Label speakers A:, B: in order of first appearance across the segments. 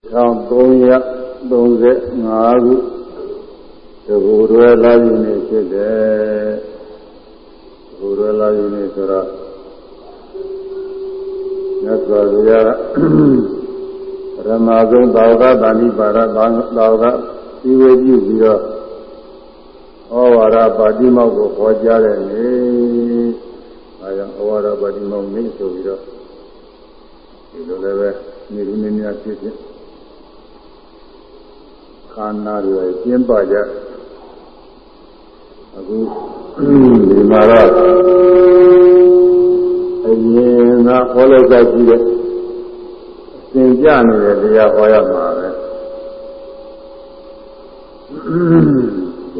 A: 1335ခုတဘူရွယ်လာယူနေဖြစ်တယ်ဘူရွယ်လာယူနေဆိုတော့မြတ်စွာဘုရားရမဇုံသာဝကတာဏိပါရသာဝကဒီဝေပြုပြီးတော့ဩဝါဒပါတိမောက်ကိုဟောကြားတဲ့နေ့အဲကြောင့်ဩဝါဒပါတိမောက်နေ့ဆိုပြီးတော့ဒီလိုလည်းပဲနေလူနေများဖြစ်ဖြစ် ခန္ဓာတွေကျင်းပကြအခုဒီမှာတော့အရင်ကဟောလို့ကြည့်တဲ့သင်ကြနေတဲ့တရားဟောရမှာပဲ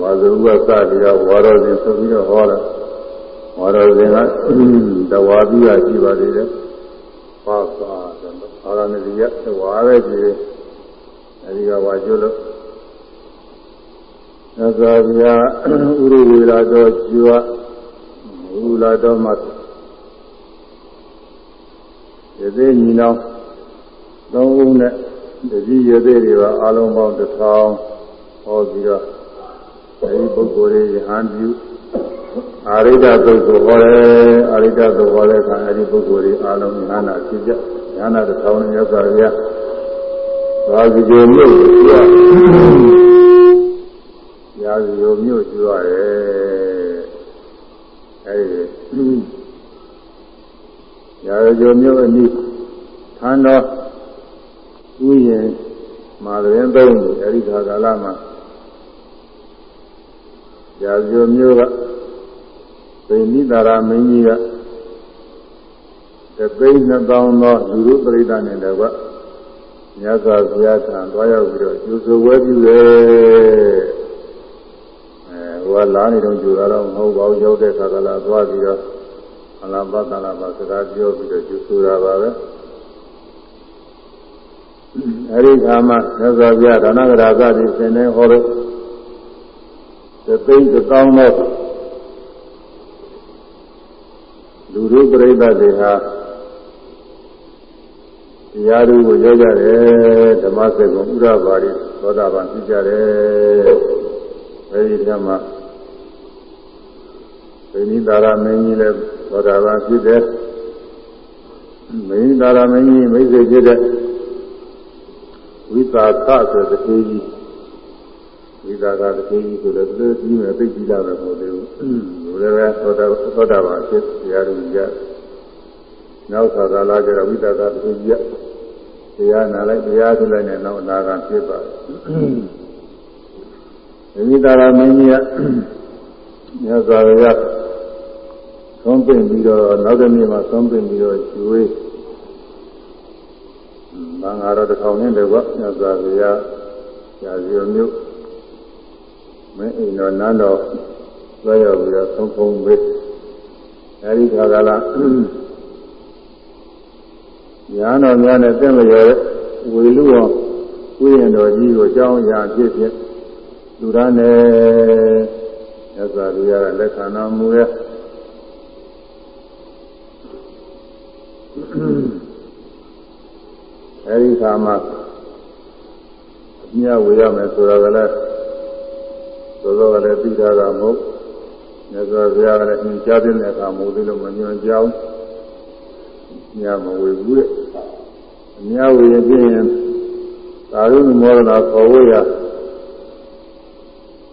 A: ဝါဇုဝကတရားဝါရောစဉ်ဆိုပြီးတော့ဟောတာဝါရောစဉ်ကတဝါပြီးရရှိပါသေးတယ်ပါပါအာရဏတိယဝါရဲကြီးအဲဒီကဝါကျွလို့ သစ္စာဗျာဥရဝေလာတော်ကျွတ်ဥလာတော်မှာရသေးညီနောင်သုံးဦးနဲ့တတိရသေးတွေကအာလုံးပေါင်းတစ်ထောင်ဟောပြီးတော့အဲဒီပုဂ္ဂိုလ်တွေယဟန်ပြုအာရိဒသုတ်ကိုဟောတယ်အာရိဒသုတ်ဟောတဲ့အခါအဲဒီပုဂ္ဂိုလ်တွေအာလုံးယဟနာဖြစ်ကြယဟနာတစ်ထောင်နဲ့မြတ်စွာဘုရားသာဂိကျေမြို့ကိုကျွတ် ရာဇိုမြို့ကျွရတယ်အဲဒီရာဇိုမြို့အနိသံတော်ဥယျာဉ်မာရင်သုံးတယ်အဲဒီခါကာလမှာရာဇိုမြို့ကသိဏိတာရမင်းကြီးကတသိန်းနှစ်သောင်းသောလူတို့ပြိဋ္ဌာန်နဲ့လည်းကမြတ်စွာဘုရားထံတွားရောက်ပြီးတော့ကျူဆိုဝဲပြုတယ်ဟို ကလာနေတော့ကြိုတာတော့မဟုတ်ပါဘူးရောက်တဲ့ခါကလာသွားပြီးတော့အလားပသနာမှာစကားပြောပြီးတော့ကျဆိုတာပါပဲအဲဒီခါမှာမြတ်စွာဘုရားဒါနဂရာကတိဆင်နေဟောလို့သသိန်းတောင်းတော့လူတို့ပြိဿတွေဟာတရားတွေကိုရောက်ကြတယ်ဓမ္မစက်ကိုဥရပါရိသောတာပန်ဖြစ်ကြတယ်အဲဒီကမှ ဗိနိတာရမင်းကြီးလည်းသောတာပန်ဖြစ်တယ်မင်းသာရမင်းကြီးမိတ်ဆွေဖြစ်တဲ့ဝိသာခဆိုတဲ့တေကြီးဝိသာကတတေကြီးဆိုတဲ့သူကြီးမဲ့သိကြည့်လာတယ်မဟုတ်သေးဘူးလူလည်းပဲသောတာသောတာပန်ဖြစ်တရားတွေကြနောက်သာသာလာကြတော့ဝိသာကတတေကြီးတရားနာလိုက်တရားထုတ်လိုက်နဲ့နောက်အနာဂတ်ဖြစ်ပါတယ်မိသာရမင်းကြီးကမြတ်စွာဘုရား သုံးပင်ပြီးတော့နောက်တစ်နေ့မှာသုံးပင်ပြီးတော့ကျွေးမင်္ဂလာတော်တစ်ထောင်နဲ့တကွမြတ်စွာဘုရားရာဇီမျိုးမင်းအိမ်တော်နန်းတော်ဆွဲရောက်ပြီးတော့သုံးဖုံးပေးအဲဒီခါကလာညာတော်များနဲ့တင့်လျော်ဝေလူအောင်ဝိရင်တော်ကြီးကိုကြောင်းရာဖြစ်ဖြစ်လူရန်နဲ့မြတ်စွာဘုရားကလက်ခံတော်မူရဲ့ အဲဒီခါမှာအမြဝေရမယ်ဆိုတော့လည်းသောသောကလည်းသိတာကမဟုတ်မြတ်စွာဘုရားကလည်းသင်ကြားတဲ့အခါမဟုတ်သေးလို့မညွန်ကြောင်းညမဝေဘူးတဲ့အမြဝေရင်ဖြင့်သာရုဏမောဒနာခေါ်ဝေရ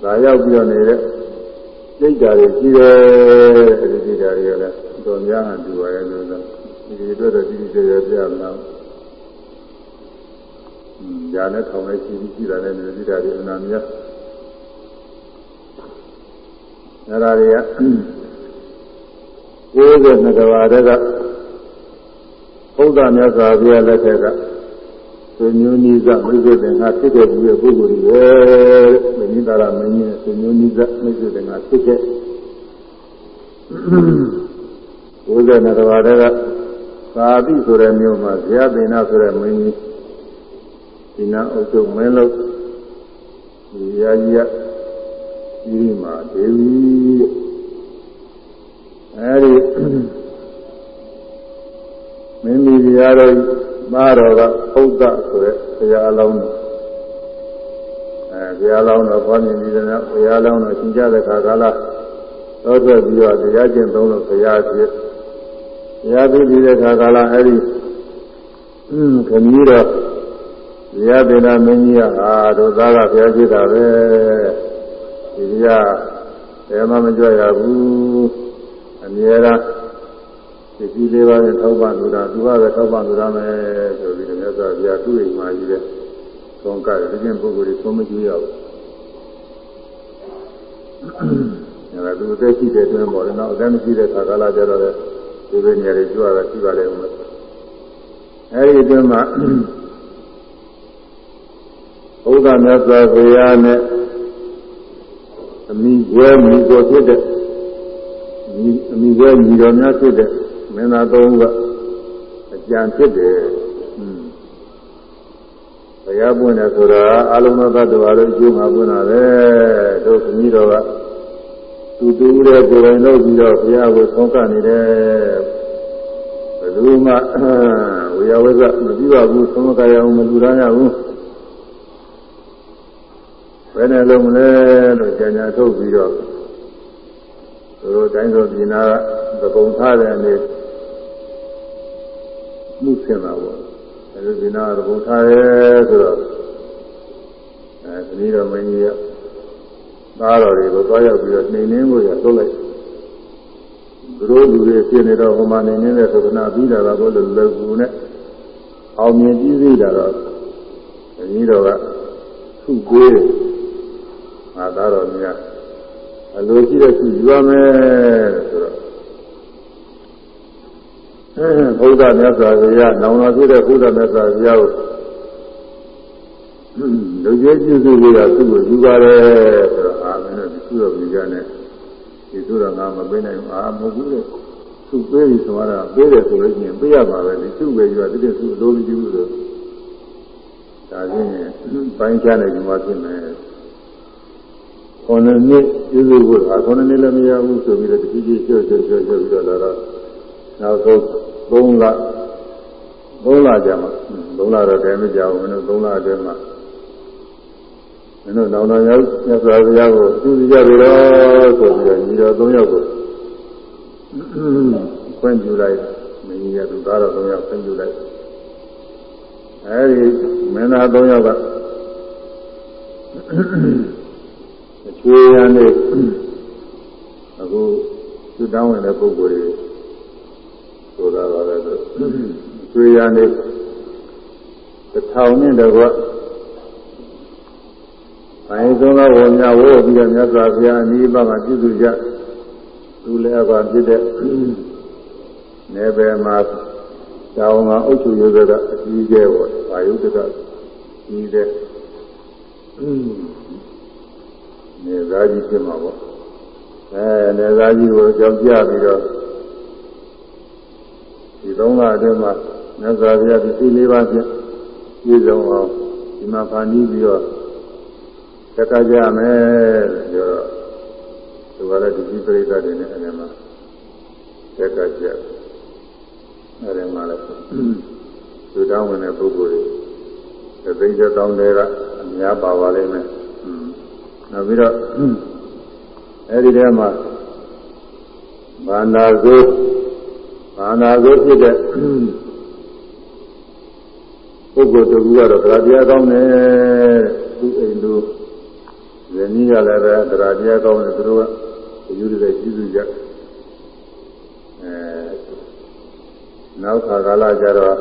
A: ဒါရောက်ပြီးတော့နေတဲ့စိတ်ဓာတ်တွေရှိတယ်အဲဒီစိတ်ဓာတ်တွေကလည်းတော်များဟန်ဒီပါရဲ့လို့ဆို ဒီအတွက်တော့ဒီဒီကျေကျေပြမလားညာနဲ့ထောင်နဲ့ရှိပြီးရှိတာနဲ့ဒီဓာတ်တွေအနာမြတ်အဲ့ဒါတွေက92ကဘာတက်ကဘုရားမြတ်စွာဘုရားလက်ထက်ကဆွေမျိုးနီးစမိတ်ဆွေတင်ငါဖြစ်တဲ့ဒီပုဂ္ဂိုလ်တွေပဲမင်းသားရမင်းကြီးဆွေမျိုးနီးစမိတ်ဆွေတင်ငါဖြစ်တဲ့92ကဘာတက်က သာတိဆိုတဲ့မြို့မှာဇေယသိနာဆိုတဲ့မင်းကြီးဒီနာအုပ်ချုပ်မင်းလို့ဒီရာကြီးကဒီမှာဒေဝီအဲဒီမင်းမိဖုရားတော်မာတော်ကဟုတ်သဆိုတဲ့ဘုရားအလောင်းတော်အဲဘုရားလောင်းတော်ဘွားမြင်ပြီးတဲ့နောက်ဘုရားလောင်းတော်ရှင်ကြတဲ့ခါကာလတော့ထွက်ပြီးတော့တရားကျင့်သုံးလို့ဘုရားဖြစ် ဘုရားပြီးပြီးတဲ့ခါကာလအဲဒီခမည်းတော်ဘုရားဒေနာမင်းကြီးကဟာတို့သားကဘုရားဖြစ်တာပဲဒီကဘယ်မှမကြွရဘူးအမြဲတမ်းဒီကြီးလေးပါးနဲ့ထောက်ပံ့လို့တာသူကပဲထောက်ပံ့လို့ရမယ်ဆိုပြီးတော့မြတ်စွာဘုရားသူ့အိမ်မှာကြီးတဲ့သုံးကတဲ့ဒီကျင့်ပုဂ္ဂိုလ်တွေသုံးမကြည့်ရဘူးအဲဒါသူအသက်ရှိတဲ့အတွင်းပေါ်တယ်နောက်အသက်မရှိတဲ့ခါကာလကျတော့လေ ဒီလိုနေရာတွေကြွရတာရှိပါလေဦးမယ်အဲဒီအတွင်းမှာဘုရားမြတ်စွာဘုရားနဲ့အမိကျဲမိကိုဖြစ်တဲ့အမိကျဲမိတော်များဖြစ်တဲ့မင်းသားသုံးဦးကအကြံဖြစ်တယ်ဘုရားပွင့်တယ်ဆိုတာအလုံးစုံသတ္တဝါတို့အကျိုးမှာပွင့်တာပဲတို့ခမည်းတော်က သူတူတဲ့ကိုယ်တိုင်လုပ်ပြီးတော့ဘုရားကိုဆုံးကနေတယ်ဘယ်သူမှဝေယဝဇ္ဇမပြုရဘူးသုံးကရအောင်မလူရရဘူးဘယ်နဲ့လုံးမလဲလို့ကြံညာထုတ်ပြီးတော့သူတို့တိုင်းတော်ပြည်နာကသကုံထားတဲ့အနေမှုဆင်တာပေါ့အဲဒီနာသကုံထားရဲဆိုတော့အဲဒီတော့မင်းကြီးက သားတော်တွေကိုသွားရောက်ပြီးတော့နှိမ်နှင်းဖို့ရထုတ်လိုက်သူတို့လူတွေဖြစ်နေတော့ဟိုမှာနေနေတဲ့သုခနာပြီးတာကဘုလို့လက်ကူနဲ့အောင်မြင်ပြီးသေးတာတော့ဒီတော်ကသူ့ကိုယ်ငါသားတော်များအလိုရှိတဲ့သူယူရမယ်ဆိုတော့ဘုရားမြတ်စွာဘုရားနောင်တော်ဖြစ်တဲ့ဘုရားမြတ်စွာဘုရားကိုလူကြီးပြုစုလို့ရသူ့ကိုယူပါတယ်ဆိုတော့ အာမင်းတို့ဒီသူ့တော်ဘုရားနဲ့ဒီသူ့တော်ငါမပေးနိုင်ဘူးအာမဟုတ်ဘူးလေသူ့ပေးပြီဆိုတော့ပေးတယ်ဆိုလို့ရှိရင်ပေးရပါပဲဒီသူ့ပဲယူရတဲ့သူ့အလိုမကြည့်ဘူးလို့ဒါချင်းပိုင်းခြားနေကြမှာဖြစ်မယ်ခொနည်းနှစ်ပြုစုဖို့အခொနည်းနှစ်လည်းမရဘူးဆိုပြီးတော့တတိကြီးကျွတ်ကျွတ်ကျွတ်ကျွတ်ပြီးတော့လာတော့နောက်ဆုံး3လ3လကြာမှ3လတော့တည်းမကြဘူးမင်းတို့3လအတွင်းမှာမ င်းတို့နောင်တော်ရောက်မြတ်စွာဘုရားကိုသူကြပြီတော့ဆိုပြီးတော့ညီတော်3ယောက်ကိုခွင့်ပြုလိုက်မင်းကြီးကသူသားတော်3ယောက်ခွင့်ပြုလိုက်အဲဒီမင်းသား3ယောက်ကချွေရနေအခုသူတောင်းဝင်တဲ့ပုဂ္ဂိုလ်တွေဆိုတာပါပဲဆိုချွေရနေတစ်ထောင်နဲ့တော့ အဲဆုံးသောဝညာဝို့ပြီးတော့မြတ်စွာဘုရားအနိဗ္ဗာန်မှာပြုစုကြသူလည်းအပါဖြစ်တဲ့နေပယ်မှာတောင်းမှာအုပ်ချုပ်ရတဲ့အကြီးကျယ်ပေါ့အာယုတ္တကကြီးတဲ့နေသားကြီးဖြစ်မှာပေါ့အဲနေသားကြီးကိုကြောက်ကြပြီးတော့ဒီသုံးလအတွင်းမှာမြတ်စွာဘုရားဒီစီလေးပါးဖြင့်ပြည့်စုံအောင်ဒီမှာဖန်တီးပြီးတော့ သက်ကကြမယ်ဆိုတော့သူကလည်းဒီကြီးပရိသတ်တွေနဲ့အဲဒီမှာသက်ကကြအဲဒီမှာလည်းသူတောင်းဝင်တဲ့ပုဂ္ဂိုလ်တွေသိသိတောင်းတွေကအများပါပါလိမ့်မယ်နောက်ပြီးတော့အဲဒီထဲမှာဘာနာဇုဘာနာဇုဖြစ်တဲ့ပုဂ္ဂိုလ်တူကတော့တရားတရားကောင်းတယ်သူအိမ်သူ ဇနီးကလည်းပဲတရားတရားကောင်းတယ်သူတို့ကယူရတဲ့ကြီးစုကြအဲနောက်ခါကာလကျတော့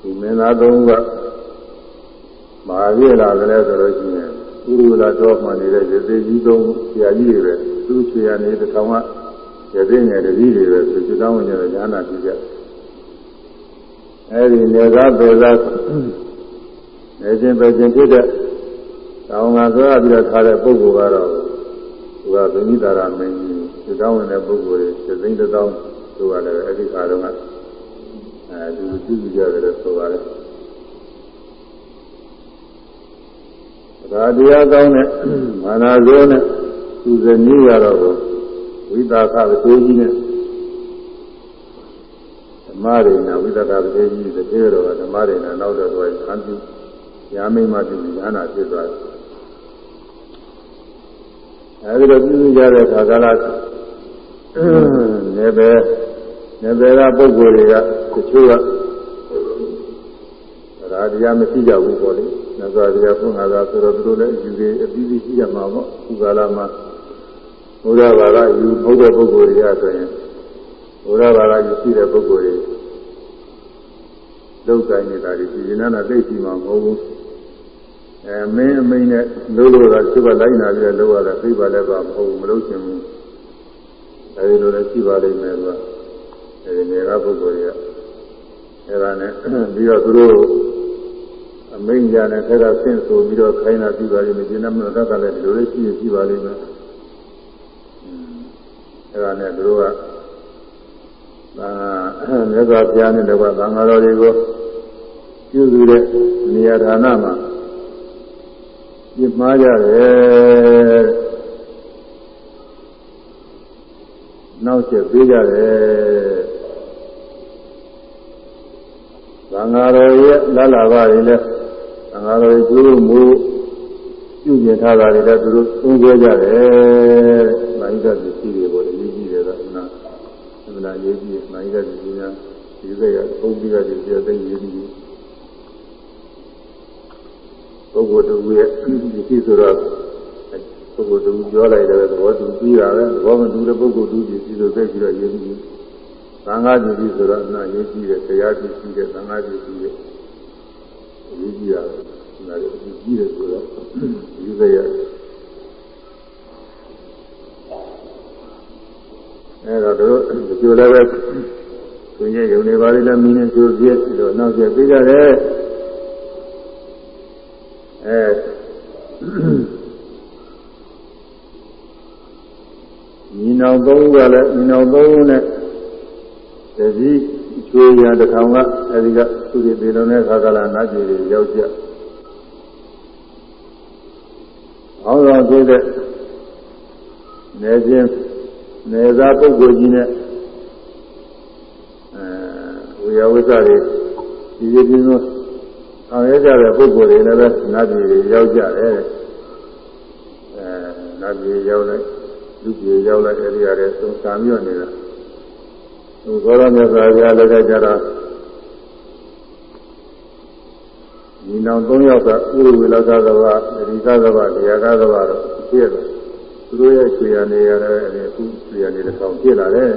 A: ဒီမင်းသားသုံးကမဟာပြေလာတယ်ဆိုလို့ရှိရင်ဥရဝလာတော်မှနေတဲ့ရေသေးကြီးသုံးဆရာကြီးတွေပဲသူ့ချွေရနေတဲ့ကောင်ကရေသေးငယ်တကြီးတွေပဲသူကျွတောင်းဝင်ကြတဲ့ဉာဏ်နာကြည့်ကြအဲဒီနေသာပေသာ နေခြင်းပဲခြင်းဖြစ်တဲ့တောင်းကသွားပြီးတော့ထားတဲ့ပုဂ္ဂိုလ်ကတော့သူကဗိမိတာရမင်းကြီးကျွတောင်းဝင်တဲ့ပုဂ္ဂိုလ်တွေသိသိတောင်းသူကလည်းအဲဒီခါတော့ကအဲဒီသူကြည့်ကြတယ်ဆိုပါတယ်ဒါတရားကောင်းတဲ့မာနာဇောနဲ့သူဇနီးရတော့ဝိသခအသေးကြီးနဲ့မရိဏဝိသကပတိကြီးတကယ်တော့ဓမ္မရိဏနောက်တော့သူကခံပြု ရာမိမပြုညာနာဖြစ်သွားတယ်အဲဒီလိုပြုကြတဲ့ခါကလာနေပဲနေပဲကပုဂ္ဂိုလ်တွေကတချို့ကဒါတရားမရှိကြဘူးပေါ့လေ။ငါကတရားဖွင့်ငါကဆိုတော့သူတို့လည်းယူသေးအပြီးပြီးရှိရမှာပေါ့။ဒီကာလမှာဘုရားဘာသာယူဘုရားပုဂ္ဂိုလ်တွေကဆိုရင်ဘုရားဘာသာယူရှိတဲ့ပုဂ္ဂိုလ်တွေလောက်တိုင်းနေတာဒီဒီနာနာသိရှိမှာမဟုတ်ဘူး အဲမင်းအမိန်နဲ့လို့လို့တာသူကလိုက်နာပြီးတော့လောက်ရတာသိပါလည်းပါမဟုတ်ဘူးမလို့ချင်ဘူးအဲဒီလိုလည်းရှိပါလိမ့်မယ်ကွာအဲဒီနေကပုဂ္ဂိုလ်တွေကအဲဒါနဲ့ပြီးတော့သူတို့အမိန်ကြနဲ့ဆက်ကဆင့်ဆိုပြီးတော့ခိုင်းတာပြီးပါလိမ့်မယ်ဒီနမနတတ်လည်းဒီလိုလေးရှိရင်ရှိပါလိမ့်မယ်အဲဒါနဲ့သူတို့ကသာမြတ်စွာဘုရားနဲ့တကွသံဃာတော်တွေကိုပြုစုတဲ့နေရာဌာနမှာ ပြမှားကြတယ်နောက်ချက်ပေးကြတယ်သံဃာတော်ရဲ့လလဘာတွေလည်းသံဃာတော်ရဲ့ကျိုးမှုပြုကျင်ထားတာတွေလည်းသူတို့သုံးကြကြတယ်။မာဟိတပစ္စည်းတွေပေါ်တယ်ကြီးကြီးတယ်ကနာအမှန်တရားရေးကြီးမာဟိတပစ္စည်းများဒီစိတ်ကပုံပြီးတော့ဒီပြသိရေးကြီး ပုဂ္ဂိုလ်တူရဲ့ဒီရှိဆိုတော့ပုဂ္ဂိုလ်တူပြောလိုက်တယ်သဘောတူပြီးတာပဲသဘောမတူတဲ့ပုဂ္ဂိုလ်တူဒီရှိဆိုသိပြီးတော့ရေးကြီးသံဃာပစ္စည်းဆိုတော့အနာရေးကြီးတယ်တရားပစ္စည်းတဲ့သံဃာပစ္စည်းရဲ့ရေးကြီးတာနားလည်းကြီးတယ်ဆိုတော့ယူစေရအဲတော့တို့ဒီလိုလည်းပဲသူညရုံနေပါလိမ့်လည်းမင်းနဲ့ကျိုးပြည့်ပြီးတော့နောက်ကျပြေးကြတယ် အဲညီနောင်သုံးကလည်းညီနောင်သုံးနဲ့တတိချွေရတထောင်ကအဲဒီကသူတွေပြေလုံးတဲ့ခါကလာနာကြည်တွေရောက်ကြအောင်တော်ဖြစ်တဲ့နေချင်းနေသာပုဂ္ဂိုလ်ကြီးနဲ့အဲဝိယဝိသတွေဒီဒီချ င်းသောအောင်ရကြတဲ့ပုဂ္ဂိုလ်တွေလည်းပဲနတ်ပြည်ရောက်ကြတယ်အဲနတ်ပြည်ရောက်လိုက်လူပြည်ရောက်လိုက်အဲဒီရတဲ့သုံးစာမြော့နေတာဟိုဘောရမြတ်စွာဘုရားလည်းကြတော့ဒီနောက်၃ယောက်ကဥရဝေလကသဘာအရိကသဘာတရားကသဘာတော့ဖြစ်တယ်သူတို့ရဲ့ခြေရနေရတဲ့အခုခြေရနေတဲ့ဆောင်ဖြစ်လာတယ်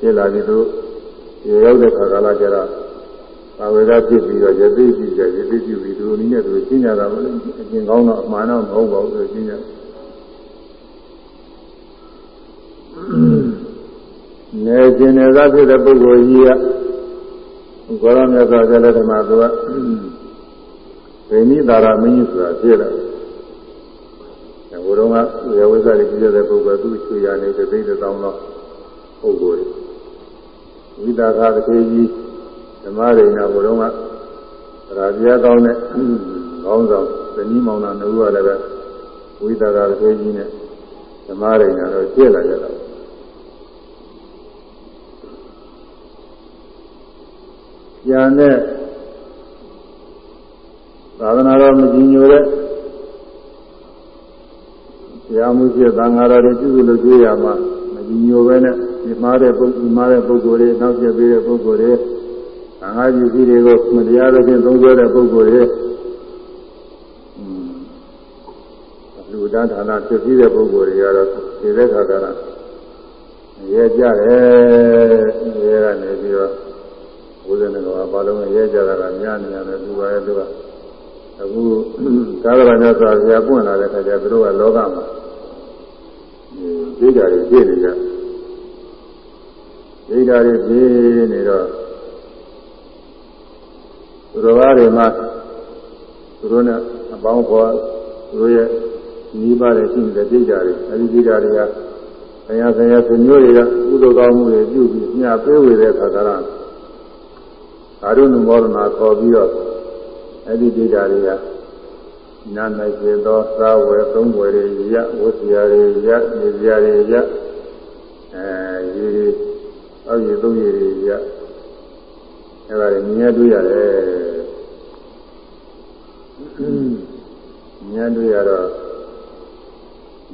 A: ဖြစ်လာပြီးသူရောက်တဲ့ခါကလာကြတော့ ဘာဝေဒဖြစ်ပြီးတော့ရသိကြည့်ကြရသိကြည့်ပြီးသူတို့နည်းနဲ့သူရှင်းကြတာမလို့အကျင့်ကောင်းတော့အမှန်တော့မဟုတ်ပါဘူးသူရှင်းကြနေခြင်းနဲ့သာဖြစ်တဲ့ပုဂ္ဂိုလ်ကြီးကဘောရမြတ်စွာဘုရားလက်ထမှာသူကဗိမိတာရမင်းကြီးဆိုတာဖြစ်တယ်။ဘုရားကဝေဝိဇ္ဇာတွေပြည့်တဲ့ပုဂ္ဂိုလ်သူ့ချွေရနေတဲ့သိတဲ့တောင်းတော့ပုဂ္ဂိုလ်ဝိတာခတစ်ခေကြီး ဓမ္မရိဏဘုရားကရာဇာကောင်းတဲ့ကောင်းဆောင်သနီးမောင်နှံတို့ကလည်းပဲဝိတာခတစ်ခေကြီးနဲ့ဓမ္မရိဏတော့ရှင်းလာကြတာ။ကျန်တဲ့သာသနာတော်မကြီးညိုတဲ့ဆရာမှုရှိသံဃာတော်တွေပြုစုလို့ကြွေးရမှာမကြီးညိုပဲနဲ့ဒီမှားတဲ့ပုဂ္ဂိုလ်မှားတဲ့ပုဂ္ဂိုလ်တွေနောက်ကျပေးတဲ့ပုဂ္ဂိုလ်တွေ သံဃာကြီးကြီးတွေကိုမတရားတဲ့ဖြင့်သုံးဆွဲတဲ့ပုဂ္ဂိုလ်တွေလူဒန်းဌာနဖြစ်ပြီးတဲ့ပုဂ္ဂိုလ်တွေကတော့ဒီတဲ့ခါကလာရဲကြတယ်ရဲကနေပြီးတော့ဘုရားနဲ့ကဘာလုံးရဲကြတာကများနေရတယ်သူပါရဲ့သူကအခုသာသနာ့မြတ်စွာဘုရားပွင့်လာတဲ့အခါကျသူတို့ကလောကမှာဒီဒိဋ္ဌာတွေပြည့်နေကြဒိဋ္ဌာတွေပြည့်နေတော့ သူတော်ဘာတွေမှာသူတို့နဲ့အပေါင်းဖော်သူတို့ရဲ့ညီးပါတယ်ရှိနေတဲ့ဒိဋ္ဌာတွေအဲဒီဒိဋ္ဌာတွေကဆရာဆရာဆွေမျိုးတွေကကုသိုလ်ကောင်းမှုတွေပြုပြီးညပေးဝေတဲ့အခါကလာအာရုဏမောဒနာခေါ်ပြီးတော့အဲ့ဒီဒိဋ္ဌာတွေကနာနိုင်စေသောသာဝယ်သုံးဝယ်တွေရဝတ်စရာတွေရနေစရာတွေရအဲရေအောက်ရေသုံးရေတွေရ အဲ့ဒါတွေမြင်ရတွေ့ရတယ်မြင်တွေ့ရတော့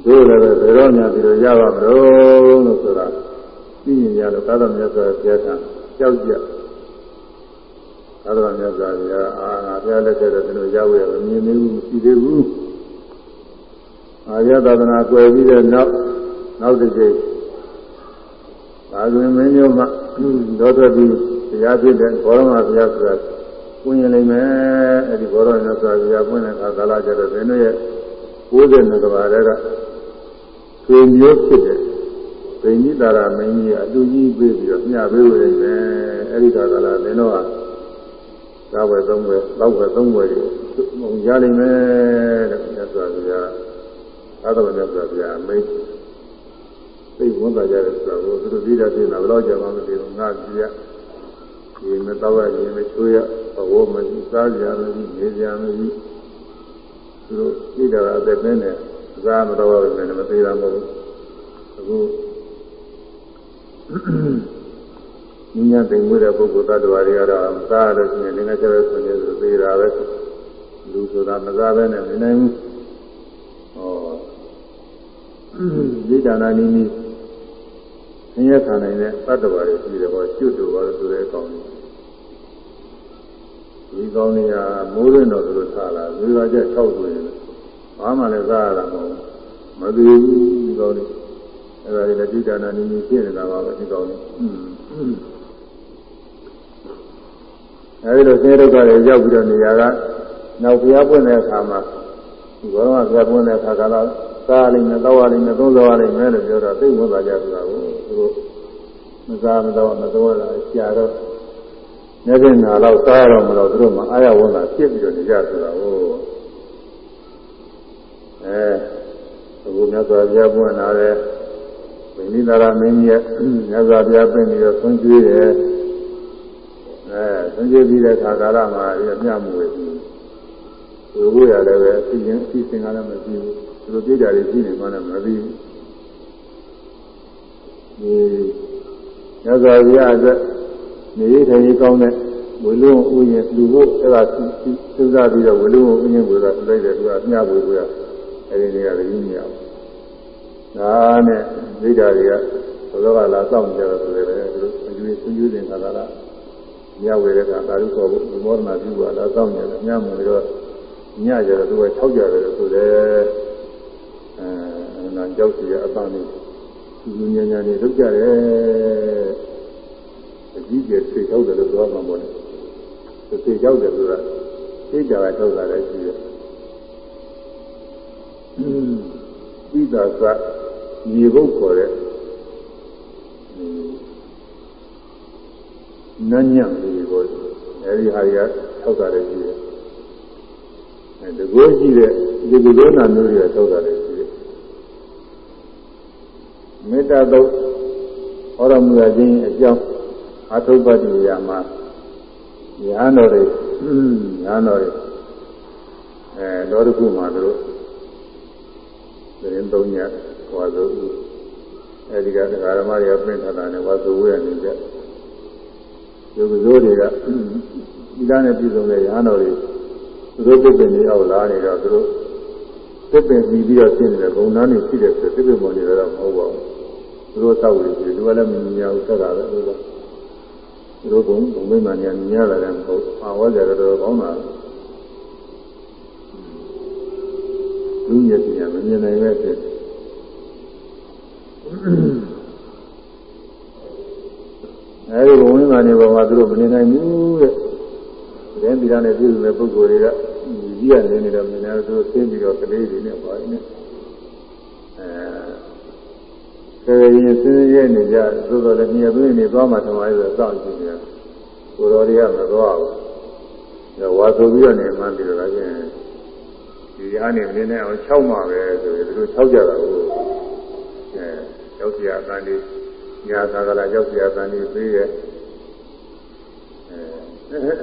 A: တို့လည်းပဲဘယ်တော့မှဒီလိုရပါမလို့လို့ဆိုတာသိရင်ရလို့သာသမမြတ်စွာဘုရားကကြောက်ကြသာသမမြတ်စွာဘုရားအာငါဘုရားလက်ထက်တော့ဒီလိုရောက်ရမမြင်သေးဘူးမရှိသေးဘူးအာရသဒနာကွယ်ပြီးတဲ့နောက်နောက်တစ်ချိန်သာသနာမင်းမျိုးမှဒေါသတိ တရားဖြစ်တဲ့ဘောရမဘုရားဆိုတာပွင့်ရင်လိမ့်မယ်အဲ့ဒီဘောရမမြတ်စွာဘုရားပွင့်တဲ့အခါကာလကျတော့ဘယ်နှရဲ့92ကဘာတဲ့ကဆွေမျိုးဖြစ်တဲ့ဗိညိတာရမင်းကြီးကအတူကြီးပြေးပြီးတော့မျှပေးဝင်တယ်အဲ့ဒီကာလကလည်းတော့သာဝယ်သုံးဝယ်လောက်ဝယ်သုံးဝယ်ကိုရလိမ့်မယ်တဲ့မြတ်စွာဘုရားသာသနာ့မြတ်စွာဘုရားအမိန့်သိဝန်တာကြတယ်ဆိုတော့သူတို့ပြီးတာပြင်တာဘယ်တော့ကြာမှမသိဘူးငါကြည့်ရ ဒီမတော့ရရင်မချိုးရဘောမရှိစားကြမရှိနေကြမရှိသူတို့ပြီးတာအသက်နဲ့စားမတော့ရမယ်မသေးတာမဟုတ်ဘူးအခုညညာသိမွေးတဲ့ပုဂ္ဂိုလ်သတ္တဝါတွေကတော့မစားရလို့ရှိရင်လည်းငါကျတဲ့ဆိုရင်သေတာပဲလူဆိုတာမစားဘဲနဲ့မနိုင်ဘူးဟောဒီဒါနာနီးနီး ဆင်းရဲခံနိုင်တဲ့သတ္တဝါတွေရှိတယ်ဟောကျွတ်တူပါလို့ဆိုတဲ့အကောင်ကြီးဒီကောင်ကြီးကမိုးရင်းတော်တို့ထားလာဒီကကျ6ဆိုရင်ဘာမှလည်းစားရတာမဟုတ်မသိဘူးဒီကောင်ကြီးအဲ့ဒါလည်းဒီဒါနာနီးနီးဖြစ်နေတာပါပဲဒီကောင်ကြီးအဲဒီလိုဆင်းရဲဒုက္ခတွေရောက်ပြီးတော့နေရာကနောက်ဘုရားပွင့်တဲ့အခါမှာဒီဘောကဘုရားပွင့်တဲ့အခါကလည်းစားလိမ့်မယ်တောက်ရလိမ့်မယ်သုံးစားရလိမ့်မယ်လို့ပြောတော့သိဝင်ပါကြဆိုတာ ကိုသူတို့မစားမတော့မသုံးရတာကြာတော့ညနေငါတော့စားရတော့မလို့သူတို့မှအာရဝန်တာဖြစ်ပြီးတော့နေကြဆိုတာကိုအဲအခုမြတ်စွာဘုရားပွင့်လာတဲ့ဝိနိသာရမင်းကြီးရဲ့မြတ်စွာဘုရားပြင်ပြီးတော့ဆွံ့ကျွေးတယ်အဲဆွံ့ကျွေးပြီးတဲ့အခါကာလမှာရမြမှုဝေပြီးသူတို့ရတယ်ပဲအစီရင်အစီစဉ်ကလည်းမရှိဘူးသူတို့ပြကြတယ်ရှိနေမှလည်းမသိဘူး ဒီရသော်ရအတွက်နေရထိုင်ရကောင်းတဲ့ဝေလုံးဥယျာဉ်လူဖို့အဲ့ဒါစဉ်းစားပြီးတော့ဝေလုံးဥယျာဉ်ကိုသာလိုက်တယ်သူကမျှဖို့ကအဲ့ဒီနေရာကြီးမရဘူးဒါနဲ့ဒိဋ္ဌာတွေကသောကလာစောင့်ကြတော့ဆိုတယ်သူတို့အကျွေးဆွေးကျွေးနေတာကလားမြဝေတဲ့ကသာဓုခေါ်ဖို့ဒီမောဒနာပြုပါလားစောင့်ကြတယ်ညမှုတော့ညကြတော့သူက၆ကြတယ်ဆိုတယ်အဲနာကြောက်စီရအပန်းလေး သူလူညာညာနေလုပ်ကြတယ်အကြီးကျယ်သိချောက်တယ်လို့ပြောမှာပေါ့လေသိချောက်တယ်ဆိုတာသိကြတာထောက်တာလည်းရှိတယ်ဤသာသမြေဘုတ်ခေါ်တဲ့နညံလေးကိုအဲဒီဟာကြီးထောက်တာလည်းရှိတယ်အဲတကိုးရှိတဲ့ဒီကုလောနာမျိုးတွေထောက်တာလည်းရှိတယ် မေတ္တာသုတ်ဟောရမူရခြင်းအကြောင်းအထုပ္ပတ္တိရာမှာညာတော်တွေညာတော်တွေအဲတော်တစ်ခုမှာတို့သတင်းသုံးညဟောဆိုအဲဒီကဒကာရမတွေကပြင်ထားတာနဲ့ဝါဆိုဝဲနေကြဒီကုသိုလ်တွေကဒီလားနဲ့ပြည်စုံတဲ့ညာတော်တွေသူတို့ပြည့်ပင်နေအောင်လာနေတော့သူတို့ပြည့်ပင်ပြီးပြီးတော့ရှင်းနေတယ်ဘုံနာနေရှိတယ်ဆိုပြည့်ပင်ပေါ်နေတော့မဟုတ်ပါဘူး သူတို့တောက်နေပြီသူကလည်းမမြင်ရဘူးဆက်တာပဲသူကသူတို့ကဘုံမိမညာမြင်ရတာလည်းမဟုတ်အာဝါကြတော့ကောင်းတာလူမျက်စိကမမြင်နိုင်ပဲဖြစ်အဲဒီဘုံမိမညာပေါ်မှာသူတို့မမြင်နိုင်ဘူးတဲ့တဲ့ဒီကနေ့ပြည်နေတဲ့ပုဂ္ဂိုလ်တွေကကြီးကနေနေတော့မြင်တယ်သူသိပြီးတော့ကလေးတွေနဲ့ပါနေအဲ ဆေးရင်စင်းရဲနေကြသို့တော်လည်းမြေသွင်းနေသွားမှထမလို့စောင့်ကြည့်နေကိုတော်တွေကမသွားဘူးဒါဝါဆိုပြီးတော့နေမှပြီးတော့လည်းဒီရားနေမြင်နေအောင်၆မှာပဲဆိုရင်သူတို့၆ကြတာကိုအဲရောက်စီအတန်လေးညာသာကလာရောက်စီအတန်လေးပြီးရဲ့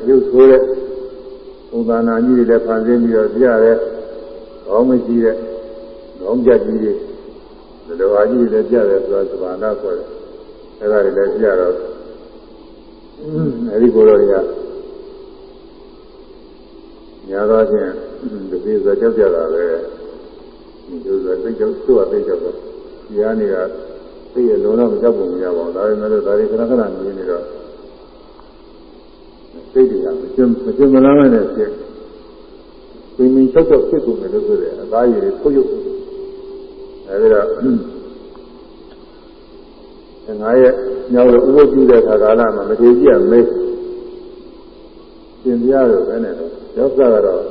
A: ရုပ်ဆိုးတဲ့ဥဒါနာကြီးတွေလည်းဖန်ဆင်းပြီးတော့ပြရဲခေါင်းမရှိတဲ့ခေါင်းပြတ်ကြီးတွေ ဒီလိုအားကြီးတွေလည်းပြရဲဆိုတာသဘာနာဆိုတယ်အဲဒါတွေလည်းပြတော့အဲဒီကိုယ်တော်တွေကညာတော့ချင်းဒီပြေဆိုကြောက်ကြတာပဲဒီလိုဆိုသိကြောက်သူ့အသိကြောက်တော့ဒီဟာနေကသိရလုံးတော့မကြောက်ပုံမရပါဘူးဒါပေမဲ့လို့ဒါတွေခဏခဏမြင်နေတော့သိတယ်ကမကျမကျမလားနဲ့ဖြစ်ပြင်းပြင်းချောက်ချောက်ဖြစ်ကုန်တယ်လို့ဆိုတယ်အသားရည်တွေထုတ်ရုပ် အဲဒီတော့ငါရဲ့ညောင်လို့ဥပုပ်ပြုတဲ့ခါကာလမှာမထေကြီးကမေးရှင်ပြရတော့ဘယ်နဲ့တော့ရောက်စားကတော့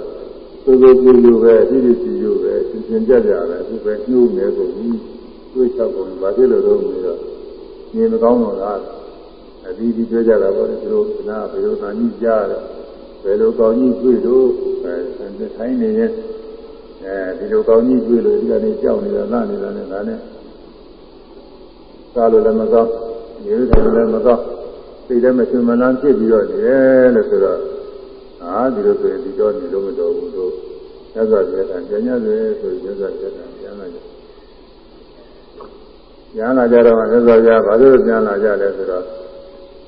A: ကိုယ်ကိုယ်ကြည့်ယူပဲအတိအကျယူပဲသင်သင်ကြကြပဲအခုပဲညှိုးနေကုန်ပြီတွေးချောက်ကုန်ဘာဖြစ်လို့တော့ပြီးတော့မြင်မကောင်းတော့လားအဒီဒီပြောကြတာပေါ့လေသူတို့ကနာဘယ်လိုသာကြီးကြားတယ်ဘယ်လိုကောင်းကြီးတွေ့လို့အဲထိုင်းနေရင် အဲဒီလိုကောင်းကြီးတွေ့လို့ဒီကနေကြောက်နေတာနားနေတာနဲ့ဒါနဲ့စားလို့လည်းမကောင်းနေလို့လည်းမကောင်းစိတ်လည်းမချင်မလန်းဖြစ်ပြီးတော့နေတယ်လို့ဆိုတော့အာဒီလိုဆိုရင်ဒီတော့နေလို့မတော်ဘူးတို့ညဇာပြေတာကျန်ညဇေဆိုရင်ညဇာပြေတာကျန်လာကြကျန်လာကြတော့ညဇာပြဘာလို့ကျန်လာကြလဲဆိုတော့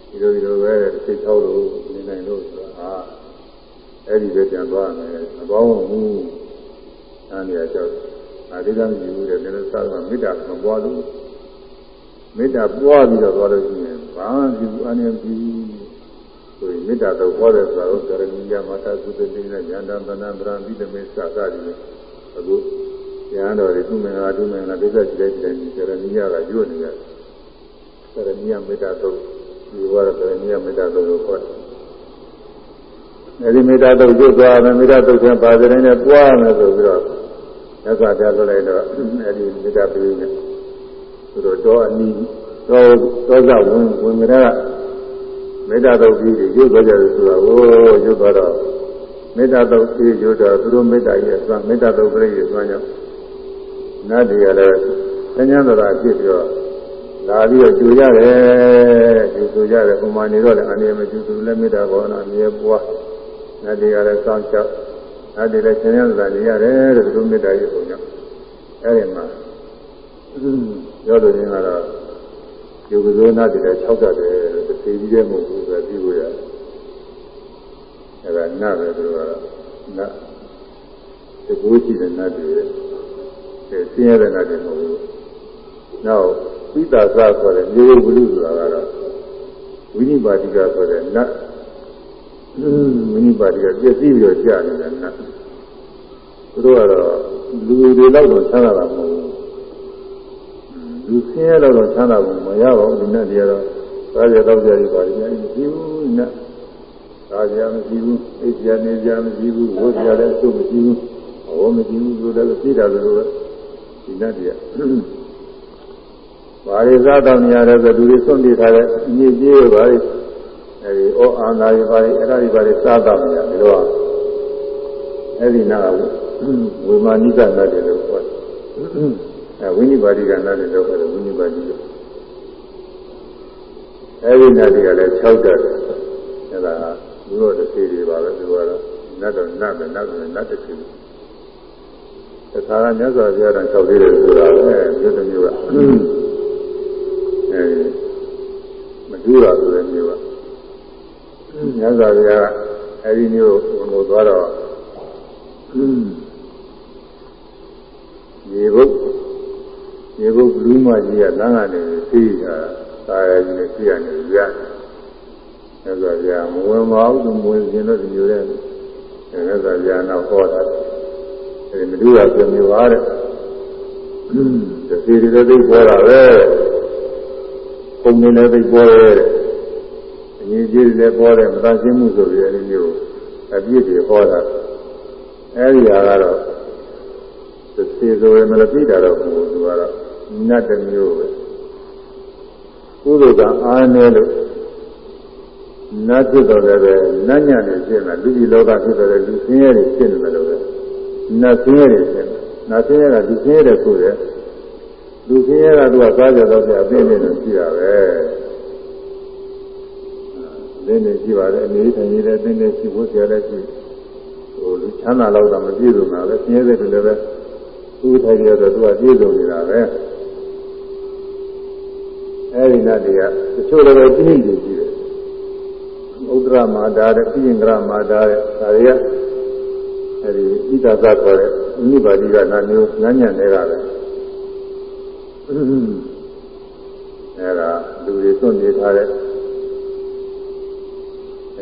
A: ဒီလိုဒီလိုပဲစိတ်ချောက်လို့နေနိုင်လို့ဆိုတော့အာအဲ့ဒီပဲကျန်သွားမယ်မကောင်းဘူး အဲ့ဒီအကြောင်းအဒီကံယူတယ်လည်းစားတော့မေတ္တာမပွားလို့မေတ္တာပွားပြီးတော့သွားလို့ရှိရင်ဘာမှဒီအနည်းပြီးဆိုရင်မေတ္တာတော့ဟောတဲ့ဆိုတော့ကရဏီယမတာသုတတိနဲ့ဉာဏ်တန်တန်ဗရံပိတမေစကားဒီအခုဉာဏ်တော်တွေသူမင်္ဂလာသူမင်္ဂလာဒိဋ္ဌစိတဲ့တဲ့ကရဏီယကညွတ်နေတယ်ကရဏီယမေတ္တာတော့ဒီဝါရကရဏီယမေတ္တာတော့ကိုခေါ်တယ်အဲဒီမေတ္တာတော့ကျွတ်သွားမယ်မေတ္တာတော့ကျန်ပါတယ်နဲ့ပွားမယ်ဆိုပြီးတော့ မြတ်စွာဘုရားဆိုလိုက်တော့အဲဒီမေတ္တာပြီးနေသူတို့တော့အနီးတော့သောဇဝင်ဝင်ကြတဲ့မေတ္တာတုတ်ကြီးရုပ်သွားကြတယ်ဆိုတာကိုရုပ်သွားတော့မေတ္တာတုတ်ကြီးရုပ်တော့သူတို့မေတ္တာရဲ့အစွမ်းမေတ္တာတုတ်ကလေးရဲ့အစွမ်းကြောင့်နတ်တွေကလည်းသញ្ញံသရာဖြစ်ပြီးတော့လာပြီးတော့ကြူရတယ်ကြူကြရတယ်ပုံမှန်နေတော့လည်းအနေမကြူသူလည်းမေတ္တာဘောနာအမြဲပွားနတ်တွေကလည်းစောင့်ချောက် နတ်တွေလည်းသញ្ញံသရာနေရတယ်တဲ့သူတို့မေတ္တာရဲ့ပုံကြောင့်အဲဒီမှာရောလို့ရင်းကတော့ယုတ်ကဇောနာတွေလည်း၆တတ်တယ်တစ်သေးကြီးတဲ့မဟုတ်ဘူးဆိုပြီးလို့ရတယ်အဲဒါနတ်ပဲသူကနတ်တကူကြည့်တဲ့နတ်တွေအဲဆင်းရဲတဲ့နတ်တွေမဟုတ်ဘူးနောက်ပိတာသဆိုတဲ့မြေဝလူဆိုတာကတော့ဝိနိပါတိကဆိုတဲ့နတ် ဝိနိပါတိကပြည့်စည်ပြီးတော့ကြာနေတဲ့နတ်သူတို့ကတော့လူတွေတော့တော့ဆန်းလာတာမဟုတ်ဘူးလူဆင်းရဲတော့ချမ်းသာဖို့မရပါဘူးဒီနဲ့တည်းကတော့စားရတော့ကြရပါလိမ့်မယ်မရှိဘူးနဲ့စားရမရှိဘူးအိပ်ရနေကြမရှိဘူးဝတ်ရလည်းအဆုမရှိဘူးဟောမရှိဘူးဆိုတော့သိတာလို့ပဲဒီနဲ့တည်းဘာရီစားတော်နေရတဲ့ဆိုလူတွေစွန့်ပြေးထားတဲ့ညစ်ကြေးပါလေ အဲဒီဩအာနာရီပါလေအဲ့ဒါတွေပါလေစားတော်နေရတယ်လို့အဲ့ဒီနာဝိမာနိကနတ်တယ်လို့ပြောတယ်အဲဝိနိပါတိကနာတဲ့တော့ခေါ်တယ်ဝိနိပါတိအဲဒီနာတိကလည်း6တက်တယ်အဲဒါဘုရောတစ်စီတွေပါပဲသူကတော့နတ်တော့နတ်ပဲနတ်ဆိုရင်နတ်တစ်စီတခါကမြတ်စွာဘုရားတော်6သေးတယ်ဆိုတာပဲမြို့တစ်မြို့ကအဲဒီမတူတာဆိုတဲ့မြို့က မြတ်စွာဘုရားအဲဒီမြို့ကိုသွားတော့ရေဘုတ်ရေဘုတ်ဘလူးမကြီးကလမ်းကနေသိတာသာရကြီးနဲ့သိရတယ်ရမြတ်စွာဘုရားမဝင်ပါဘူးသူမဝင်ခြင်းတော့ဒီမျိုးတဲ့မြတ်စွာဘုရားနောက်ဟောတာအဲဒီမတူတာပြမျိုးပါတဲ့ဒီစီတွေသိပေါ်တာပဲပုံနေလည်းသိပေါ်တယ် အငြင်းကြီးလည်းပေါ်တယ်မသာရှင်းမှုဆိုပြီးအဲဒီမျိုးအပြည့်တွေဟောတာအဲဒီဟာကတော့သစီဆိုရင်မလို့ပြီးတာတော့ဘုရားကတော့နတ်တစ်မျိုးပဲကုသိုလ်ကအားနည်းလို့နတ်ဖြစ်တော်လည်းပဲနတ်ညံ့နေဖြစ်လာလူကြီးလောကဖြစ်တော်လည်းလူဆင်းရဲတွေဖြစ်နေတယ်လို့ပဲနတ်ဆင်းရဲတွေဖြစ်နေနတ်ဆင်းရဲကလူဆင်းရဲတဲ့ဆိုတဲ့လူဆင်းရဲကသူကစားကြတော့ပြအသိနေလို့ရှိတာပဲ လင်းနေရှိပါတယ်အနေထိုင်ရတဲ့အသိနေရှိဖို့ဆရာလည်းရှိဟိုလူချမ်းသာတော့မပြည့်စုံတာပဲဆင်းရဲတဲ့တွေလည်းပဲသူ့ထိုင်ရတော့သူကပြည့်စုံနေတာပဲအဲဒီနတ်တွေကတချို့လည်းပဲပြင်းနေကြည့်တယ်ရမာတာတဲ့ပြင်းကရမာတာတဲ့ဒါတွေကအဲဒီဣဒ္ဓသခေါ်တဲ့နိဗ္ဗာတိကနာမျိုးညံ့ညံ့နေတာပဲအဲဒါလူတွေသွန့်နေထားတဲ့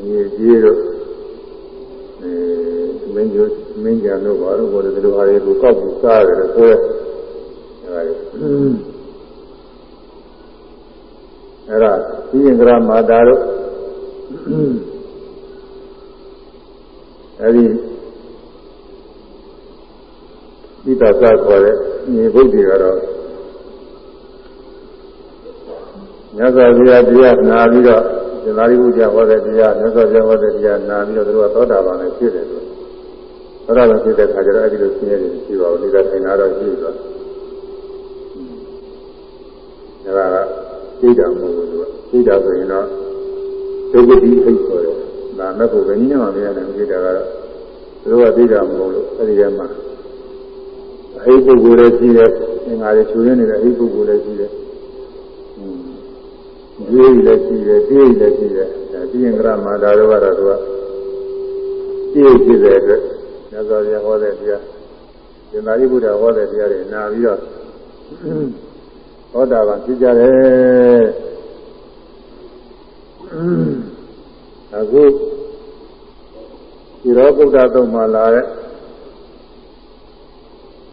A: အငြိကြီးတို့အဲမင်းကျမင်းကြံတို့ဘာလို့ဘောတယ်ဒီလိုဟာတွေကိုကောက်ပြီးစားရတယ်ဆိုရဲအဲဒါအဲဒါပြင်းကရမာတာတို့အဲဒီဣဒ္ဓသခေါ်တဲ့ညီဘုဒ္ဓကတော့မြတ်စွာဘုရားတရားနာပြီးတော့ သင်္သာရိပုတ္တရာဟောတဲ့တရားမြတ်စွာဘုရားဟောတဲ့တရားနာပြီးတော့သူကသောတာပန်နဲ့ဖြစ်တယ်လို့သောတာပန်ဖြစ်တဲ့ခါကျတော့အဲဒီလိုဆင်းရဲတယ်ရှိပါဘူးဒီကထိုင်တာတော့ရှိသွားအဲဒါကသိတာမဟုတ်ဘူးသူကသိတာဆိုရင်တော့ဒုက္ခတိအိတ်ဆိုတယ်ဒါမဲ့ကိုဘယ်နည်းနဲ့မှမရနိုင်ဘူးသိတာကတော့သူတို့ကသိတာမဟုတ်လို့အဲဒီထဲမှာအဟိပုဂ္ဂိုလ်လည်းရှိတယ်သင်္ဃာတွေချူရင်းနေတဲ့အဟိပုဂ္ဂိုလ်လည်းရှိတယ် ဒီလည်းရှိတယ်ဒီလည်းရှိတယ်ဒီရင်္ဂရမာတာတို့ကတော့သူကပြည့်ဖြစ်တဲ့အတွက်မြတ်စွာဘုရားဟောတဲ့တရားသင်္သာရိပုတ္တရာဟောတဲ့တရားတွေနာပြီးတော့ဟောတာကဖြစ်ကြတယ်အခုဒီရောဗုဒ္ဓသုံးမှာလာတဲ့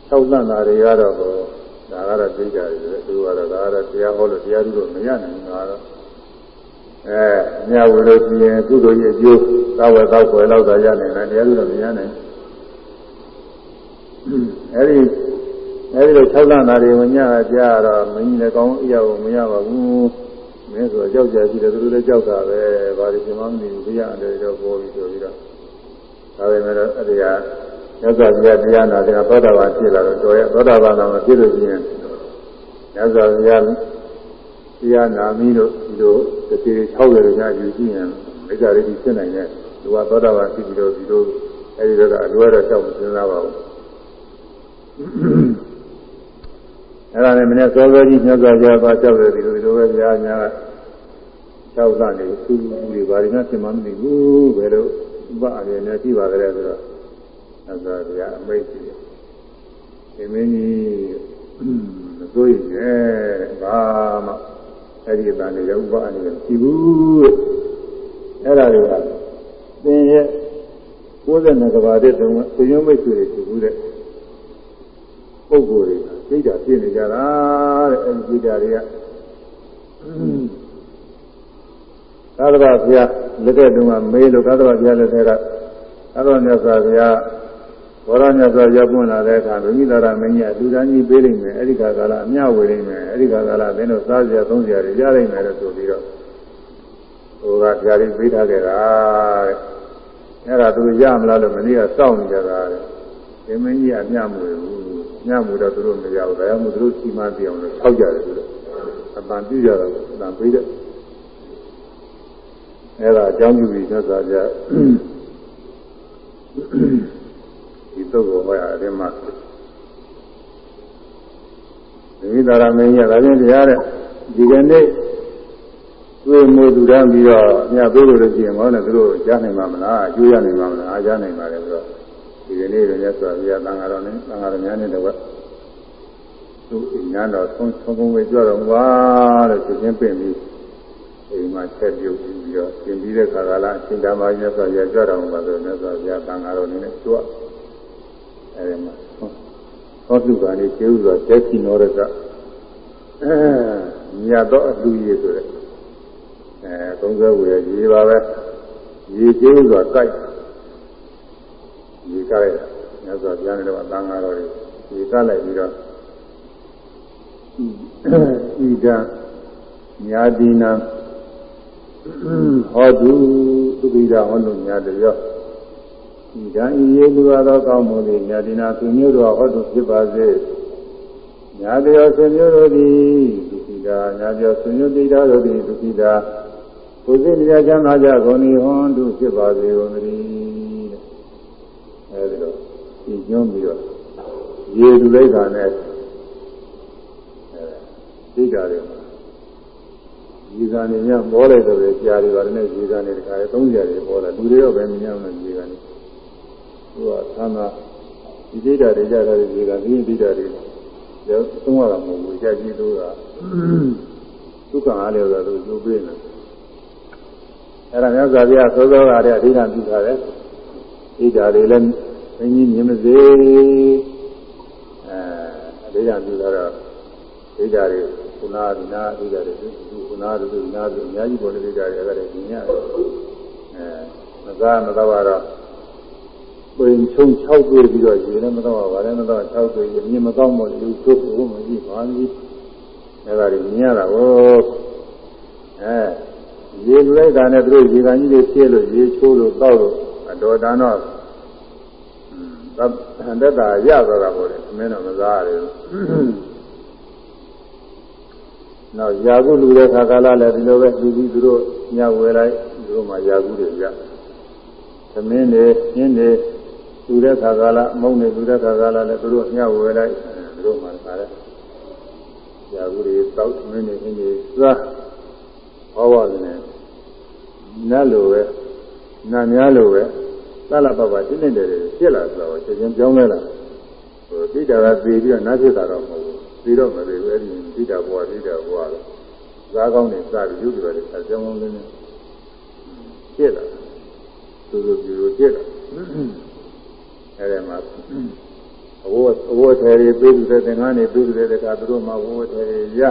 A: ၆လန့်တာတွေကတော့ ဒါကတော့သိကြတယ်သူကတော့ဒါကတော့တရားဟောလို့တရားထုလို့မရနိုင်ဘူးကတော့အဲမြတ်ဝလို့ရှိရင်ကုသိုလ်ရဲ့အကျိုးသာဝေသောက်ွယ်လောက်သာရနိုင်တယ်တရားထုလို့မရနိုင်အဲဒီအဲဒီလို၆လန့်တာတွေမညကြားတော့မင်းကြီးလည်းကောင်းအရာကိုမရပါဘူးမင်းဆိုကြောက်ကြရှိတယ်သူတို့လည်းကြောက်တာပဲဘာလို့ရှင်မမသိဘူးဘုရားအဲ့ဒါတော့ပေါ်ပြီးဆိုပြီးတော့ဒါပေမဲ့အဲ့ဒီဟာ မြတ်စွာဘုရားတရားနာတဲ့သောတာပန်ဖြစ်လာတော့တော်ရသောတာပန်ကမဖြစ်လို့ရှိရင်မြတ်စွာဘုရားတရားနာပြီးတော့ဒီလိုတစ်ပေ60ရကြယူကြည့်ရင်မိစ္ဆာရိတိဖြစ်နိုင်တဲ့လူကသောတာပန်ဖြစ်ပြီးတော့ဒီလိုအဲဒီတော့အလွဲတော့ကြောက်မစင်စားပါဘူးအဲ့ဒါနဲ့မနေ့စောစောကြီးမြတ်စွာဘုရားပါကြောက်တယ်ဒီလိုဒီလိုပဲဘုရားညာကြောက်တာနေသူ့လူတွေဘာတွေမှဖြစ်မှမသိဘူးဘယ်လိုဥပအရေနဲ့ရှိပါကြလဲဆိုတော့ မြတ်စွာဘုရားအမိတ်ကြီးဒီမင်းကြီးမစိုးရင်လည်းဘာမှအဲ့ဒီအတန်တွေဥပအရေမရှိဘူးအဲ့ဒါတွေကသင်ရဲ့62ကဘာတဲ့တုန်းကသင်ရုံးမိတ်ဆွေတွေရှိဘူးတဲ့ပုဂ္ဂိုလ်တွေကစိတ်ဓာတ်ဖြစ်နေကြတာတဲ့အဲဒီစိတ်ဓာတ်တွေကသာသနာ့ဘုရားလက်ထက်တုန်းကမေးလို့သာသနာ့ဘုရားလက်ထက်ကသာသနာ့မြတ်စွာဘုရား ဘောရမြတ်စွာရောက်ပွင့်လာတဲ့အခါဗမိသာရမင်းကြီးအလူတန်းကြီးပေးလိုက်မယ်အဲဒီခါကာလအမျှဝေလိုက်မယ်အဲဒီခါကာလမင်းတို့စားစရာသုံးစရာတွေရလိုက်မယ်လို့ဆိုပြီးတော့ဟိုကဘုရားကြီးပေးထားခဲ့တာတဲ့အဲ့ဒါသူရမလားလို့မနေ့ကစောင့်နေကြတာတဲ့ဒီမင်းကြီးအမျှမွေဘူးညမှုတော့သူတို့မရဘူးဒါကြောင့်မို့သူတို့စီမံပြအောင်လို့ထောက်ကြတယ်သူတို့အပန်ပြကြတော့အပန်ပေးတဲ့အဲ့ဒါအကြောင်းပြုပြီးသက်သာကြ ဒီတော့ဘောရအရင်မှာမိသားရမင်းကြီးကဒါချင်းတရားတဲ့ဒီကနေ့တွေ့မှုသူတန်းပြီးတော့ညပေးလို့လို့ရှိရင်မောင်းတယ်သူတို့ကြားနိုင်မှာမလားအကျိုးရနိုင်မှာမလားအားကြားနိုင်ပါလေဆိုတော့ဒီကနေ့တော့မြတ်စွာဘုရားသံဃာတော်နဲ့သံဃာတော်များနဲ့တော့သူညာတော်ဆုံးဆုံးကုန်ဝေကြတော်မူပါလို့သူချင်းပြင်ပြီးအိမ်မှာဆက်ပြုတ်ပြီးတော့သင်ပြီးတဲ့ခါကလာအရှင်ဓမ္မမြတ်စွာဘုရားကြွတော်မူပါဆိုမြတ်စွာဘုရားသံဃာတော်နဲ့ကြွ အဲဒီမှာသောတုကနေကျေဥစွာသက်ချီနောရကအဲမြတ်သောအလူကြီးဆိုတဲ့အဲသုံးဆွဲဝေရေပါပဲရေကျေဥစွာကြိုက်ရေကလိုက်မြတ်စွာဘုရားနဲ့တော့သံဃာတော်တွေရေကလိုက်ပြီးတော့ဣဒံညာတိနံဟောတုသုပိဒဟောတုညာတရောဣ ဒံဤရေလူသောကောင်းမှုတွေညာတိနာသူမျိုးတော်ဟောတုဖြစ်ပါစေညာတရောဆွေမျိုးတို့သည်သုပိဒညာတရောဆွေမျိုးတိတာတို့သည်သုပိဒကိုယ်စိတ်တရားချမ်းသာကြကုန်၏ဟွန်တုဖြစ်ပါစေကုန်သတည်းအဲဒီတော့ဒီညွှန်းပြီးတော့ရေလူလိုက်တာနဲ့သိကြတယ်ရေကန်နေညပေါ်လိုက်တော့လေကြာတွေပါတယ်နဲ့ရေကန်နေတခါလေသုံးကြတွေပေါ်လာလူတွေတော့ပဲမြင်အောင်လို့ရေကန်နေ သူကသံသာဒီဒိဋ္ဌာတွေကြတာရေကန်ဒီဒိဋ္ဌာတွေတော့သုံးရတာမဟုတ်ဘူးကြာကြီးတို့ကဒုက္ခအားလည်းဆိုသူကျိုးပေးနေအဲ့ဒါမျိုးသာပြသောသောကတည်းကအဓိကပြုထားတယ်ဒိဋ္ဌာတွေလည်းမင်းကြီးမြင်မစေအဲအဓိကပြုထားတော့ဒိဋ္ဌာတွေခုနာဒီနာဒိဋ္ဌာတွေခုနာတို့ဒီနာတို့အများကြီးပေါ်တဲ့ဒိဋ္ဌာတွေအဲ့ဒါတွေမြင်ရတယ်အဲမသာမသာတော့ ပွင့်ချုံ6တွေ့ပြီးတော့ရေလည်းမတော့ပါဘူးလည်းမတော့6တွေ့ရေမြင်မကောင်းမို့လူထုတ်ဖို့မရှိပါဘူးအဲ့ဒါတွေမြင်ရတာကိုအဲရေလူလိုက်တာနဲ့သူတို့ရေကန်ကြီးတွေဖြစ်လို့ရေချိုးလို့တောက်လို့အတော်တန်တော့သံတတရသွားတာပေါ့လေမင်းတော့မစားရတယ်နောက်ယာကုလူတဲ့ခါကာလလည်းဒီလိုပဲလူကြီးသူတို့ညဝယ်လိုက်သူတို့မှယာကုတွေရသမင်းတွေရှင်းတွေ လူတဲ့ခါကာလမုံတွေလူတဲ့ခါကာလလည်းသူတို့ညဝယ်လိုက်သူတို့မှခါတယ်ယာကုတွေတောက်သမင်းတွေရှင်းတွေသွားဟောပါတယ်နတ်လိုပဲနတ်များလိုပဲသလပပတင်းတင်းတယ်ဖြစ်လာဆိုတော့ချက်ချင်းပြောင်းလဲလာဟိုတိတာကပြေပြီးတော့နတ်ဖြစ်တာတော့မဟုတ်ဘူးပြီးတော့မပြေဘူးအဲ့ဒီတိတာဘဝတိတာဘဝတော့ဇာကောင်းနေစပြီးရုပ်တွေဆက်ကြောင်းကောင်းလေးနဲ့ဖြစ်လာသူတို့ပြလို့ဖြစ်လာ အဲ့ဒီမှာအဝတ်အဝတ်ထဲတွေပြေးတဲ့သင်္ကန်းတွေပြေးတဲ့တခါသူတို့မှဝဝတ်ထဲရ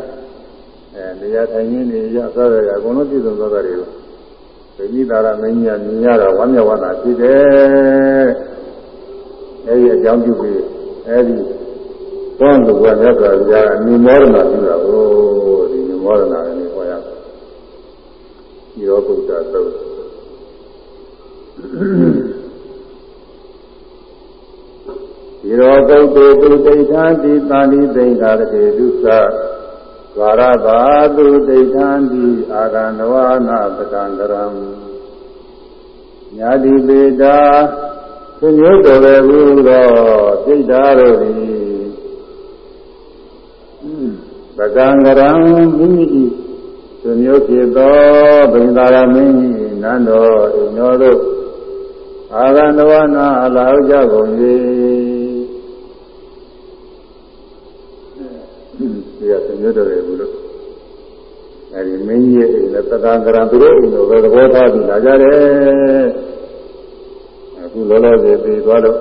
A: အဲနေရာထိုင်ရင်းနေရသွားတယ်အကုန်လုံးပြည့်စုံသွားတယ်လို့ဗိမိတာရမင်းကြီးကမြင်ရတာဝမ်းမြောက်ဝမ်းသာဖြစ်တယ်အဲဒီအကြောင်းပြုပြီးအဲဒီသောလူကမြတ်စွာဘုရားကနိမောဒနာပြုတာကိုဒီနိမောဒနာနဲ့ဟောရဒီရောပုဒ္ဒသုတ် ဒီရောသုတ်တေသူဒိဋ္ဌာတိတာလိသိင်္ဂါရတေဒုသဝါရဘာသူဒိဋ္ဌာတိအာဂန္ဓဝနာပကံကရံညာတိပေတာသူမျိုးတော်ပဲဘူးတော့စိတ်ဓာတ်တို့သည်ပကံကရံမိမိ၏သူမျိုးဖြစ်သောဗိန္ဒာရမင်းကြီးနန်းတော်အိမ်တော်တို့အာဂန္ဓဝနာအလာဥကြကုန်၏ ဒီကသူမျိုးတော်ပဲဘူးလို့အဲဒီမင်းကြီးရဲ့အိမ်နဲ့ပကံကရံသူတို့အိမ်တော်ပဲသဘောထားပြီးလာကြတယ်အခုလောလောဆယ်ပြီးသွားတော့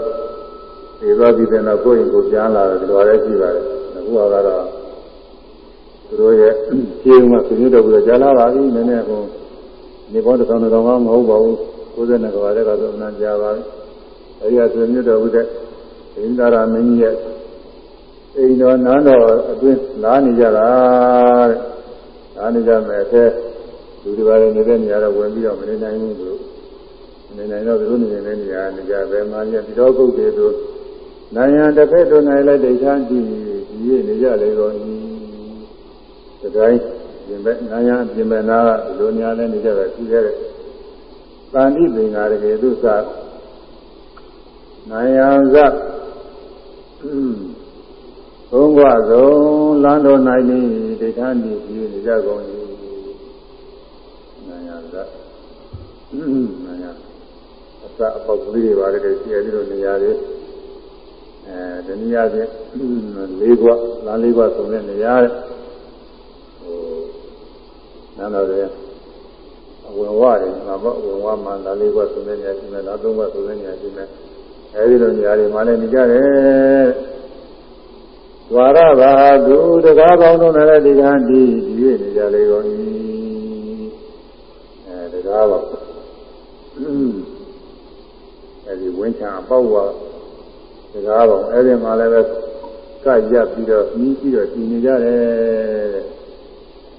A: ပြီးသွားပြီးတဲ့နောက်ကိုယ့်ရင်ကိုပြန်လာတယ်ဒီလိုလည်းရှိပါတယ်အခုကတော့သူတို့ရဲ့ခြေဥမှာဆွေးနွေးတော့ပြီးတော့ကြားလာပါပြီနည်းနည်းဟိုနေပေါ်တစ်ဆောင်တစ်ဆောင်မှမဟုတ်ပါဘူး90ကဘာတဲ့ကတော့အနံကြားပါပြီအဲဒီကဆွေးနွေးတော့ပြီးတဲ့ဒိန္ဒရာမင်းကြီးရဲ့ အိမ်တော်နန်းတော်အတွင်းလာနေကြတာတဲ့လာနေကြမယ်အဲလူတွေပါနေတဲ့နေရာတော့ဝင်ပြီးတော့မနေနိုင်ဘူးသူနေနိုင်တော့သူတို့နေတဲ့နေရာနေကြပဲမှညပြီးတော့ပုတ်တယ်သူနိုင်ရတစ်ဖက်တို့နိုင်လိုက်ဒိဋ္ဌာန်ကြည့်ဒီရနေကြလေတော့ဤတတိုင်းပြင်မဲ့နိုင်ရပြင်မဲ့နာကဒီလိုနေရာနဲ့နေကြတာရှိခဲ့တဲ့တန်တိပင်္ဂါရကေသူသနိုင်ရဇ သုံးဘဝဆုံးလမ်းတော်နိုင်နေဒိဋ္ဌာန်ကြည့်နေကြကုန်၏နိုင်ရဇနိုင်ရစအပေါက်ကလေးတွေပါတယ်ရှိအဲဒီလိုနေရာတွေအဲတနည်းအားဖြင့်လေးခွလမ်းလေးခွဆိုတဲ့နေရာတဲ့ဟိုနန်းတော်တွေအဝင်ဝတွေငါပေါ့အဝင်ဝမှာလမ်းလေးခွဆိုတဲ့နေရာရှိမယ်လမ်းသုံးခွဆိုတဲ့နေရာရှိမယ်အဲဒီလိုနေရာတွေမှာလည်းနေကြတယ် ဝါရဘာသူတကားပေါင်းတို့နဲ့ဒီကံဒီဒီရနေကြလေကုန်၏အဲတကားပေါင်းအဲဒီဝင်းချံအပေါက်ဝါစကားပေါင်းအဲဒီမှာလည်းပဲကရပ်ပြီးတော့ပြီးပြီးတော့တည်နေကြတယ်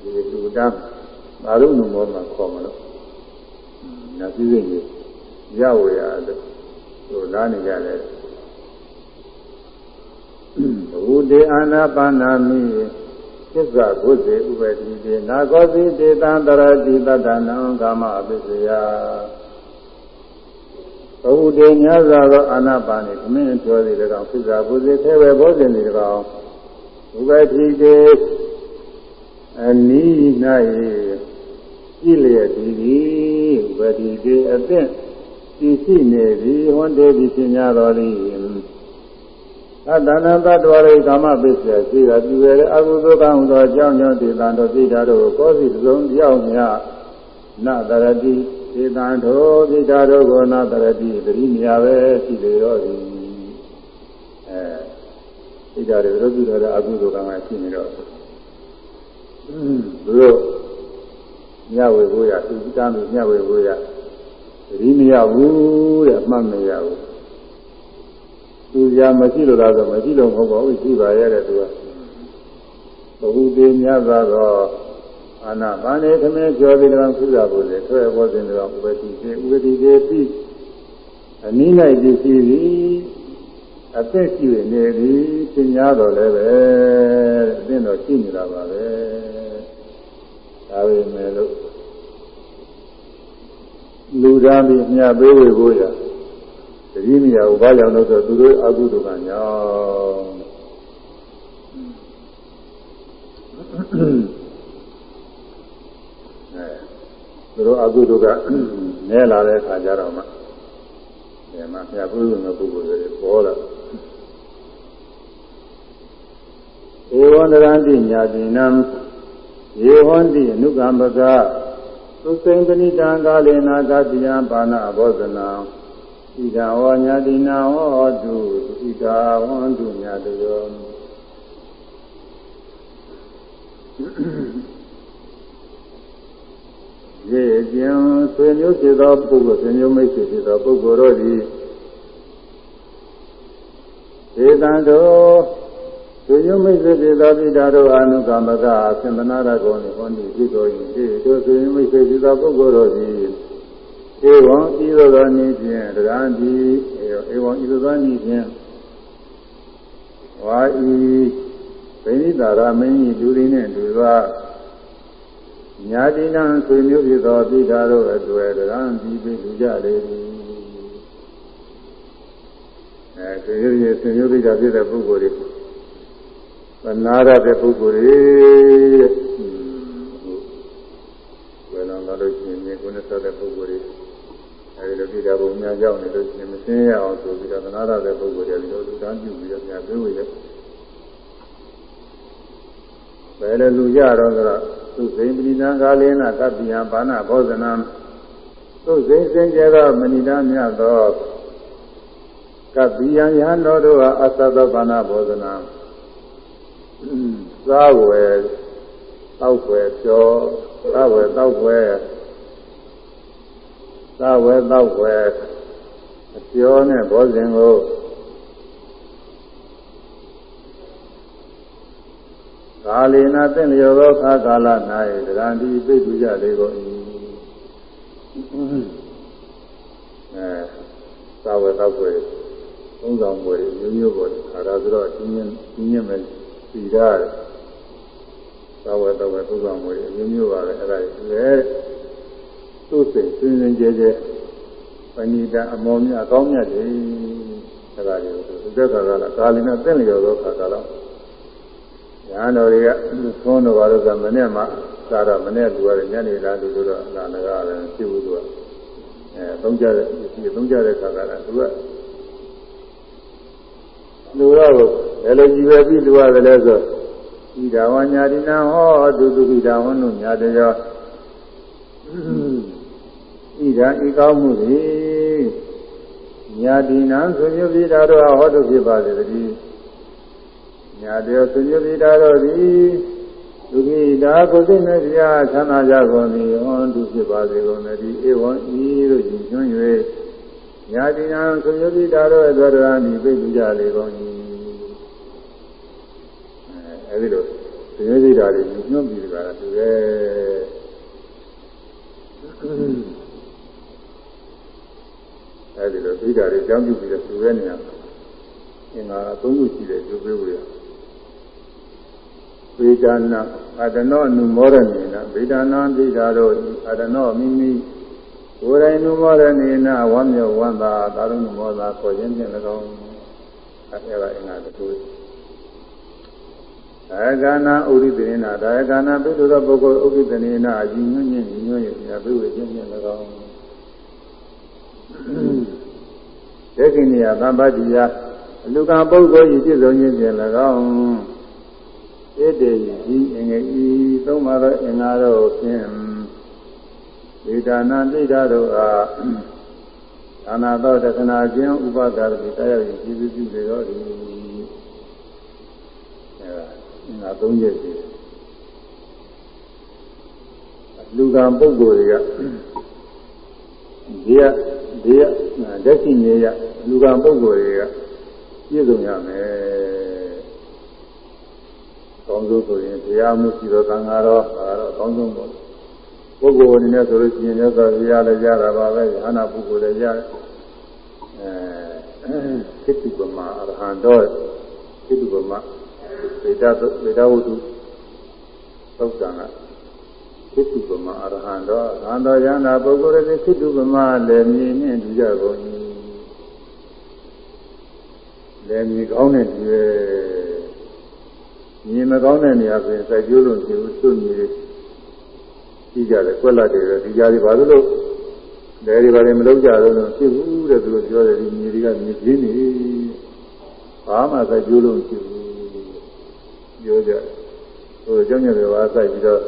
A: ဒီလူတန်းသာရုံနုမောမှာခေါ်မလို့ညာစည်းစိမ်ကြီးရဝရတဲ့ဟိုလာနေကြတယ် ဘုဒေအာနာပါဏာမိသစ္စာဘုဇေဥပတိတေနာကောစီတေတံတရတိတတ္တနံကာမအပိစယဘဝတည်များစွာသောအာနာပါနေသမင်းပြောသည်၎င်းသစ္စာပူဇေသေးပဲဘောဇင်သည်၎င်းဥပတိတေအနိ၌ကြည့်လျက်ဒီဒီဝတိကေအသင့်ကြည်ရှိနေသည်ဟွန်းတေသည်ရှင်များတော်လိ အတ္တနာတ္တဝရိကာမပစ္စယရှိတာပြုရတဲ့အကုသိုလ်ကောင်းသောအကြောင်းကြောင့်ဒီတန်တော်သိတာတို့ကိုကောစီသုံးကြောင်းများနတရတိဒီတန်တော်သိတာတို့ကိုနတရတိသတိမြာပဲရှိလေရောသည်အဲသိတာတွေတို့ပြုရတဲ့အကုသိုလ်ကောင်းကရှိနေတော့သူတို့ညဝေကိုရသူကမ်းသူညဝေကိုရသတိမရဘူးတဲ့အမှတ်မရဘူး သူကြမရှိလို့လားဆိုမရှိလို့မဟုတ်ပါဘူးရှိပါရဲ့တဲ့သူကဘုဟုသေးများသောအာနာပါနေသမင်းကျော်ပြီးတော့ခုရဖို့လေဆွဲပေါ်စဉ်တော့ဥပတိသေးဥပတိသေးပြီးအနည်း၌ကြည့်စီသည်အသက်ရှိနေသည်သင်များတော်လည်းပဲအသင်တော်ရှိနေတာပါပဲဒါပေမဲ့လို့လူသားပြီးမြတ်ပေးဝေဖို့ရ တတိမယာကိုဘာကြောင့်လို့ဆိုသူတို့အကုသိုလ်ကညောင်းအဲသူတို့အကုသိုလ်ကနဲလာတဲ့အခါကျတော့မှဒီမှာမြတ်ပေးဝင်တဲ့ပုဂ္ဂိုလ်တွေပေါ်လာဧဝံတရန္တိညာတိနံယေဝန္တိအနုကံပကသုစိန်ပဏိတံကာလေနာကတိယပါဏဘောဇနံ ဣဒံဝါညာတိနာဟောတုဣဒာဝန္တုညာတယောရေကျင်ဆွေမျိုးဖြစ်သောပုဂ္ဂိုလ်ဆွေမျိုးမိတ်ဆွေဖြစ်သောပုဂ္ဂိုလ်တို့သည်ဧတံတော်သူညမိတ်စေတေသာပိတာတို့အာနုကမ္မကအသင်္တနာရကောနိဟောတိဖြစ်တော်၏ဒီတို့သူညမိတ်စေတေသာပုဂ္ဂိုလ်တို့သည် ဧဝံဤသို့သောနည်းဖြင့်တရားဒီဧဝံဤသို့သောနည်းဖြင့်ဝါဤဗိနိတာရမင်းကြီးလူရင်းနဲ့လူသောညာတိနံဆွေမျိုးဖြစ်သောပိတာတို့အတွေ့တရားဒီပိလူကြလေသည်အဲဆွေမျိုးရဲ့ဆွေမျိုးပိတာဖြစ်တဲ့ပုဂ္ဂိုလ်တွေသနာရတဲ့ပုဂ္ဂိုလ်တွေတဲ့ဘယ်လိုလဲလို့ရှိရင်ကိုယ်နဲ့ဆက်တဲ့ပုဂ္ဂိုလ်တွေ အဲဒီလိုပြည်တာဘုံများရောက်နေလို့ရှိရင်မသိရအောင်ဆိုပြီးတော့သနာရတဲ့ပုဂ္ဂိုလ်တွေဒီလိုလူတန်းပြုပြီးတော့ညာပြေးဝေရဘယ်လိုလူရတော့ဆိုတော့သူစိန်ပရိသံကာလေနာကပ္ပိယဘာနာဘောဇနံသူစိန်စင်ကြသောမဏိတာမြတ်သောကပ္ပိယယဟန်တော်တို့ဟာအသသောဘာနာဘောဇနံစားဝယ်တောက်ဝယ်ကျော်စားဝယ်တောက်ဝယ် စားဝယ်တောက်ဝယ်အကျော်နဲ့ဘောဇင်ကိုကာလီနာသင်လျောသောခါကာလ၌တရံဒီပြည့်သူကြလေကုန်၏အဲစားဝယ်တောက်ဝယ်သုံးဆောင်ဝယ်မျိုးမျိုးပေါ်ခါရဆိုတော့အင်းင်းအင်းင်းမဲ့စီရတယ်သာဝတ္တဝသုဇံမွေအမျိုးမျိုးပါပဲအဲ့ဒါကြီးလေ သူ့စိတ်စင်စင်ကြဲကြဲပဏိတအမောမြအကောင်းမြတ်တယ်အဲ့ဒါကြီးသူသက်သာကလာကာလီနဲ့သင်လျော်သောခါကလာညာတော်တွေကသွန်းတော်ပါလို့ဆိုမနေ့မှသာတော့မနေ့လူရတယ်ညနေလာလူတို့တော့လာလကားတယ်ဖြစ်ဘူးသူကအဲသုံးကြတဲ့ဒီသုံးကြတဲ့ခါကလာသူကလူတော့ဘယ်လိုကြည့်ပဲပြီးလူရတယ်လဲဆိုဣဒဝညာတိနံဟောတုတုဣဒဝနုညာတယော ဣဒံဤကောင်းမှုသည်ညာတိနံဆွေမျိုးပြည်သားတို့ဟောတုဖြစ်ပါစေတည်းညာတယောဆွေမျိုးပြည်သားတို့သည်ဒုက္ခိတာကိုသိနေပြာချမ်းသာကြကုန်သည်ဟောတုဖြစ်ပါစေကုန်သတည်းဧဝံဤတို့ကြီးကျွန်း၍ညာတိနံဆွေမျိုးပြည်သားတို့သောတရားဤသိကြလေကုန်၏အဲဒီလိုသိရသိတာတွေညွှန်ပြီးကြတာသူရဲ့ အဲဒီလိုသိတာတွေကြောင်းပြုပြီးတော့သူရဲ့နေရာအင်္ဂါသုံးခုရှိတယ်ကျိုးပေးလို့ရဝေဒနာအတနောနုမောရဏေနဗေဒနာပိဓာတို့အတနောမိမိကိုယ်တိုင်နုမောရဏေနဝမ်းမြောက်ဝမ်းသာသာရုံနုမောသာခေါ်ခြင်းဖြင့်၎င်းအဲဒါအင်္ဂါတစ်ခုဒါယကနာဥရိသေနာဒါယကနာပိတုသောပုဂ္ဂိုလ်ဥရိသေနာအကြီးညွှန်းညွှန်းညွှန်းရပြိဝေချင်းချင်း၎င်း ဒိဋ္ဌိနိယသဗ္ဗတိယအလူကပုဂ္ဂိုလ်ဤပြည့်စုံခြင်းဖြင့်၎င်းဣတေယဤအင်္ဂဤသုံးပါသောအင်္ဂါတို့ဖြင့်ဒေတာနာတိတာတို့အားသာနာသောတခဏချင်းဥပဒါတိတရားရည်ကြည့်ပြုလေတော့ဒီအဲဒါအင်္ဂါ၃ချက်ရှိတယ်လူကံပုဂ္ဂိုလ်တွေက ဒီရဒီရဓာတ်ရှိနေရလူကံပုဂ္ဂိုလ်တွေကပြည့်စုံရမယ်။ကောင်းဆုံးဆိုရင်တရားမှုရှိတော့သံဃာတော်ဒါတော့ကောင်းဆုံးပေါ့။ပုဂ္ဂိုလ်အနေနဲ့ဆိုလို့ရှိရင်လည်းဆိုရလည်းရတာပါပဲ။ဟာနာပုဂ္ဂိုလ်လည်းရတယ်။အဲခိတ္တုပမအရဟံတော်ခိတ္တုပမဗေဒဗေဒဝတ္ထုသုတ်တံက ခိတ္တုပမအရဟံတော်သံတော်ယန္တာပုဂ္ဂိုလ်ရဲ့ခိတ္တုပမလည်းမြင်နဲ့တူကြကုန်၏လည်းမြင်ကောင်းတဲ့ဒီပဲမြင်မကောင်းတဲ့နေရာဆိုရင်စိုက်ကျိုးလို့ရှိဘူးသွမြေကြီးကြတယ်ကွက်လက်တွေဒီကြားတွေဘာလို့လဲတွေဘာတွေမလုပ်ကြတော့ဖြစ်ဘူးတဲ့သူတို့ပြောတယ်ဒီမြေတွေကမြေပြင်းနေဘာမှစိုက်ကျိုးလို့ရှိဘူးပြောကြဟိုကျောင်းညတွေပါစိုက်ပြီးတော့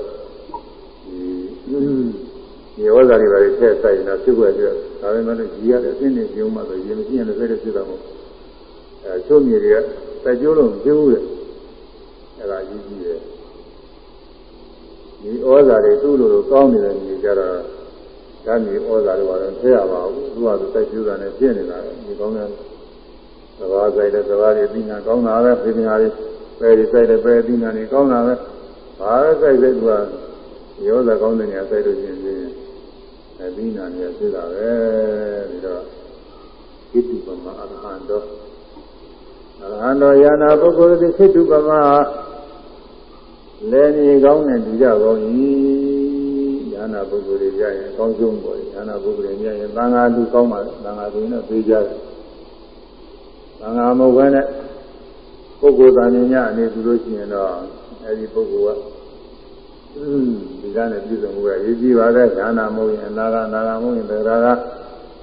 A: ဒီဝဇ္ဇာတွေပါထည့်ဆိုင်တော့ဖြစ်ွယ်ပြဒါပေမဲ့ကြီးရတဲ့အင်းနေပြုံးမှဆိုရင်မရှိရင်လည်းစိတ်နဲ့ဖြစ်တာမဟုတ်အဲချိုးမြေတွေကတက်ကျိုးလို့မဖြစ်ဘူးတဲ့အဲဒါကြီးကြီးတယ်ဒီဩဇာတွေသူ့လိုလိုကောင်းနေတဲ့မြေကြတော့ဓာတ်မြေဩဇာတွေပါတော့ထည့်ရပါဘူးသူကသူတက်ကျိုးတာနဲ့ဖြစ်နေတာဒီကောင်းတဲ့သဘာဝဆိုင်တဲ့သဘာဝတွေပြီးနာကောင်းတာပဲပြင်ညာတွေပဲဒီဆိုင်တဲ့ပဲပြီးနာတွေကောင်းတာပဲဘာပဲဆိုင်တဲ့သူက ရောသာကောင်းတဲ့နေရာဆိုင်လို့ရှိရင်အဘိနာနေရာဖြစ်တာပဲပြီးတော့ဣတိပမအရဟံတော်အရဟံတော်ယာနာပုဂ္ဂိုလ်သည်စိတ္တုပမလည်းနေကောင်းတဲ့ဒီကြကောင်း၏ယာနာပုဂ္ဂိုလ်တွေကြရင်အကောင်းဆုံးပေါ်ယာနာပုဂ္ဂိုလ်တွေကြရင်သံဃာလူကောင်းပါသံဃာသူနဲ့ပြေးကြတယ်သံဃာမဟုတ်ဘဲနဲ့ပုဂ္ဂိုလ်တန်ညအနေသူလို့ရှိရင်တော့အဲဒီပုဂ္ဂိုလ်က ဒီကနေ့ပြည်စုံမှုကရေးကြည့်ပါတဲ့ဉာဏမဟုတ်ရင်အနာဂနာဂမဟုတ်ရင်သဂရာဂ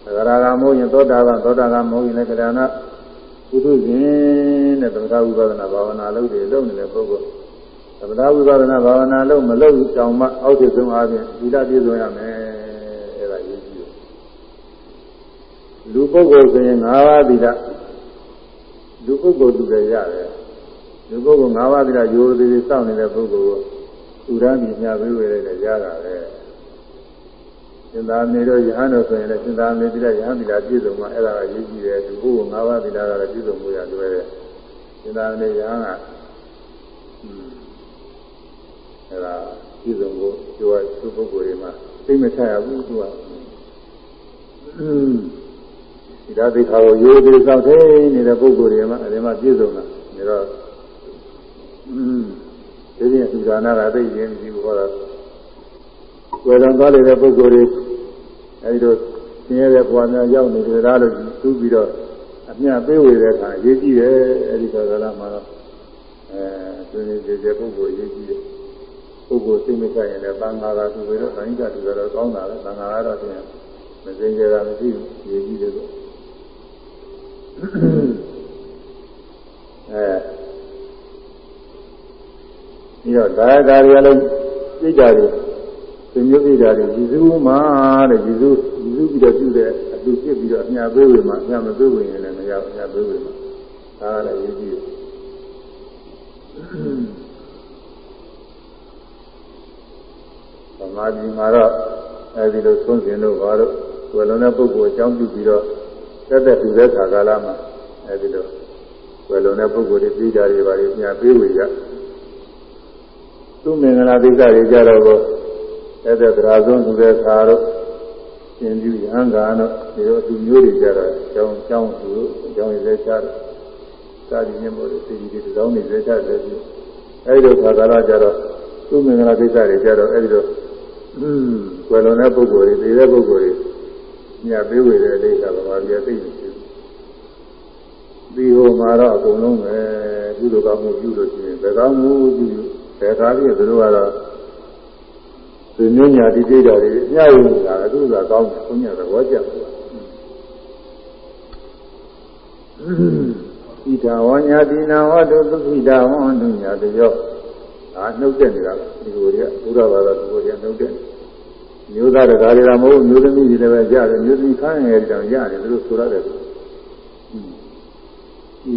A: သဂရာဂမဟုတ်ရင်သောတာပန်သောတာဂမဟုတ်ရင်လည်းကရဏပုထုဇဉ်တဲ့သမထဝိပဿနာဘာဝနာလုပ်တယ်လုပ်နေတဲ့ပုဂ္ဂိုလ်သမထဝိပဿနာဘာဝနာလုပ်မလုပ်ကြောင်မှအောက်ထစ်ဆုံးအားဖြင့်ဒီလပြည့်စုံရမယ်အဲဒါရေးကြည့်လူပုဂ္ဂိုလ်ဆိုရင်၅ပါးသီလလူပုဂ္ဂိုလ်သူလည်းရတယ်လူပုဂ္ဂိုလ်၅ပါးသီလရိုးသေးသေးစောင့်နေတဲ့ပုဂ္ဂိုလ် သူရမ်းပြီးညာပေးဝေလည်းရတာပဲစင်သာနေတော့ယဟန်တော်ဆိုရင်လည်းစင်သာနေပြီးတော့ယဟန်သီလပြည့်စုံမှအဲ့ဒါကရေးကြည့်တယ်သူဘုရား၅ပါးသီလကတော့ပြည့်စုံမှုရလွယ်တယ်စင်သာနေယဟန်ကအဲ့ဒါပြည့်စုံဖို့ကျိုးသူပုဂ္ဂိုလ်တွေမှာသိမချရဘူးသူကဒီသာသိခါကိုရိုးသေးစောင့်ထိနေတဲ့ပုဂ္ဂိုလ်တွေမှာအဲဒီမှာပြည့်စုံတာဒါတော့ ဒီပြင်သုဒါနာကသိရင်ဒီဘောတော့ဝေဒံသွားနေတဲ့ပုဂ္ဂိုလ်တွေအဲဒီတော့ဆင်းရဲတဲ့ဘဝများရောက်နေကြတာလို့သူပြီးတော့အမြတ်ပေးဝေတဲ့အခါအရေးကြီးတယ်အဲဒီသောကလာမှာတော့အဲသူနေကြတဲ့ပုဂ္ဂိုလ်အရေးကြီးတယ်ပုဂ္ဂိုလ်စိတ်မချရင်လည်းသံဃာကသူပဲတော့တိုင်းကသူကတော့ကောင်းတာပဲသံဃာကတော့ပြင်မစင်ကြတာမရှိဘူးအရေးကြီးတယ်လို့အဲ ပြီးတော့ဒါကာရီအလုံးသိကြတယ်သင်္ညုသိကြတယ်ယေရှုမှာတဲ့ယေရှုယေရှုပြီးတော့ပြုတဲ့အတူဖြစ်ပြီးတော့အညာပေးဝင်မှာအညာမပေးဝင်ရင်လည်းမရဘူးအညာပေးဝင်မှာဒါကလည်းရေးကြည့်သမာဓိမှာတော့အဲဒီလိုသုံးစင်လို့ဘာလို့ဝယ်လုံးတဲ့ပုဂ္ဂိုလ်အကြောင်းပြုပြီးတော့သက်သက်တူတဲ့ခါကာလမှာအဲဒီလိုဝယ်လုံးတဲ့ပုဂ္ဂိုလ်တွေပြီးကြတယ်ပါလေညာပေးဝင်ကြ သူမင်္ဂလာဒိဋ္ဌတွေကြတော့ကိုအဲ့ဒါသရာဆုံးသူတဲ့ခါတော့ရှင်ပြုရဟန်းကာတော့ဒီလိုသူမျိုးတွေကြတော့ကျောင်းကျောင်းသူကျောင်းရည်လက်ချတော့စာရင်းနဲ့မို့လို့စီကြီးတွေတောင်းနေလက်ချတယ်ပြီးအဲ့ဒီခါကာလကြတော့သူမင်္ဂလာဒိဋ္ဌတွေကြတော့အဲ့ဒီတော့อืมွယ်လွန်တဲ့ပုဂ္ဂိုလ်တွေနေတဲ့ပုဂ္ဂိုလ်တွေညပေးဝေတဲ့အိဋ္ဌဗမာပြည်သိနေပြီဒီဟိုမှာတော့အကုန်လုံးပဲကုသိုလ်ကောင်းမှုပြုလို့ရှိရင်ဘယ်ကောင်းမှုပြု ဘယ်ကားပြည့်သူတို့ကတော့သူညညာတိတိတာတွေအများကြီးလာတယ်သူကကောင်းတယ်ဘုညာသဘောကျတယ်ဣဒဝညာတိနာဟောတုသုခိတာဟောတုညာတရောဒါနှုတ်တဲ့နေတာဒီလိုတွေကဘုရားဘာသာဒီလိုတွေနှုတ်တဲ့မျိုးသားတကားတွေကမဟုတ်မျိုးသမီးတွေလည်းပဲကြားတယ်မျိုးသမီးခန်းငယ်တောင်ရတယ်သူတို့ဆိုရတယ်ဣ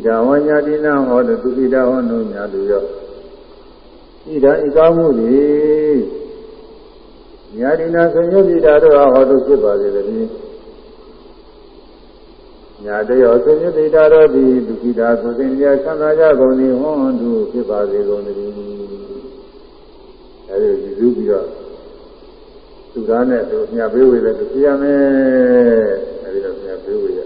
A: ဒဝညာတိနာဟောတုသုခိတာဟောတုညာတရော ဣဒဤကောင်းမှုသည်ညာတိနာဆင်ယုတ်ပိတာတို့ဟောတုဖြစ်ပါစေတည်းညာတယောဆင်းရဲတိတာတော်သည်ဒုက္ခိတာဆိုစဉ်ကြဆန္ဒကြကုန်သည်ဟွန်းသူဖြစ်ပါစေကုန်သတည်းအဲဒီယူပြီးတော့သူသားနဲ့သူမြတ်ပေးဝေလည်းသူပြရမယ်အဲဒီတော့မြတ်ပေးဝေရ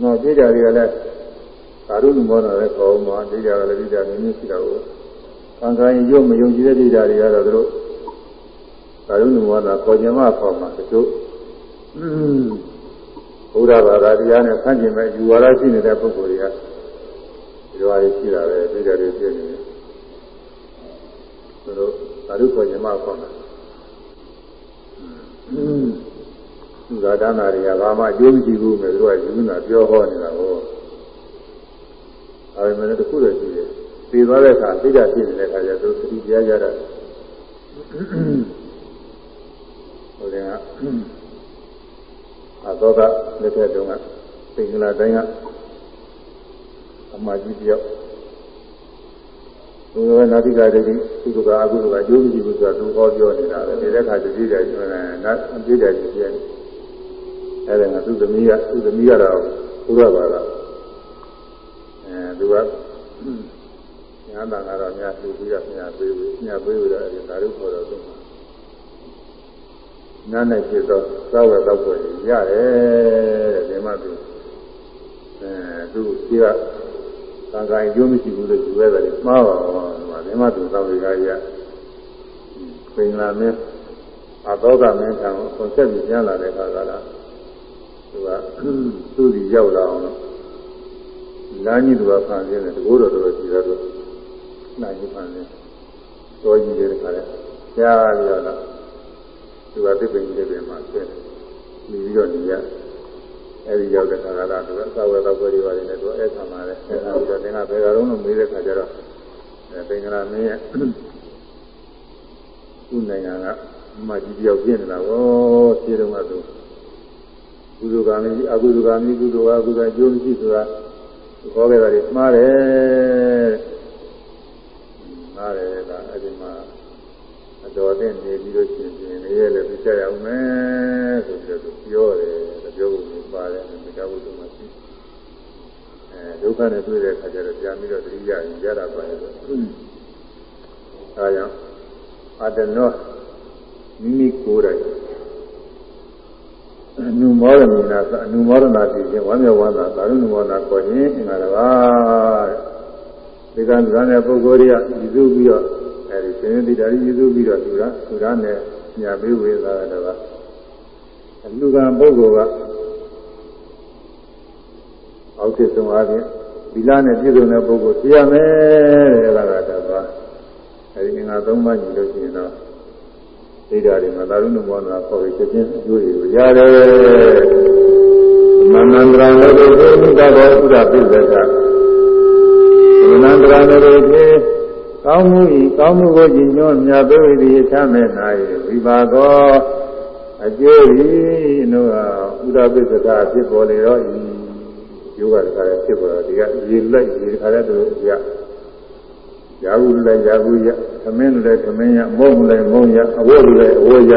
A: နော်ပြကြတွေကလည်း သာရုဏမောနာလည်းခေါ်မှာပြကြကလည်းပြကြနည်းနည်းရှိတာကိုကံကံရုပ်မယုံကြည်တဲ့ပြကြတွေကတော့သူတို့သာရုဏမောနာခေါ်ခြင်းမခေါ်မှာတချို့ဘုရားဘာသာတရားနဲ့ဆန့်ကျင်မဲ့ယူဝါဒရှိနေတဲ့ပုဂ္ဂိုလ်တွေကဒီလိုအရေးရှိတာပဲသိတယ်တွေပြည့်နေတယ်သူတို့သာဓုခေါ်ခြင်းမခေါ်တာသူသာဒနာတွေကဘာမှအကျိုးမရှိဘူးမယ်သူတို့ကယူနာပြောဟောနေတာကို အဲဒီမဲ့တခုတည်းရှိတယ်သိသွားတဲ့အခါသိကြဖြစ်နေတဲ့အခါကျသူသတိတရားရတာဟိုတဲ့အသောကလက်ထက်တုန်းကပင်္ဂလာတိုင်းကအမကြီးတယောက်ဘုရားနာတိကတည်းကကုသကအကုသကအကျိုးမရှိဘူးဆိုတော့သူဟောပြောနေတာပဲဒီတဲ့ခါတည်းကြည့်ကြတယ်နာပြည့်တယ်ကြည့်တယ်အဲ့ဒါကသူသမီးကသူသမီးကတော့ဘုရားဘာသာအဲ သူကညာတန်ကတော့ညာသူပြီးတော့ညာပေးပြီးညာပေးပြီးတော့အဲဒီသာရုခေါ်တော့သူနားနဲ့ဖြစ်တော့သောက်ရတော့ကိုရတယ်တဲ့ဒီမှာသူအဲသူကြီးကသံဃာကျိုးမရှိဘူးလို့ယူရတယ်မှားပါတော့ဒီမှာဒီမှာသူသောက်ရရပင်လာမင်းအသောကမင်းကံကိုဆက်ပြီးပြန်လာတဲ့အခါကလာသူကသူ့ဒီရောက်လာအောင်လို့ လမ်းကြီးသူကဖန်ဆင်းတယ်တကိုးတော်တော်ရှိတယ်လို့နိုင်ကြီးဖန်ဆင်းတော်ကြီးတဲ့ခါလဲကြားရတော့သူကသစ်ပင်ကြီးတွေမှာဆင်းနေပြီးတော့နေရအဲဒီရောက်တဲ့ခါကလာသူကသာဝေသောပွဲတွေပါတယ်နဲ့သူအဲ့ဆံလာတယ်အဲ့ဒါပြီးတော့သင်္ကဘယ်ကတော့လို့မေးတဲ့ခါကျတော့အဲပင်ကလာမင်းရဲ့သူ့နိုင်ငံကမကြီးတယောက်ပြင်းနေတာဟောခြေတုံးကသူကုသိုလ်ကံကြီးအကုသိုလ်ကံကြီးကုသိုလ်ကအကုသိုလ်အကျိုးမရှိဆိုတာ ခေါ်ခဲ့တာတွေမှားတယ်မှားတယ်ကအဲ့ဒီမှာအတော်နဲ့နေပြီးလို့ရှိရင်နေရလည်းပြကြရအောင်မယ်ဆိုပြီးတော့ပြောတယ်ပြောဖို့ပါတယ်မကြောက်ဘူးသူမှရှိအဲဒုက္ခနဲ့တွေ့တဲ့အခါကျတော့ပြန်ပြီးတော့သတိရရင်ရတာပါလေဆိုအဲကြောင့်အတနောမိမိကိုယ်တိုင် အနုမောရမနာသအနုမောရနာတည်ခြင်းဝမ်းမြောက်ဝမ်းသာသာရုဏမောနာခေါ်ခြင်းအင်္ဂါတပါးဒီကံဇာနဲ့ပုဂ္ဂိုလ်တွေကယူစုပြီးတော့အဲဒီရှင်ရတိတာယူစုပြီးတော့သူကသူကနဲ့ညာပေးဝေသာတပါးလူကံပုဂ္ဂိုလ်ကအောက်ဖြစ်ဆုံးအားဖြင့်သီလနဲ့ပြည့်စုံတဲ့ပုဂ္ဂိုလ်သိရမယ်တဲ့အဲ့ဒါကတပါးအဲဒီငါသုံးပါးညီလို့ရှိရင်တော့ ဒိဋ္ဌာတွေမှာသာရုဏဘောနာခေါ်ပြီးချက်ချင်းအကျိုးတွေကိုရတယ်မနန္တရာလောကေမိတ္တဘောဥဒ္ဒပိစ္ဆကမနန္တရာလောကေကောင်းမှုဤကောင်းမှုကိုကြည်ညွတ်မြတ်ပေဝိတိချမ်းမဲ့၌ဝိပါကောအကျိုးဤတို့ဟာဥဒ္ဒပိစ္ဆကဖြစ်ပေါ်လေတော့ဤယောဂတခါလည်းဖြစ်ပေါ်တော့ဒီကရေလိုက်ရေတခါလည်းတို့ရ ရာဟုလည်းရာဟုရသမင်းလည်းသမင်းရမုံလည်းမုံရအဝတ်လည်းအဝတ်ရ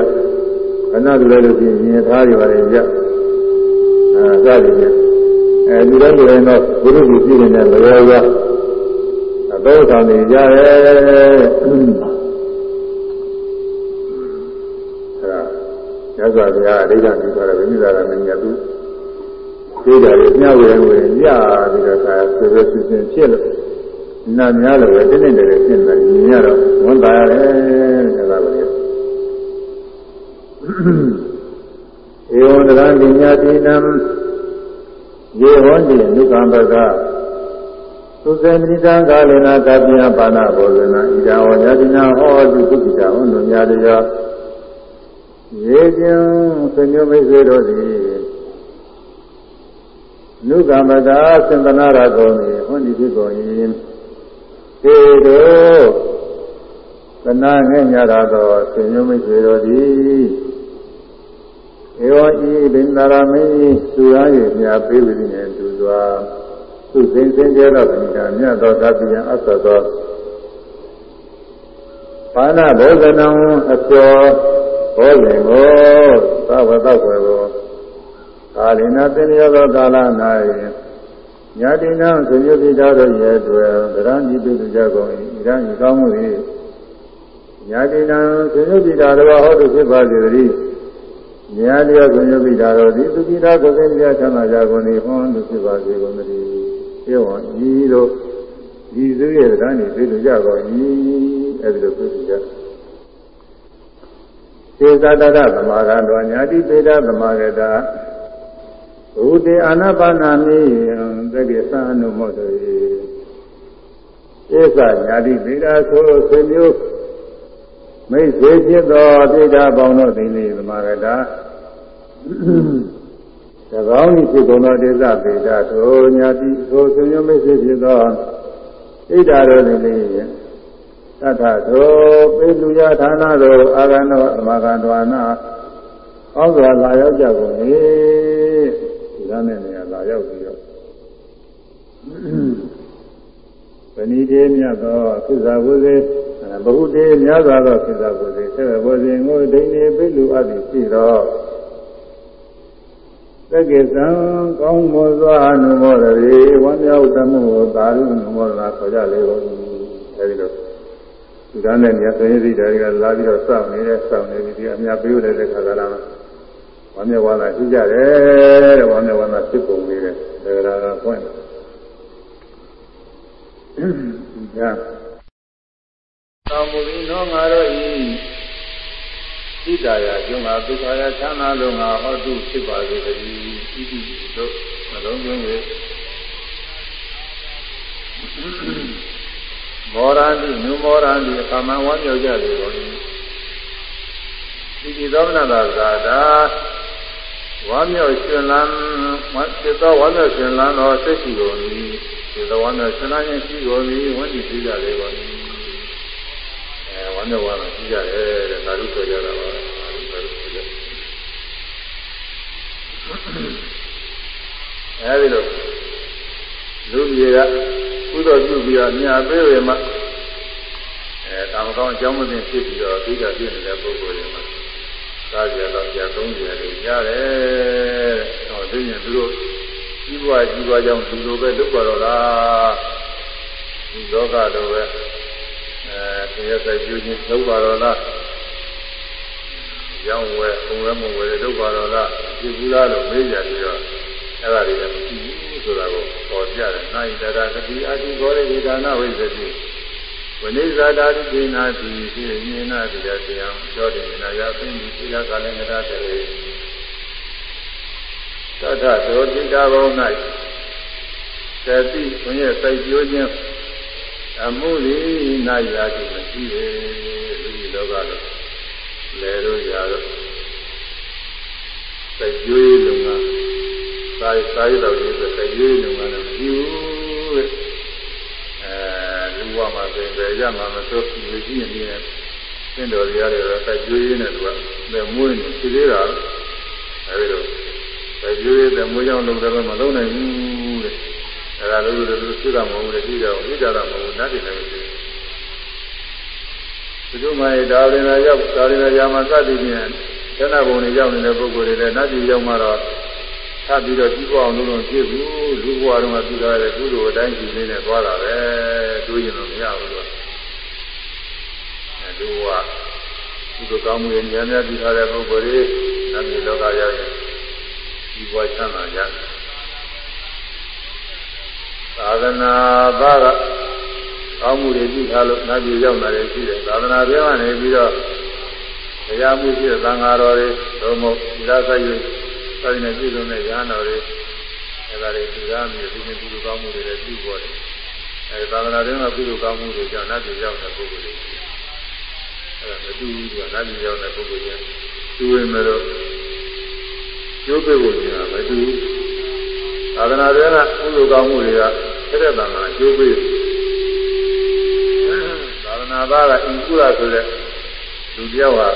A: ခဏတူလည်းလို့ပြင်ရင်သားတွေပါလေရအဲစသည်ဖြင့်အဲဒီလိုဆိုရင်တော့ဘုရုပ်ကြီးပြည်နေတဲ့လောရောအသောဆောင်နေကြရဲအဲဒါရသော်ဘုရားအဋ္ဌာပြုထားတဲ့ဝိညာဉ်သာမင်းရသူသိကြတယ်မျှဝေဝင်ရပြီးတော့ခါဆွေဆွေဆွစဉ်ဖြစ်လို့ နာများလို့ပဲတင်းတင်းတယ်ဖြစ်နေတယ်မြင်ရတော့ဝန်တာရတယ်ဆိုတာပါလေဧဝံတရံပညာတိနံယေဟောတိနုကံပကသုစေမိတံကာလေနာကပ္ပယပါဏဘောဇနာဣဒံဝညာတိနာဟောတုသုတိတဟောနုညာတယောရေခြင်းဆွေမျိုးမိတ်ဆွေတို့သည်နုကမတာသင်္တနာရကုံ၏ဟွန်ဒီဖြစ်ကုန်၏ သေတို့သနာငဲ့ညတာသောဆွေမျိုးမိတ်ဆွေတို့သည်ဧဝံဤဒိန္ဒရာမင်းသူရ၏မြာပေးပြီးနေသူစွာသူစင်စင်ကြသောဗိဓာမြတ်သောသဗ္ဗယအသသောပါဏဘောဇနံအကျော်ဘောဇင်ကိုသဝတောက်ွယ်ကိုကာလိနာသင်္ရသောကာလ၌ ညာတိနံဆွေမျိုးပိသားတို့ရဲ့တွေ့ဗရဏိပိတုကြကုန်၏ဣရန်ဤကောင်းမှု၏ညာတိနံဆွေမျိုးပိသားတို့ဟောတုဖြစ်ပါစေတည်းညာတရားဆွေမျိုးပိသားတို့သည်သူပိသားကိုယ်စိတ်ကြချမ်းသာကြကုန်၏ဟောတုဖြစ်ပါစေကုန်သတည်းဧဝံဤတို့ဒီစုရဲ့တရားနေသိလို့ကြပါ၏အဲဒီလိုသိကြသေသတရသမာဂန္တောညာတိပေဒသမာဂတာ ဘုတေအာနာပါနာမိသက္ကေသံအနုမောတေဧသညာတိပေဒဆိုဆွေမျိုးမိတ်ဆွေဖြစ်သောပိဋကပေါင်းတို့သည်လေသမာဂတာသကောင်းဤဖြစ်ကုန်သောဒေသပေတာထိုညာတိထိုဆွေမျိုးမိတ်ဆွေဖြစ်သောဣဒ္ဓာရောတိလေသတ္ထသောပေလူယဌာနသောအာဂန္တောအမဂန္တောနာအောက်စွာလာရောက်ကြကုန်၏ ဒီကနေ့နေရာလာရောက်ပြီးတော့ဗဏိတေမြတ်သောသုဇာဝုဇေဘဟုတေမြတ်စွာသောသုဇာဝုဇေဆေဘောဇင်ကိုဒိနေပေလူအပ်ပြီးရှိတော့သက္ကေသံကောင်းမောစွာအနုမောရေဝမ်းမြောက်သမှုကိုသာရုအနုမောဒနာခေါ်ကြလေကုန်အဲဒီလိုဒီကနေ့မြတ်စွာဘုရားတွေကလာပြီးတော့စောင့်နေတယ်စောင့်နေပြီးဒီအများပေးရတဲ့ခါကလာ ဝမ်းမြောက်ဝမ်းသာရှိကြတယ်တဲ့ဝမ်းမြောက်ဝမ်းသာဖြစ်ပုံလေးတဲ့ဒါကလာပွင့်တယ်ညာသောမူလီနောငါတို့ဤဣဒာယကျုံငါဒုက္ခယချမ်းသာလုံးငါဟောတုဖြစ်ပါစေတည်းဤတိတို့နှလုံးသွင်း၍မောရန္တိနုမောရန္တိအခါမှဝမ်းမြောက်ကြလေကုန်၏ဒီဒီသောမနတာသာတာ ဝမ်းမြောက်ရှင်လန်းဝတ်သောဝမ်းမြောက်ရှင်လန်းသောစိတ်ရှိကုန်၏ဒီသောဝမ်းမြောက်ရှင်လန်းခြင်းရှိကုန်၏ဝမ်းကြည့်ကြလေကုန်၏အဲဝမ်းမြောက်ဝမ်းသာရှိကြတယ်တဲ့သာဓုဆိုကြတာပါအဲဒီလိုလူကြီးကကုသိုလ်ပြုပြီးတော့ညာပေးရမှအဲတာမကောင်းအကြောင်းမသိဖြစ်ပြီးတော့သိကြပြည့်နေတဲ့ပုဂ္ဂိုလ်တွေမှာ သာကြတော့ကြာ30တွေရတယ်ဟောသိရင်သူတို့ကြီးပွားကြီးပွားကြောင်းသူတို့ပဲလုပ်ကြတော့လားဒီလောကလိုပဲအဲတရားစိုက်ပြုခြင်းလုပ်ကြတော့လားရောင်းဝယ်ပုံဝဲမဝယ်လုပ်ကြတော့လားပြဘူးလားလို့မေးကြပြီးတော့အဲ့ဒါတွေလည်းမရှိဘူးဆိုတာကိုပေါ်ပြတယ်။နိုင်တရာကတိအတိဘောရိဒါနဝိသတိ ဝိနိဇာတာတိဒေနာတိသိဉာဏတိယသေယံသောတိနာယသိဉ္စီလကလည်းငရတဲ့သတ္တသောတိတာဘုံ၌သတိခွင့်ရဲ့စိုက်ပျိုးခြင်းအမှုသည်နာရာတိမရှိလေလူကြီးလောကလို့လေတို့ရာတော့စိုက်ပျိုးရေးလုံကစာရေးစာရေးတော်ရေးဆိုတရေးလုံကလည်းမရှိဘူးတဲ့အဲလူ ဘဝမှာဆိုရင်ပဲရမှာမဆိုလူကြီးရင်နေသင်တော်ရရတယ်တော့စိုက်ပျိုးရေးနဲ့သူကလည်းမွေးနေရှိသေးတာအဲဒီတော့စိုက်ပျိုးရေးတဲ့မွေးကြောင်လုပ်တယ်မလုပ်နိုင်ဘူးတဲ့အဲဒါလို့လို့သူသိတာမဟုတ်ဘူးတဲ့ကြည့်ကြအောင်သိကြတာမဟုတ်ဘူးနတ်တွေလည်းမရှိဘူးဒီလိုမှဒါရင်လည်းရောက်ဒါရင်လည်းရာမစသည်ဖြင့်သဏ္ဍဘုံတွေရောက်နေတဲ့ပုဂ္ဂိုလ်တွေလည်းနတ်ပြည်ရောက်မှတော့ ထပ်ပြီးတော့ကြည့်ပေါ့အောင်လို့တော့ဖြစ်ဘူးလူဘဝတုန်းကပြုထားတဲ့ကုသိုလ်အတိုင်းကြည့်နေနဲ့သွားတာပဲတွေးရင်တော့မရဘူးတော့အဲလူဘဝကုသိုလ်ကောင်းမှုတွေဉာဏ်များပြုထားတဲ့ပုဂ္ဂိုလ်တွေနတ်ပြည်လောကရောက်ရင်ဒီဘဝချမ်းသာကြသာသနာ့ဘာကကောင်းမှုတွေပြုထားလို့နတ်ပြည်ရောက်လာတယ်ရှိတယ်သာသနာ့ဘဲကနေပြီးတော့တရားမှုရှိတဲ့သံဃာတော်တွေသို့မဟုတ်သီလဆိုင်၍ သာသနာပြည့်စုံတဲ့ရဟန်းတော်တွေအဲဒါတွေသူရမ်းမြေဒီနေ့ဒီလိုကောင်းမှုတွေလည်းပြုပေါ်တယ်အဲသာသနာ့တွင်ကကုသိုလ်ကောင်းမှုတွေကြောင့်နတ်ပြည်ရောက်တဲ့ပုဂ္ဂိုလ်တွေအဲဒါမတူဘူးကနတ်ပြည်ရောက်တဲ့ပုဂ္ဂိုလ်ချင်းတူဝင်မဲ့တော့ကျိုးပေးဖို့ညမတူဘူးသာသနာ့တွင်ကကုသိုလ်ကောင်းမှုတွေကဆက်တဲ့တန်ခါကျိုးပေးသာသနာ့ဘာကအင်ကုရဆိုတဲ့လူတယောက်ဟာ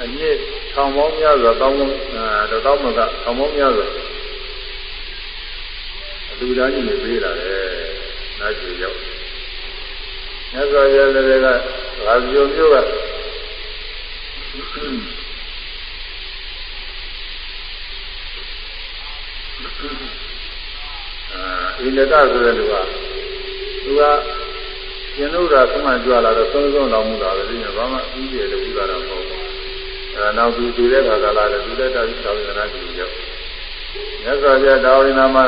A: အမြင့် ထောင်ပေါင်းများစွာတောင်းတော့တောင်းမကထောင်ပေါင်းများစွာအလူသားကြီးနေပေးလာတယ်နားကြည့်ရောက်မြတ်စွာဘုရားလည်းကရာဇီယုံမျိုးကအာဣန္ဒကဆိုတဲ့လူကသူကကျင်လို့တာဆုံးမကြွလာတော့သုံးဆုံးတော်မူတာပဲဒီမှာဘာမှအကြီးကျယ်လို့ဥပါတော့မဟုတ်ဘူး အဲနောက်သူသူတဲ့ခါကလာတယ်သူတဲ့တာသာဝေဒနာကြည့်ရောက်မြတ်စွာဘုရားတာဝေဒနာမှာ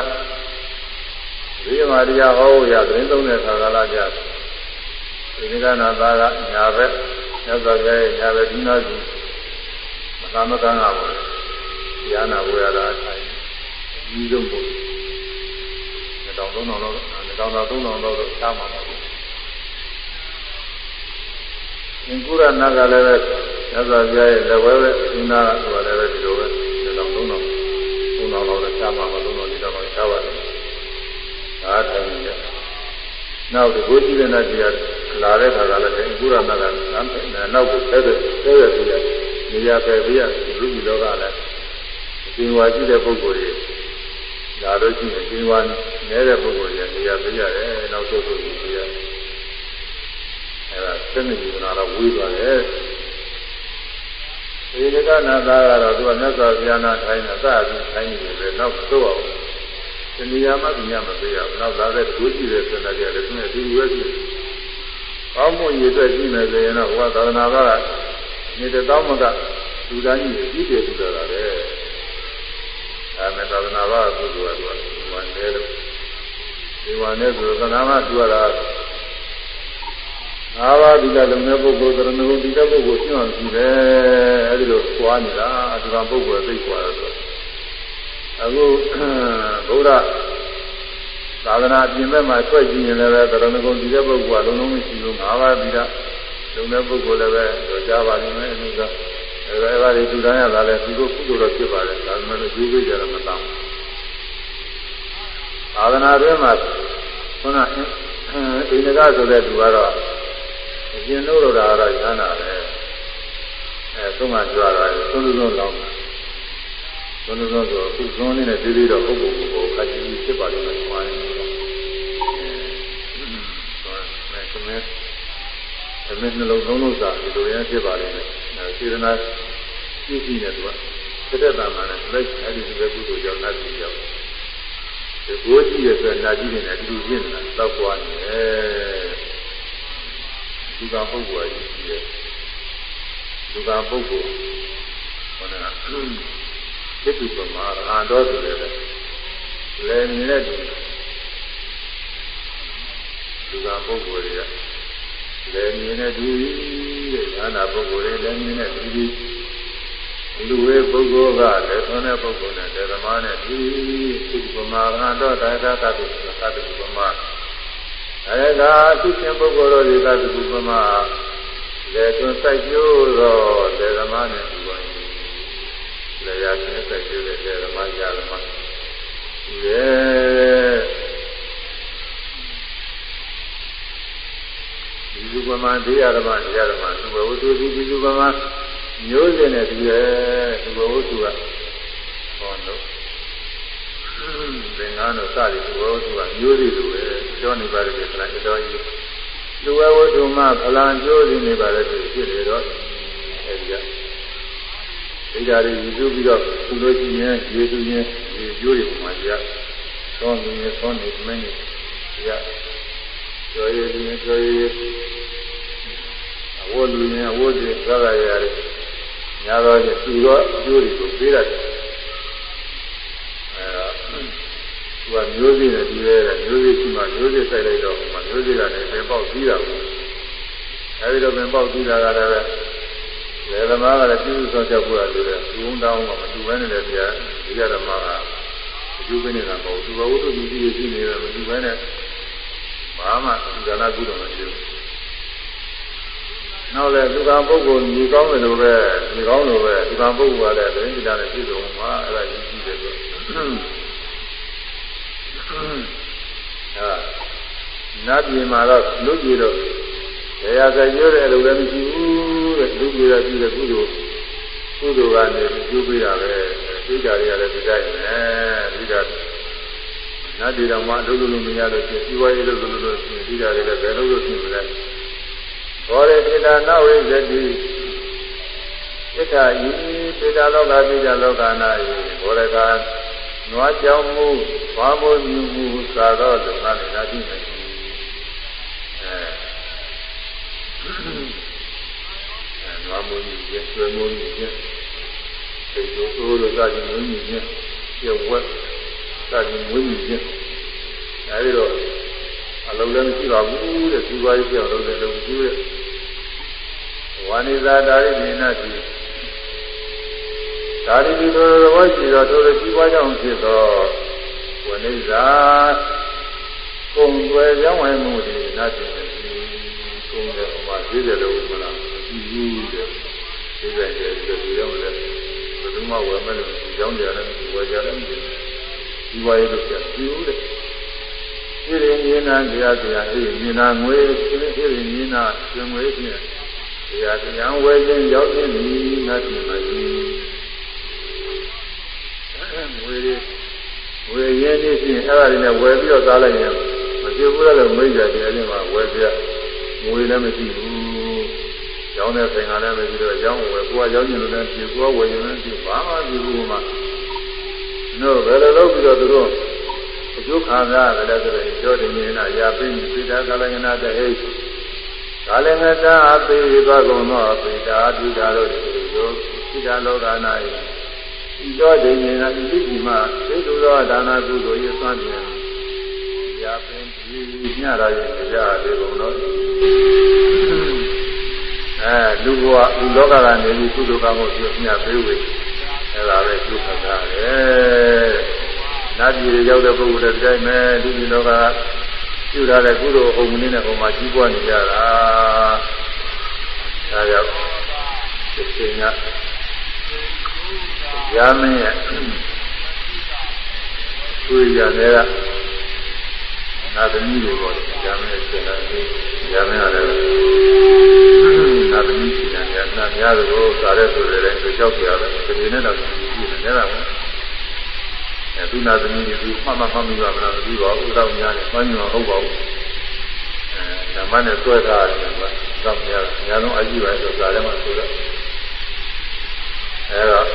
A: ဒီမှာတရားဟောရသတင်းသုံးတဲ့ခါကလာကြဒီနိကနာသားကညာဘက်မြတ်စွာဘုရားရဲ့ညာဘက်ဒီနာစီမသာမကန်းကပါရနာဝေရတာအထိုင်ဒီဆုံးဖို့တောင်သုံးတော်တော့တောင်တော်သုံးတော်တော့ရှားမှာပါသင်္ကုရနာကလည်းပဲ မြတ်စွာဘုရားရဲ့လက်ဝဲပဲအင်းနာကလည်းပဲဒီလိုပဲဒီလောက်သုံးတော်သုံးတော်တော့ရှားမှာမသုံးတော်ဒီတော့ရှားပါတယ်အားထိုင်ရနောက်ဒီကိုကြည့်တဲ့နတ်ကြီးကလာတဲ့ခါကလည်းသင်္ကုရနာကနောက်ကိုဆဲတဲ့ဆဲရပြီးနေရာပဲပြီးရလူကြီးလောကလည်းအရှင်ဝါကြည့်တဲ့ပုဂ္ဂိုလ်တွေလာလို့ရှိရင်အရှင်ဝါနေတဲ့ပုဂ္ဂိုလ်တွေနေရာပေးရတယ်နောက်ဆုံးဆုံးပြီးရတယ်အဲဒါသင်္ကြန်ကလာဝေးသွားတယ် ဒီကကနာသားကတော့သူကမြတ်စွာဘုရားနာထိုင်တာစသည်ထိုင်နေတယ်နောက်သို့အောင်ဒီနေရာမှာညမပေးရဘူးနောက်လာတဲ့ဒုကြည့်တဲ့ဆန္ဒကြတယ်သူနဲ့ဒီရွယ်ရှိကောင်းမှုရည်အတွက်ကြည့်မယ်ဆိုရင်တော့ဘုရားသာသနာ့ဘာကနေတဲ့တောင်းမကလူသားကြီးကြီးတယ်ပြီးတော့တာလေအဲမဲ့သာသနာ့ဘာကုသိုလ်ကသူကဝန်တယ်လို့ဒီဝန်နဲ့ဆိုသနာ့ဘာသူကလား ငါးပါးဒီကလုံတဲ့ပုဂ္ဂိုလ်သရဏဂုံဒီတဲ့ပုဂ္ဂိုလ်ရှင်းအောင်ကြည့်တယ်အဲဒီလိုကြွားနေတာအတူကပုဂ္ဂိုလ်သိကြွားတယ်ဆိုအခုဘုရားသာသနာပြင်ဘက်မှာထွက်ကြည့်ရင်လည်းသရဏဂုံဒီတဲ့ပုဂ္ဂိုလ်ကလုံးလုံးမရှိဘူးငါးပါးဒီကလုံတဲ့ပုဂ္ဂိုလ်လည်းပဲပြောကြပါလိမ့်မယ်အမှုကအဲဒါတွေတူတန်းရတာလည်းဒီလိုကုသိုလ်တော့ဖြစ်ပါတယ်ဒါပေမဲ့ကျိုးပေးကြတယ်မတောင်းသာသနာ့ဘက်မှာခုနအိန္ဒကဆိုတဲ့သူကတော့ အရှင်တို့လိုတာကတော့ရဟန္တာပဲအဲသုံးမှကြွားတာသုံးလုံးလောင်းတာသုံးလုံးဆိုအခုသုံးလေးနဲ့သေးသေးတော့ပုဂ္ဂိုလ်ကိုခက်ကြီးဖြစ်ပါလိမ့်မယ်။ဘာလဲ။အဲဆိုတော့အဲသမင်းနှလုံးသုံးလို့စာဒီလိုရဖြစ်ပါလိမ့်မယ်။အဲစေတနာကြည့်ကြည့်နေသူကသက်သက်သာမှနဲ့လက်အဲဒီဒီကုသိုလ်ကြောင့်နတ်ကြီးရောက်ဒီကိုကြည့်ရဆိုနာကြည့်နေတယ်ဒီလိုဖြစ်နေတာတော့ကွာနေတယ် လူကပုဂ္ဂိုလ်အကြီးကြီးတယ်လူကပုဂ္ဂိုလ်ဟောနေတာသစ္စုပမာအာတော်ဆိုတယ်လေမြင်တဲ့လူလူကပုဂ္ဂိုလ်တွေကလေမြင်တဲ့သူတဲ့ဉာဏပုဂ္ဂိုလ်တွေလည်းမြင်တဲ့သူတွေလူဝေပုဂ္ဂိုလ်ကလည်းသွန်းတဲ့ပုဂ္ဂိုလ်နဲ့တေသမားနဲ့ဒီသုပမာအာတော်တာတာသတုသတုပမာ အဲဒါသူရှင်ပုဂ္ဂိုလ်တို့တွေကသူပမာလေသွန်းစိုက်ကျိုးတော့တေသမားနဲ့ဒီပါလေရခြင်းစိုက်ကျိုးတဲ့တေသမားရသမားဒီဒီလူပမာတရားဓမ္မတရားဓမ္မသူဘဝသူဒီဒီလူပမာမျိုးစင်နဲ့တူရဲ့သူဘဝသူကဟောတော့သင်္ကန်းတို့စသည်သူဘဝသူကမျိုးတွေလိုပဲ ကြောနေပါလေခလားတော်ကြီးလူဝဝတ္ထုမှဖလံကျိုးနေပါလေဖြစ်နေတော့အဲဒီကဒိဋ္ဌာတွေယူစုပြီးတော့သူတို့ကြည့်ရင်ရေသူရင်ရေကျိုးတွေပုံမှန်ကြသောင်းနေသောင်းနေမင်းကြီးရကျော်ရည်ရင်ကျော်ရည်အဝတ်လူရင်အဝတ်တွေသရရရတယ်ညာတော့သူတော့အကျိုးတွေကိုပေးရတယ်အဲ သူကမျိုးစေ့နဲ့ဒီရဲမျိုးစေ့ရှိမှမျိုးစေ့စိုက်လိုက်တော့မှမျိုးစေ့ကလည်းပင်ပေါက်ပြီးတာကိုအဲဒီတော့ပင်ပေါက်ပြီးတာကလည်းလေသမားကလည်းပြုစုဆောင်ချက်ဖို့ရတယ်သူုံတောင်းကမတူဘဲနဲ့လည်းတရားဒီရဓမ္မကအကျိုးပေးနေတာမဟုတ်ဘူးသူဘဝတ္ထုကြီးကြီးရှိနေတယ်မတူဘဲနဲ့ဘာမှဒါနကုသိုလ်မရှိဘူးနောက်လည်းသူကပုဂ္ဂိုလ်ညီကောင်းတယ်လို့ပဲညီကောင်းလို့ပဲဒီကပုဂ္ဂိုလ်ကလည်းဒိဋ္ဌိတာနဲ့ပြည့်စုံမှာအဲ့ဒါကြီးကြီးတယ်ဆို ဟာနတ်ပြည်မှာတော့လူကြီးတော့တရားစရွတဲ့လူလည်းမရှိဘူးတဲ့လူကြီးတော့ကြည့်တဲ့ကုသိုလ်ကုသိုလ်ကနေကျိုးပေးတာပဲသိကြရရတယ်ဒီတိုင်းပဲဒီကနတ်ပြည်တော်မှာအလုပ်လုပ်လို့မရလို့ရှိရင်ဒီဝါရေးလုပ်လို့လို့ရှိရင်ဒီကြရတယ်လည်းဘယ်လိုလုပ်ဖြစ်လဲဘောရတိတာနဝိဇတိဣဋ္ဌာယိပိတာလောကပိတာလောကနာယိဘောရက နွားကြောင်မှုဘာမို့မြူမှုသာတော့လုံငါနေတာရှိမရှိအဲနွားမို့မြူခြင်းဆွေမို့မြူခြင်းသိတို့အိုးလို့သာခြင်းမို့မြူခြင်းပြဝက်သာခြင်းမို့မြူခြင်းအဲဒီတော့အလုံးလည်းမရှိပါဘူးတဲ့ဒီဘွားကြီးပြောင်းလို့လည်းလုံးကျူးတဲ့ဝါနိဇာတာရိနေနာတိ ဒါရီဒီလိုသဘောရှိတော့ထိုလိုကြီးပွားကြောင့်ဖြစ်သောဝနိဇာကုံွယ်ကြောင်းဝဲမှုတွေနတ်ပြည်နဲ့ကုံတယ်ဟိုမှာသိတယ်လို့မလားဒီကြီးတဲ့သိတယ်ကြည့်ပြီးတော့ဒီရောက်တယ်ဘယ်သူမှဝယ်မဲ့လို့ဒီကြောင်းကြတယ်ဝယ်ကြတယ်ဒီဝါရေးလို့ပြပြီးဦးတဲ့ဣရိမြေနာတရားတရားဣရိမြေနာငွေဣရိမြေနာကျွငွေဖြင့်တရားတရားဝယ်ခြင်းရောက်ခြင်းဤနတ်ပြည်မှာဤ တွေငွေရင်းနေဖြင့်အဲ့ဒါတွေနဲ့ဝယ်ပြီးတော့စားလိုက်ရင်မဖြစ်ဘူးလို့မိကြတယ်အဲ့ဒီမှာဝယ်ပြငွေလည်းမရှိဘူးရောင်းတဲ့ဆိုင်ကလည်းမရှိတော့ရောင်းဝယ်ကိုကရောင်းကျင်လို့လည်းဖြစ်ကိုကဝယ်ရင်လည်းဖြစ်ဘာမှမရှိဘူးမှတို့ဘယ်လိုလုပ်ပြီးတော့သူတို့အကျိုးခံရတယ်လဲဆိုတော့ကျောတင်နေတာရာပိပိတာကလငနာတဟိကာလငတာအပိသောကုံသောပိတာပိတာတို့ဒီလိုပိတာလောကနာ ဤဤသောဒိနေနာဤတိတိမသိသူသောဒါနာကုသိုလ်ရေးသွမ်းပြန်ရာပိဒီညရရဲ့ကြားတယ်ဘုံတော်အဲလူဘဝလူလောကကနေပြီးကုသိုလ်ကောင်းကိုပြုမြတ်ပေးဝေအဲ့ဒါပဲပြုခတ်တာလေနတ်ပြည်ရောက်တဲ့ပုဂ္ဂိုလ်တွေတိုင်းမဲ့လူကြီးလောကပြုထားတဲ့ကုသိုလ်အုံမင်းနဲ့ဟိုမှာကြီးပွားနေကြတာဒါကြောင့်ဒီချိန်က ရမင်းရဲ့သူရတဲ့ကနာသမီးတွေပေါ့ရမင်းရဲ့ချိန်ကရမင်းရတယ်နာသမီးရှိတယ်နာများတို့စားတဲ့ဆိုတဲ့တိုင်းသူကြောက်ကြရတယ်ဒီနေ့တော့ရှိနေတယ်လားအဲသူနာသမီးတွေသူမှတ်မှတ်မှတ်မိပါမလားမသိပါဘူးတော့များတယ်မှန်းညောဟုတ်ပါဘူးအဲဓမ္မနဲ့ဆွဲထားတယ်ကတော့များအများဆုံးအကြည့်ပဲဆိုတာလည်းမဆိုတော့ အဲတော့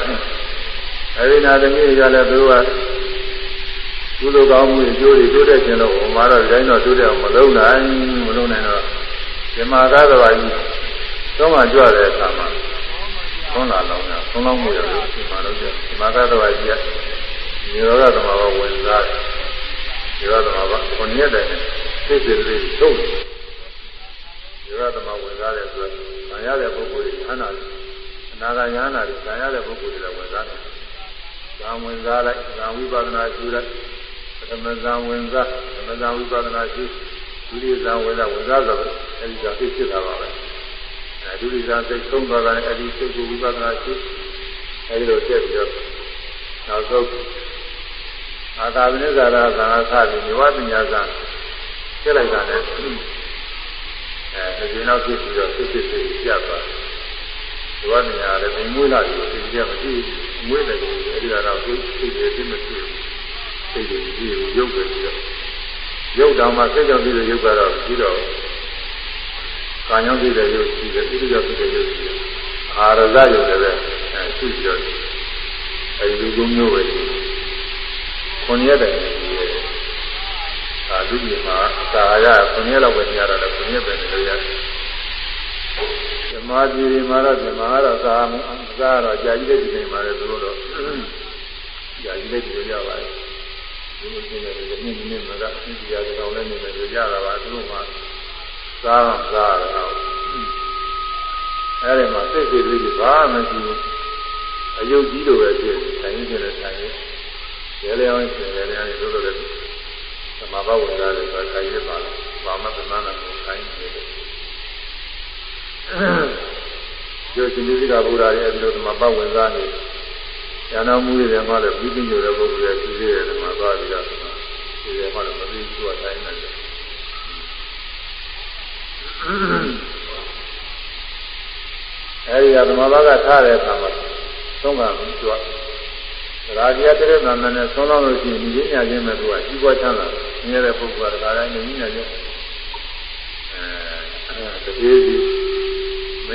A: အဲဒီနာသမီးတွေကလည်းသူကကုသိုလ်ကောင်းမှုအကျိုးတွေတိုးတက်ခြင်းလို့ဟိုမှာတော့ဒီတိုင်းတော့တိုးတက်အောင်မလုပ်နိုင်မလုပ်နိုင်တော့ဒီမှာကားတော်ကြီးသုံးမှကြွတဲ့အခါမှာသုံးလာလောင်းတာသုံးလောင်းမှုရတယ်ဒီမှာတော့ဒီမှာကားတော်ကြီးကနိရောဓသမဘာဝင်စားတယ်နိရောဓသမဘာခုနှစ်ရက်တည်းစိတ်စိတ်လေးထုတ်တယ်နိရောဓသမဝင်စားတယ်ဆိုတော့ဆံရတဲ့ပုဂ္ဂိုလ်တွေခန္ဓာအ နာဂါညာနာတွေဆံရတဲ့ပုဂ္ဂိုလ်တွေလည်းဝင်စားတယ်ဇံဝင်စားလိုက်ဇံဝိပဿနာရှုလိုက်ပထမဇံဝင်စားပထမဇံဝိပဿနာရှုဒုတိယဇံဝင်စားဝင်စားဆိုတော့အဲဒီကသိဖြစ်တာပါပဲအဲဒုတိယဇံသိဆုံးသွားတာလည်းအဲဒီစိတ်ကိုဝိပဿနာရှုအဲဒီလိုတက်ပြီးတော့နောက်ဆုံးအာသာဝိနဇာရသာသပြီးနိဝပညာကဖြစ်လိုက်တာနဲ့အဲဒီနောက်ဖြစ်ပြီးတော့ဖြစ်ဖြစ်ဖြစ်ပြတ်သွား နိဝပညာလည်းဒီမွေးလာပြီးဒီကြမရှိမွေးတယ်အဲဒီကတော့သိသိတယ်သိမရှိသိတယ်ဒီရုပ်ပဲပြီးတော့ရုပ်တော်မှာစိတ်ကြောင့်ပြီးတဲ့ရုပ်ကတော့ပြီးတော့ကာညောင်းပြီးတဲ့ရုပ်ရှိတယ်ပြီးတော့ပြီးတဲ့ရုပ်ရှိတယ်အာရဇရုပ်လည်းပဲအဲရှိပြီးတော့အဲဒီလူမျိုးပဲခုနှစ်ရက်တည်းရှိတယ်။အာလူကြီးမှာသာရခုနှစ်ရက်လောက်ပဲနေရတာလည်းခုနှစ်ရက်ပဲနေလို့ရတယ်။ ဓမ္မကြီးမှာတော့ဓမ္မကတော့သာသာတော့ကြာကြီးတဲ့ဒီနေ့မှာလည်းသူတို့တော့ကြာကြီးတဲ့ဒီလိုရပါတယ်။ဒီလိုဖြစ်နေတယ်ဒီနေ့ဒီနေ့မှာကသိတရားတော်လည်းနေတယ်လို့ရတာပါသူတို့မှာသာတော့သာတော့အဲဒီမှာစိတ်စိတ်လေးကြီးဘာမှမရှိဘူး။အယုတ်ကြီးလိုပဲဖြစ်တယ်။ဆိုင်ရင်းဖြစ်တယ်ဆိုင်ရင်းရဲလျောင်းရှင်ရဲလျောင်းတို့တို့လည်းသမဘာဝင်လာတယ်ဆိုခိုင်းရပါလားဘာမှသမနာကိုခိုင်းနေတယ် ကျိုးရှင်ဒီကဘုရားရဲ့အဲဒီလိုသမဘာဝင်လာနေဉာဏ်မှုတွေမှလည်းပြီးပြီးနေတဲ့ပုဂ္ဂိုလ်ရဲ့ရှိသေးတယ်မှာသွားပြီးတော့ဒီလိုမှလည်းမပြီးသူကတိုင်းနေတယ်အဲဒီကသမဘာကထားတဲ့အခါမှာသုံးကပြီးသူကရာဇိယတရဏနာနဲ့ဆုံးလောက်လို့ရှိရင်ဒီညာချင်းမဲ့သူကကြီးပွားချမ်းသာနေရတဲ့ပုဂ္ဂိုလ်ကဒါတိုင်းနေညာချင်းအဲတပြေးစီမ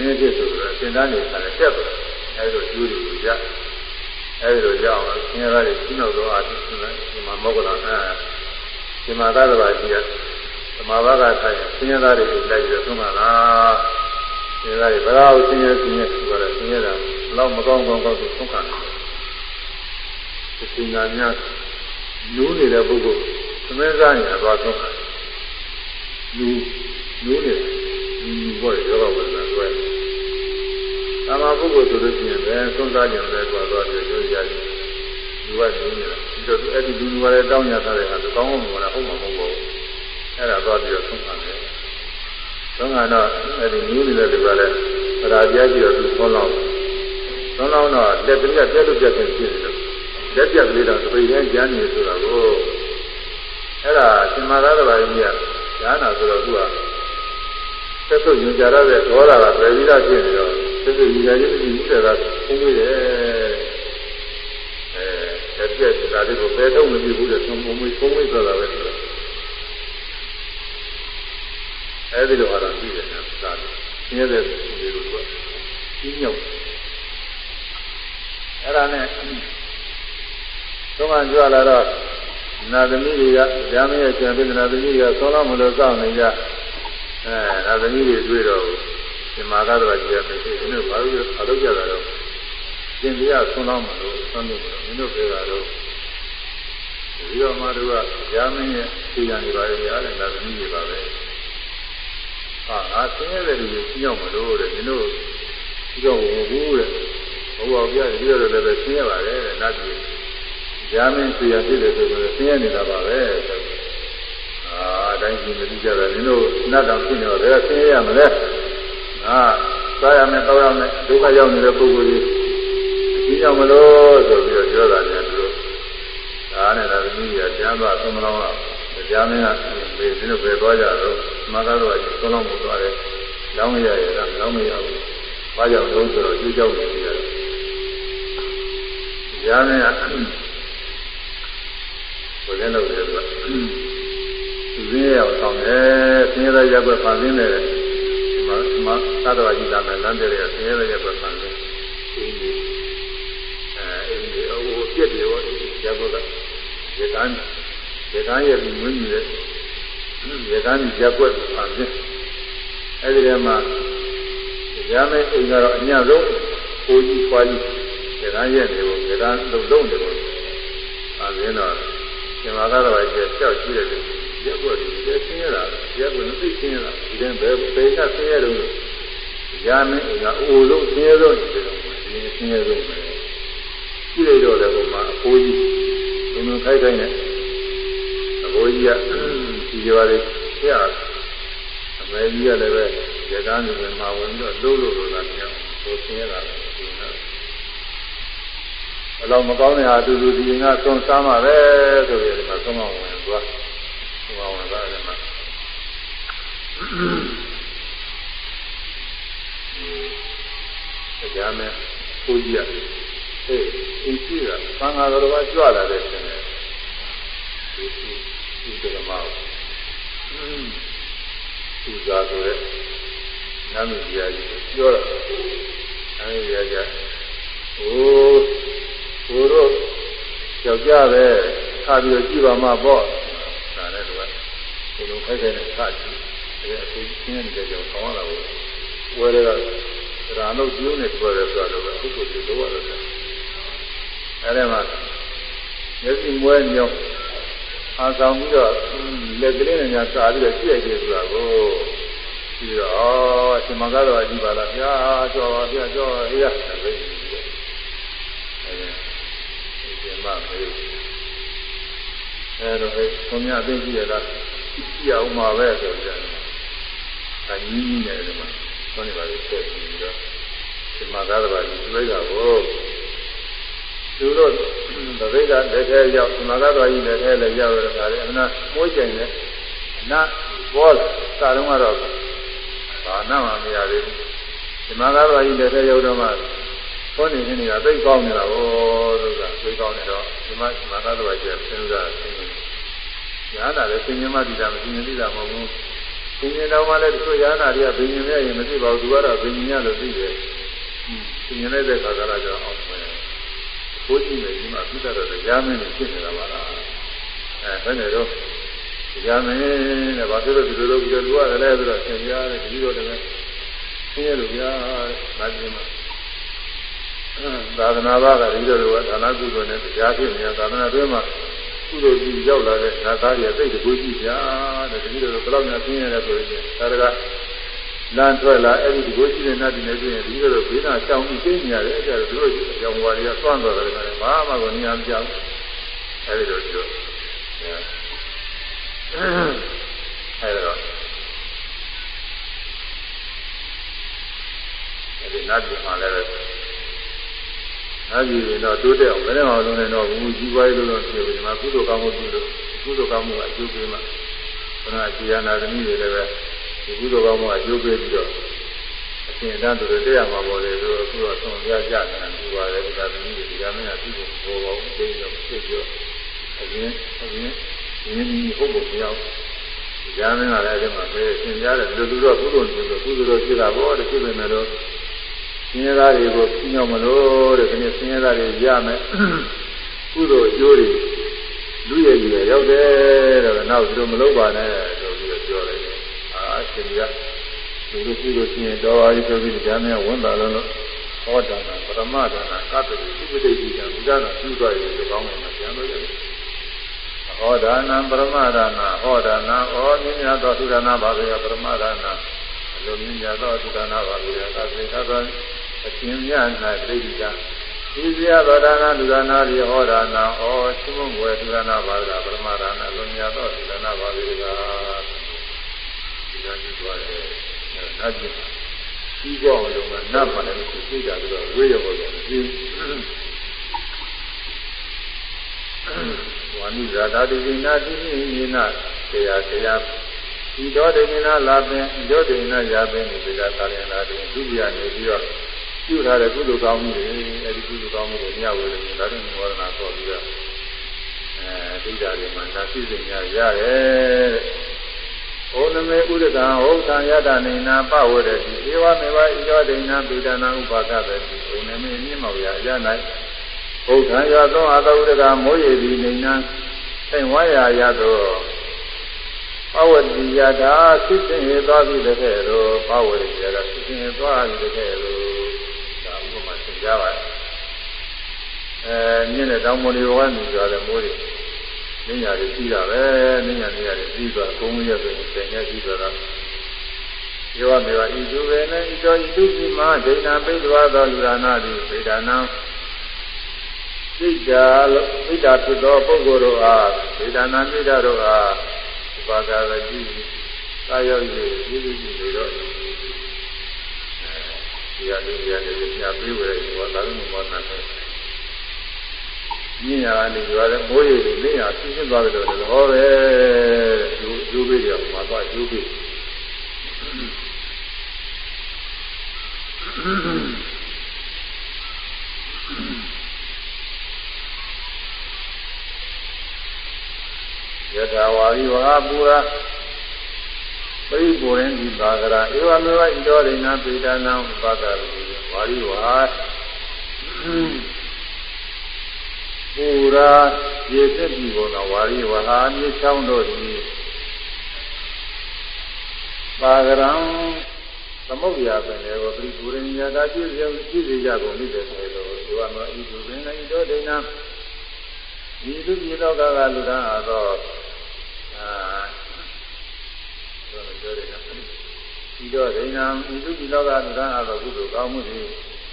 A: င်းဖြစ်ဆိုတော့သင်္ဍန်းနေခါနဲ့တက်တယ်အဲဒီလိုကျိုးတွေကိုရအဲဒီလိုရအောင်ဆင်းရဲတွေရှင်းတော့တော့အားဖြင့်ဒီမှာမောကလာအဲဒီမှာသာသဘာကြီးကသမာဘကထိုင်ဆင်းရဲသားတွေကိုလိုက်ပြီးသုံးပါလားဆင်းရဲတွေဘယ်တော့ဆင်းရဲဆင်းရဲဆိုတော့ဆင်းရဲတာတော့မကောင်းကောင်းကောင်းသုံးခါတယ်ဒီပညာများနူးနေတဲ့ပုဂ္ဂိုလ်သမင်းစားညာသွားသုံးခါနူးနူးနေနူးဘောရောဂဝေဒနာတွေ့ သာမပုဂ္ဂိုလ်ဆိုလို့ရှိရင်လည်းသုံးစားကြတယ်သွားသွားပြီးကြိုးရတယ်ဒီကနူးနေတာဒီတော့အဲ့ဒီလူလူကလည်းတောင်းရထားတဲ့ဟာကောင်းမှမလားဟုတ်မှာမဟုတ်ဘူးအဲ့ဒါသွားပြီးတော့သုံးခါတယ်သုံးခါတော့အဲ့ဒီနူးနေတဲ့လူကလည်းသရာပြားကြည့်တော့သူသုံးလောက်သုံးလောက်တော့လက်ကလေးကပြက်လို့ပြက်ခြင်းဖြစ်နေတယ်လက်ပြက်ကလေးတော့ပြိထဲကျမ်းနေဆိုတာကိုအဲ့ဒါရှင်မာရသဘာကြီးကညာနာဆိုတော့သူကသက်သုညကြရတဲ့ဒေါသကပြပြီးသားဖြစ်နေတော့ သက်သုညကြခြင်းမရှိဘူးတဲ့ကဘုံကြီးတယ်အဲလက်ပြက်ဒါလေးကိုပယ်ထုတ်မပြဘူးတဲ့သုံးဘုံမွေးဘုံမွေးဆိုတာပဲဆိုတော့အဲဒီလိုဟာတော့ကြည့်တယ်နော်ဒါရှင်းတဲ့ဒီလိုကကြီးညောက်အဲ့ဒါနဲ့သုံးမှကြွလာတော့နာသမီးတွေကဓမ္မရဲ့ကျန်ပြီးနာသမီးတွေကသုံးလို့မလို့စောင့်နေကြအဲနာသမီးတွေတွေ့တော့ ဒီမှာကတော့ကြည့်ရမယ်ဒီနေ့ဘာလို့အလုပ်ကြတာတော့သင်ပြရသုံးလို့မလို့သုံးလို့မလို့မင်းတို့ပြောတာတော့ဒီတော့မှတို့ကဓမ္မရဲ့ခြေရံနေပါလေရားတဲ့နာသမီးတွေပါပဲဟာငါဆင်းရဲတဲ့လူတွေရှင်းအောင်မလို့တဲ့မင်းတို့ဒီတော့ဘူးတဲ့ဘုရားပြည့်ပြီးတော့လည်းပဲဆင်းရဲပါလေတဲ့နတ်ကြီးရာမင်းဆွေရဖြစ်တယ်ဆိုတော့ဆင်းရဲနေတာပါပဲအာအတိုင်းကြီးမသိကြတယ်နင်တို့နတ်တော်ဖြစ်နေတော့ဘယ်ဆင်းရဲရမလဲ ငါစားရမယ်တောက်ရမယ်ဒုက္ခရောက်နေတဲ့ပုဂ္ဂိုလ်ကြီးဒီကြောင့်မလို့ဆိုပြီးတော့ပြောတာလည်းသူတို့ဒါနဲ့လည်းသမီးကြီးကျမ်းသွားသုံးမလောင်းတော့တရားမင်းကမေးဒီလိုပဲသွားကြတော့မာကတော့သုံးလောင်းကိုသွားတယ်လောင်းမရရတာလောင်းမရဘူးဘာကြောင့်လို့ဆိုတော့ကျူးကြောက်နေကြတယ်တရားမင်းကကိုယ်လည်းလုပ်တယ်ကွာသူရင်းရအောင်ဆောင်တယ်ဆင်းရဲတဲ့ရပ်ွက်ဖန်ဆင်းတယ်ဒီ မှာဒီမှာသတ္တဝါကြီးလာမယ်လမ်းတဲ့ရဆင်းရဲတဲ့ရပ်ွက်ဖန်ဆင်းအင်းဒီအဲအင်းဒီဟိုပြက်တယ်ရောရပ်ွက်ကရေကန်းရေကန်းရဲ့ဒီမွေးမြူတဲ့ရေကန်းကြီးရပ်ွက်ဖန်ဆင်းအဲဒီထဲမှာရမယ်အိမ်ကတော့အညဆုံးကိုကြီးဖွားကြီးရေကန်းရဲ့နေဖို့ရေကန်းလုံးလုံးနေဖို့ဖန်ဆင်းတော့ရှင်မာကတော့ကျကြောက်ကြည့်တယ် ရက်ွက်ဒီလက်ဆင်းရတာရက်ွက်မသိဆင်းရတာဒီတဲ့ဘယ်ဘယ်ကဆင်းရတော့ရာမင်းကအိုလို့ဆင်းရတော့ဒီလိုဒီဆင်းရတော့ကြည့်လိုက်တော့လည်းဟိုမှာအဖိုးကြီးဘုံဘုံခိုက်ခိုက်နဲ့အဖိုးကြီးကဒီကြွားလေးဆရာအမေကြီးကလည်းပဲရကားနေမှာဝင်ပြီးတော့လို့လို့လို့လာပြောဟိုဆင်းရတာဒီနော်အလောင်းမကောင်းတဲ့ဟာတူတူဒီငါသွန်စားမှာပဲဆိုပြီးဒီမှာသုံးအောင်ဝင်သွား သုံးအောင်ဝင်သွားတယ်မှာတရားမဲ့ကိုကြီးရအေးအင်းကြီးကသံဃာတော်ကကြွလာတဲ့ရှင်လေဒီဒီဒီကမောอืมသူသာဆိုတဲ့နာမည်ကြီးကြီးပြောတာအဲဒီရကြဟိုကိုတို့ကြောက်ကြပဲခါပြီးတော့ကြည့်ပါမှာပေါ့ ဒါလည်းတော့ဘယ်လိုခိုက်ခိုက်နဲ့ခါကြည့်အဲအခုရှင်းနေတဲ့ကြောင့်ဆောင်းရတာကိုဝယ်ရတာဒါတော့ကျိုးနေပြောတယ်ဆိုတော့အခုကိုဒီလိုရတယ်အဲဒီမှာမျက်စိမွဲညောင်းအာဆောင်ပြီးတော့လက်ကလေးနဲ့ညာစားပြီးတော့ကြည့်ရည်ဆိုတာကိုပြီးတော့အော်ရှင်မကတော့အကြည့်ပါလားဗျာကြောပါဗျာကြောအေးရအဲဒီမမေး အဲတော့အဲဆုံးမြအသိကြည့်ရတာကြည့်အောင်မှာပဲဆိုကြတယ်။အညီကြီးနဲ့ဒီမှာဆောင်းနေပါလေဆက်ပြီးတော့ဒီမှာကားတော်ကြီးတွေ့တာကိုသူတို့တပိကလက်ထဲရောက်ဒီမှာကားတော်ကြီးလက်ထဲလည်းရောက်ရတာလေအမနာမိုးကျင်နေအနာဘောလာစာတော့ကတော့ဘာနာမှမရသေးဘူးဒီမှာကားတော်ကြီးလက်ထဲရောက်တော့မှ ခေါင်းနေနေတာသိကောင်းနေတာဟောလို့ကသိကောင်းနေတော့ဒီမှာဒီမှာကားတော်ကြီးစဉ်းစားစဉ်းစားရတာလည်းသင်္ကြန်မှတိတာမသင်္ကြန်တိတာမဟုတ်ဘူးသင်္ကြန်တော်မှလည်းဒီလိုရဟနာတွေကဘိညာဉ်နဲ့ရင်မသိပါဘူးသူကတော့ဘိညာဉ်ရလို့သိတယ်သင်္ကြန်လိုက်တဲ့ခါကလာကြအောင်မယ်ဘိုးကြီးလည်းဒီမှာပြတ်တော့တရားမင်းနဲ့ဖြစ်နေတာပါလားအဲဘယ်နဲ့တော့တရားမင်းနဲ့ဘာဖြစ်လို့ဒီလိုလုပ်ပြီးတော့လူရတယ်လဲဆိုတော့သင်ကြားတယ်ဒီလိုလည်းဆင်းရဲလို့ကြားတယ်ဒါကြည့်မှာ သာသနာ့ဘာကဒီလိုလိုကဒါနကုသိုလ်နဲ့တရားဖြစ်နေတာသာသနာ့တွင်းမှာကုသိုလ်ကြီးရောက်လာတဲ့ငါသားကြီးသိတဲ့ကိုကြည့်ကြတဲ့ဒီလိုလိုဘယ်တော့မှဆင်းရဲတယ်ဆိုရင်ဒါတကလမ်းထွက်လာအဲ့ဒီကိုကြည့်တဲ့နတ်ဒီနဲ့တွေ့ရင်ဒီလိုလိုဘေးနာရှောင်ပြီးသိနေရတယ်အဲ့ဒါတို့တို့ကြောင်ဝါရီကသွမ်းတော်တယ်ကလည်းဘာမှကိုနေရာမပြောင်းအဲ့ဒီလိုဒီလိုအဲ့တော့အဲ့ဒီနတ်ဒီမှာလည်း အာကြီးရင်တော့တိုးတက်အောင်ဘယ်နဲ့မှလုံးနေတော့ဘူးကြီးပွားရေးလို့လို့ပြောပြီးဒီမှာကုသိုလ်ကောင်းမှုပြုလို့ကုသိုလ်ကောင်းမှုအကျိုးပေးမှခဏခြေရနာသမီးတွေလည်းပဲဒီကုသိုလ်ကောင်းမှုအကျိုးပေးပြီးတော့အရှင်အတန်းတို့တက်ရမှာပေါ်လေဆိုအခုတော့ဆုံးရကြတယ်ဒီပါလေဒီကသမီးတွေဒီကမင်းကသူ့ကိုပေါ်ပေါ်သိတော့ဖြစ်ပြောအရင်အရင်ရင်းနှီးဟုတ်ဖို့မရောက်ဒီကမင်းကလည်းအဲ့ဒီမှာပဲသင်ကြားတယ်လူလူတော့ကုသိုလ်ပြုလို့ကုသိုလ်တော့ဖြစ်တာပေါ့တချို့တွေတော့ဆ င်းရဲသားတွေကိုပြညောမလို့တဲ့ခဏဆင်းရဲသားတွေရမယ်ကုသိုလ်အကျိုးတွေလူရဲ့လူရဲ့ရောက်တယ်တဲ့နောက်ဒီလိုမလုပ်ပါနဲ့ဆိုပြီးတော့ပြောတယ်အာအရှင်ကြီးကဒီလိုကုသိုလ်ရှင်တော်ပါကြီးဆိုပြီးကြားများဝန်တာလို့ဟောတာနာပရမဒါနာကတ္တိဥပဒိတိကဘုရားနာပြုသွားရတဲ့ကောင်းတယ်ပြန်လို့ရတယ်ဟောဒါနာပရမဒါနာဟောဒါနာဩမြင်ရသောသုဒနာဘာဝေပရမဒါနာအလိုမြင်ရသောသုဒနာဘာဝေသာသေသသော အရှင်မြတ်၌ပြိဋိကဤစရာဗဒနာလူဒနာရိဟောဒါနာဩသုမဝေလူဒနာဘာဒပရမဒါနာလွန်မြတ်သောလူဒနာဘာဝေကဒီကကြည့်သွားတယ်နတ်ကြီးဒီကြောင့်လုံးကနတ်မှလည်းမရှိသိကြပြီးတော့ဝေးရောတယ်ဒီဝါနိဇာတာတိနာတိနိနာတရားတရားဤတော်ဒေနာလာပင်ဤတော်ဒေနာရာပင်ဒီကသာလင်လာတဲ့ဒုတိယနေပြီးတော့ ပြုထားတဲ့ကုသိုလ်ကောင်းမှုတွေအဲဒီကုသိုလ်ကောင်းမှုတွေညဝေလို့ဒါတွေဝါဒနာခေါ်ပြီးတော့အဲဒိဋ္ဌာတွေမှာနာသိစိညာရတယ်ဩနမေဥဒကံဩသံယတနေနာပဝရတိဧဝမေဝဣရောဒိဏပိဒနာဥပါဒပဲတိဩနမေမြင့်မောရာရ၌ဘုရားရသောအသောဥဒကမိုးရည်ဒီနေနာသိဝါရာရသောပဝတိယတာသိသိဟေသွားပြီတကဲ့သို့ပဝတိယတာသိသိဟေသွားပြီတကဲ့သို့ ရပါတယ်အဲမြင့်တဲ့တောင်ပေါ်တွေကနေကြတယ်မိုးတွေမြင့်ရတယ်ပြီးတာပဲမြင့်ရနေရတယ်ပြီးသွားအကုန်ရက်ဆိုရင်ဆယ်ရက်ပြီးသွားတော့ယောမေဝဣတုဝေနဣတောဣတုပိမဒိဏပိတ္တဝါသောလူရဏတိဗေဒနာစိတ်ဓာစိတ်ဓာဖြစ်သောပုဂ္ဂိုလ်တို့အားဗေဒနာစိတ်ဓာတို့အားဥပါဒဝတိသာယော၍ပြုစုကြည့်လို့ ဒီဟာလေးတွေလည်းညာပေးဝယ်ဟောသာလို့မောနာတယ်ညညာကနေကြွားတဲ့မိုးရေတွေလင်းရဆင်းရှင်းသွားတယ်လို့ဟောပဲကျိုးကျိုးပေးတယ်ဟိုမှာသွားကျိုးပေးယထာဝါရိဝါပူရာ ပရိပုရင်ဒီသာကရာဧဝမေဝဣတောရိဏပေဒနာဥပဒရုဝါရိဝါပူရာရေစက်ပြီဘောဝါရိဝဟာမြေချောင်းတို့သည်ပါကရံသမုတ်ရာပင်လေကိုပရိပုရင်ညာတာပြည့်စုံပြည့်စုံကြကုန်ပြီတဲ့ဆိုလို့ဧဝမေဣတုပင်ဣတောဒိဏဤသူပြည်သောကကလူသားအသောအာ ပြောတယ်နော်ဒီတော့ဒိဏံဤသူဒီလောကသံဃာတော်ကုသိုလ်ကောင်းမှုတွေ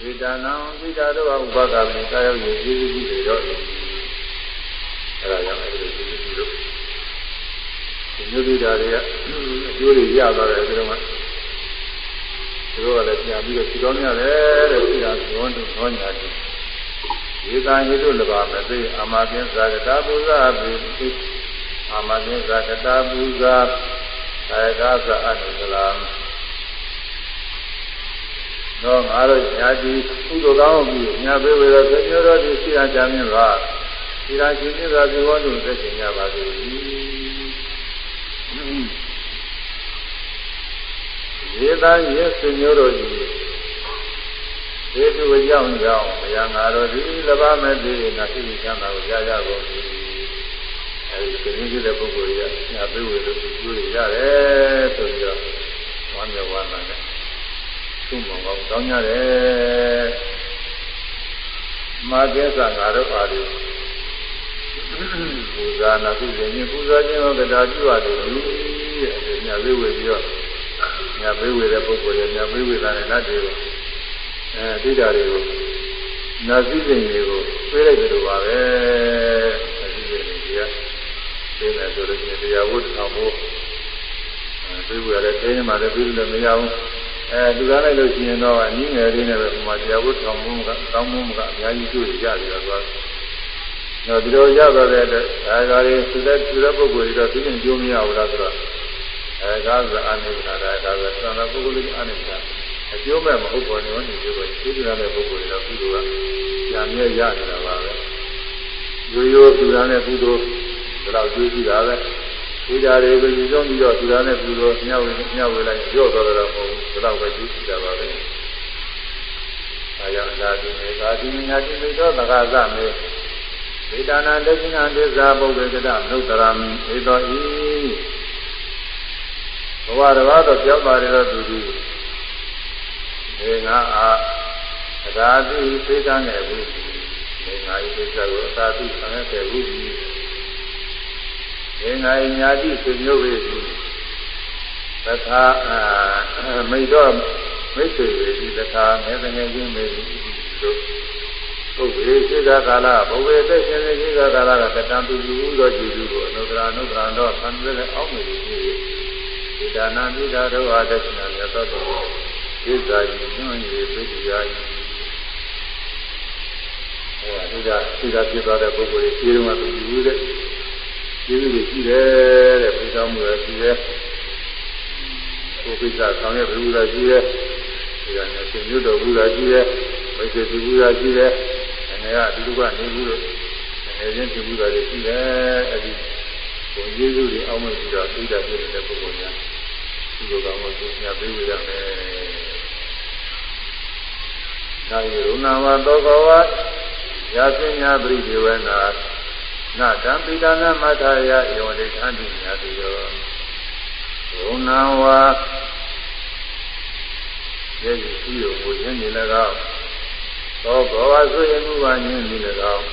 A: ဝေဒနာဝိဒါတို့ဥပကပိကာယောယေကျေးဇူးပြုတွေတော့အဲဒါကြောင့်အဲဒီလိုကျေးဇူးပြုလို့မျိုးသေးတာတွေကအကျိုးတွေရသွားတယ်ဒီလိုမှသူတို့ကလည်းပြန်ပြီးတော့ဖြေတော်မြတယ်တဲ့ဒီဟာသောတုသောညာတိဧကံဟိတုလဘာမသိအာမကင်းသာကတာပူဇာပိသိအာမကင်းသာကတာပူဇာ ကာယကသအနုစလံတော့ငါတို့ညာတိကုသိုလ်ကောင်းပြီးညာပေးဝေတော့သေမျိုးတော်ဒီရှိရာကြမြင်ပါဒီရာရှင်ပြသာဒီဝန်းတုသက်ရှင်ကြပါစေရေသားရေဆွေမျိုးတို့ဒီဒေတုအကြောင်းကြောင့်ဘုရားငါတို့ဒီလဘမဲ့ဒီနာသိချမ်းသာကိုကြားကြကုန်ပြီ အဲဒီသင်္ကြန်တဲ့ပုဂ္ဂိုလ်ကြီးကညာပေးဝေလို့ကျိုးရရတယ်ဆိုပြီးတော့ဝမ်းမြောက်ဝမ်းသာတယ်သူ့မောင်ကောင်းတောင်းရတယ်မာကျက်ဆာငါတို့ပါလို့ပူဇာနာပြုခြင်းပူဇာခြင်းဟောတရားပြုရတယ်လူရဲ့ညာပေးဝေပြီးတော့ညာပေးဝေတဲ့ပုဂ္ဂိုလ်ရဲ့ညာပေးဝေတာနဲ့နတ်တွေကိုအဲဒိဋ္ဌာတွေကိုနာစည်းစိမ်တွေကိုပြေးလိုက်တယ်လို့ပါပဲနာစည်းစိမ်တွေက ပြေးမယ်ဆိုလို့ရှိရင်တရားဝတ်ဆောင်ဖို့ပြေးဝေရတဲ့ခင်းမှာလည်းပြေးလို့မရဘူးအဲလူသားလိုက်လို့ရှိရင်တော့အနည်းငယ်လေးနဲ့ပဲဒီမှာတရားဝတ်ဆောင်မှုကတောင်းမှုကအများကြီးတွေ့ရကြတယ်ဆိုတော့တော့ဒီလိုရသွားတဲ့အတွက်ဒါကြရင်သူတဲ့သူတဲ့ပုဂ္ဂိုလ်တွေတော့သိရင်ကြိုးမရဘူးလားဆိုတော့အဲကားကအနိစ္စဒါကားကသံဃာပုဂ္ဂိုလ်အနိစ္စအကျိုးမဲ့မဟုတ်ပေါ်နေဝင်ဒီလိုပဲသိကြတဲ့ပုဂ္ဂိုလ်တွေတော့ကုသိုလ်ကညာမြဲရနေတာပါပဲရိုးရိုးသူရတဲ့ကုသိုလ် ဒါတော့ကျိုးကြည့်တာပဲဒီဓာတွေကိုယူဆုံးပြီးတော့သူရတဲ့ကုသိုလ်ညဝေညဝေလိုက်ရော့သွားတော့မဟုတ်ဘူးဒါတော့ပဲကျိုးကြည့်တာပါပဲအာယအလာတိမေသာတိညာတိမိသောသက္ကသမေဝေဒနာဒိဋ္ဌိနာသစ္စာပုဂ္ဂေကတနုတ္တရာမိဧသောဤဘဝတစ်ပါးတော့ပြောင်းပါရတော့သူဒီနေငါအားအသာတိသိကံငယ်ဘူးနေငါဤသိစ္စာကိုအသာတိဆံခဲ့ဘူး နေငါဤညာတိဆွေမျိုးဝေသည်သက္ခာမိတ်တော့မိတ်ဆွေဝေသည်သက္ခာငယ်ငယ်ချင်းမေသည်တို့ပုဂ္ဂိုလ်ရှိကကာလဘဝေသက်ရှင်ရှိကကာလကတံသူလူသောကြည်သူကိုအနုဒရာအနုဒရာတော့ဆံရတဲ့အောက်မြေကြီးဒီဒါနာမိတာတို့အားတက္ကနာရသောတော်ဣဇာယညွန့်ရပိဋိယာယအဲဒီကဒီကပြသွားတဲ့ပုဂ္ဂိုလ်ကြီးတုန်းကသူယူတဲ့ ကျေးဇူးတွေရှိတယ်တဲ့ပြသောမှုရရှိတယ်ကိုပိဿဆောင်ရဲ့ဘုရားရှိတယ်ဒီကနေ့ရှင်မြို့တော်ဘုရားရှိတယ်မိတ်ဆွေဘုရားရှိတယ်ငယ်ကအတူတူကနေဘူးလို့ငယ်ချင်းဘုရားတွေရှိတယ်အဲဒီဘုရားကျေးဇူးတွေအောက်မဲ့ပြီးတော့သိတာပြတဲ့ပုဂ္ဂိုလ်များဒီလိုကောင်းလို့ညပေးရမယ်နာယရုဏဝသောကဝယာစင်ညာပရိဒေဝနာ နာတံပိဒနာမထာယယောဒိသန္တိညာတိယောရုဏဝယေရှိယောကိုရင်းနေ၎င်းသောဘောဝဆိုရင်မှုပါညင်းနေ၎င်း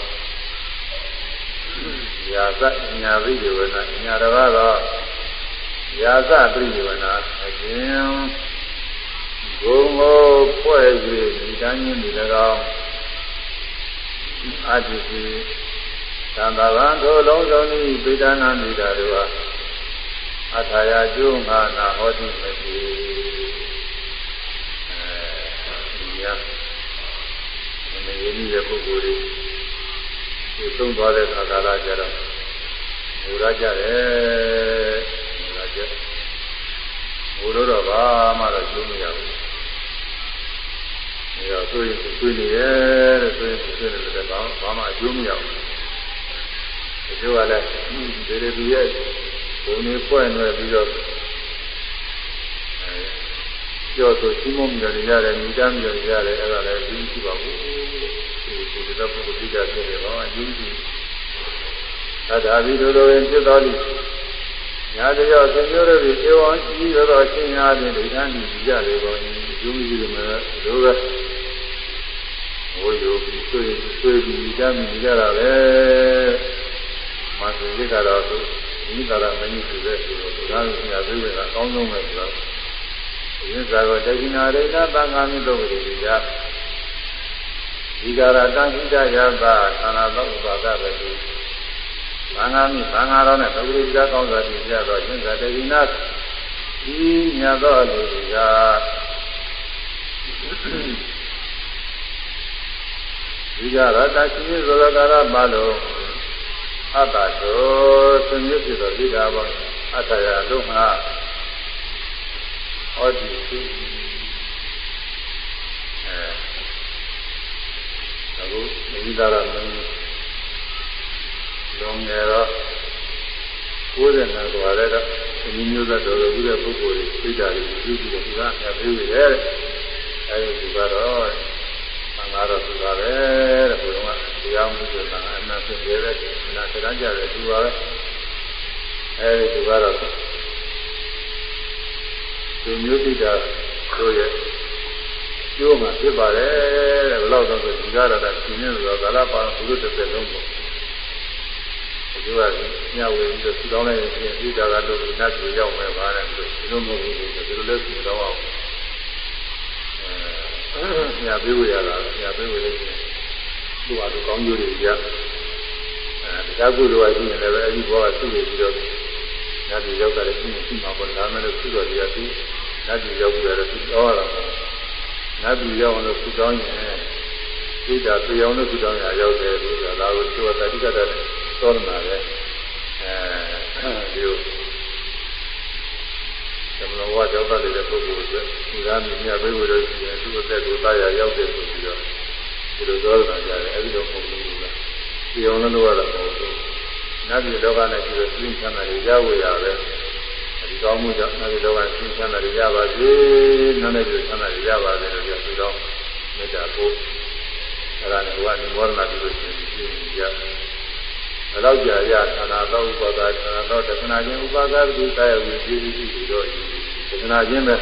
A: ယာသညာပရိဒေဝနာညာတကားတော့ယာသပရိဒေဝနာအခြင်းဘုံကိုဖွဲ့၍ဒီတိုင်းရင်းဒီ၎င်းအာတိတိ သံဃာဗံထိုလုံးစုံဤပိဋကနာမိတာတို့ဟာအထာယကျိုးငါနာဟောတိမတိအဲဒီညာမင်းရင်းတဲ့ပုဂ္ဂိုလ်တွေဒီသုံးသွားတဲ့ခါကာလကြတော့မူရကြတယ်မူရကြဘုလိုတော့ဘာမှတော့ကျိုးမရဘူး။ဒါဆိုရင်ဆွေးနေရဲတဲ့ဆိုရင်ဆွေးနေတယ်ဘာဘာမှအကျိုးမရဘူး။ ဒီလိုကလည်းဒီလိုဒီရဲ့ဘုံနေဖွဲ့နေပြီးတော့ကျော်ဆိုရှိမုံမြရရတယ်မိသားမြရရတယ်အဲ့ဒါလည်းပြီးရှိပါဘူး။ဒီဒီတော့ပုဂ္ဂိုလ်တိကျဖြစ်နေတော့အကျိုးရှိ။ဒါဒါပြီးလိုလိုရင်ဖြစ်တော်လိညာတရောသင်္ကြန်တို့ဒီဧဝံကြီးသောရှင်အားဖြင့်ဒိဋ္ဌာန်ကြီးကြလေကုန်၏ကျူးကြီးတယ်မဲ့လိုပဲဟိုယောပြီးဆွေးဆွေးပြီးကြမ်းကြတာပဲ မသင်္ကြန်ကတော့သူမိသားရမင်းကြီးဆိုတဲ့ဆိုတော့ဒါကညာသေးတယ်ကအကောင်းဆုံးပဲဆိုတော့ရင်းစားတော့တက္ကိနာရိဏသံဃာမိတုတ်ကလေးကြီးကဒီကာရတန်ဟိတယသသာနာသောဥပါဒပဲဘာငါမိဘာငါတော်နဲ့ပုဂ္ဂိုလ်ကြီးကောင်းစွာတည်ကြသောရှင်သာတေနာဤမြတ်သောလူကဒီကြရတရှိသောသောကာရမလုံး အတ္တသောသင်္ညစ်ဖြစ်သောဒီကာဘောအတ္တရာလုံးမှာဟောဒီရှိအဲအခုမိသားရမင်းလုံးငယ်တော့90နာကွာတဲ့ကဒီမျိုးသက်တော်တော်ကြီးတဲ့ပုဂ္ဂိုလ်တွေသိတာတွေပြုပြီးတော့ဒီကပြပေးရတဲ့အဲဒီကတော့ ငါတော့သူပါပဲတဲ့ဘုရားကတရားမှုဆိုတာအမှန်ဖြစ်တယ်တဲ့နာစကားကြတယ်သူပါပဲအဲဒီသူကတော့သူမျိုးသိတာတို့ရဲ့ကျိုးမှာဖြစ်ပါတယ်တဲ့ဘယ်တော့တော့ဒီကားရတာရှင်နေလို့ကာလပါဘုရုတစ်သက်လုံးပေါ့ဒီကညဝေပြီးတော့သူတောင်းလိုက်ရင်ဒီတာကတော့နတ်ကြီးရောက်မယ်ပါတယ်ဒီလိုမဟုတ်ဘူးဒီလိုလဲသူတောင်းအောင် ညာပေးဝရတာညာပေးဝရလို့သူ့ဟာသူကောင်းကျိုးတွေရအဲတရားကုသိုလ်ကရှိရင်လည်းပဲအဲဒီဘောကသူ့နေပြီးတော့ညတိရောက်တာလည်းရှိနေရှိမှာပေါ့ဒါမှလည်းသူ့တော်တရားသူညတိရောက်ပြီးတော့သူတောင်းရတာပေါ့ညတိရောက်အောင်လို့သူတောင်းရင်သိတာပြေအောင်လို့သူတောင်းရရောက်တယ်ဆိုတာဒါကိုသူကတတိကတည်းကသောရနာပဲအဲဒီ လိုသမဏဝါကြောင့်တဲ့ပုဂ္ဂိုလ်တွေဒီကနေ့မြတ်ဘိဝိလို့ရှိရင်သူ့အသက်ကိုတာယာရောက်တယ်ဆိုပြီးတော့ဒီလိုသောတာကြတယ်အဲဒီလိုပုံစံမျိုးကဒီအောင်လို့ရတာမဟုတ်ဘူးနတ်ပြည်လောကနဲ့ပြီးတော့သိချမ်းသာရဝေရပဲဒီကောင်းမှုကြောင့်နတ်ပြည်လောကသိချမ်းသာရပါစေနတ်နဲ့ပြည်ချမ်းသာရပါစေလို့ပြောပြီးတော့မေတ္တာပို့အဲဒါနဲ့ဘုရားနိမောဒနာပြုလို့ရှိရင်ပြည့်ကြ ဘယ်တော့ကြာရသနာတော်ဥပါဒသနာတော်တခဏချင်းဥပါဒကုသယဝိသေတိတိတော့တခဏချင်းပဲ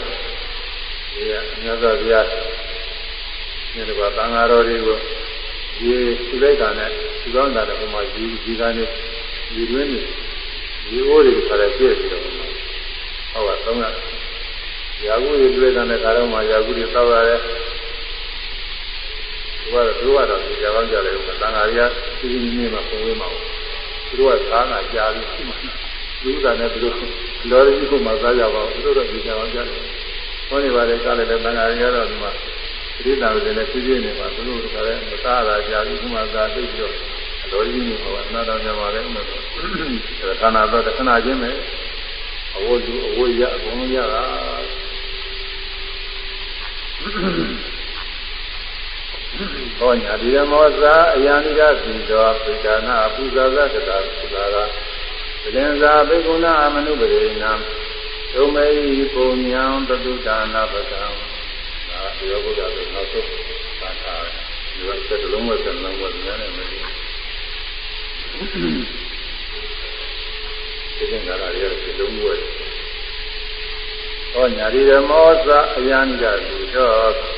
A: ဒီကမြတ်စွာဘုရားဒီကဘာသံဃာတော်တွေကိုဒီသူလိုက်တာနဲ့သူကောင်းတာတဲ့ဘုမှာဒီဒီကနေဒီတွင်းနေဒီအိုးတွေခါရဲပြည့်ပြီးတော့ဟုတ်ကဲ့သုံးရရာဟုတွေတွေ့တဲ့ခါတော့မှရာဟုတွေတောက်ရတယ် သူကတော့သူကတော့ဒီကြောင်ကြတယ်ကသံဃာရီကစီစီနေမှာပုံဝေးမှာသူတို့ကသာနာကြားပြီးရှိမှာဒီဥစ္စာနဲ့သူတို့လောရီကိုမှစားကြပါဘူးသူတို့တော့ဒီကြောင်ကြတယ်ဟောနေပါလေကားလည်းသံဃာရီကတော့ဒီမှာတိတာတွေလည်းပြည့်ပြည့်နေပါသူတို့ကလည်းမစားတာကြားပြီးခုမှစားသိပြီးတော့လောရီနေပါအနာတော်ကြပါလေဥမ္မာတော့ဌာနတော့တခဏချင်းပဲအဝတ်လူအဝတ်ရအကုန်လုံးရတာ ဟောညာဒီမောသာအယံနိဒသီတော်ပိဒါနာပူဇာသတ္တာသုသာရာပလင်္သာဘေကုဏအမနုပရိဏံဒုမေဟိပုံညာတတုဒါနာပကံဒါဒီရောဘုရားဆိုနောက်ဆုံးသာသာဒီဝတ်စက်လုံးဝစက်လုံးဝဉာဏ်နဲ့မသိဒီကံကရာရစက်လုံးဝဟောညာဒီမောသာအယံနိဒသီတော်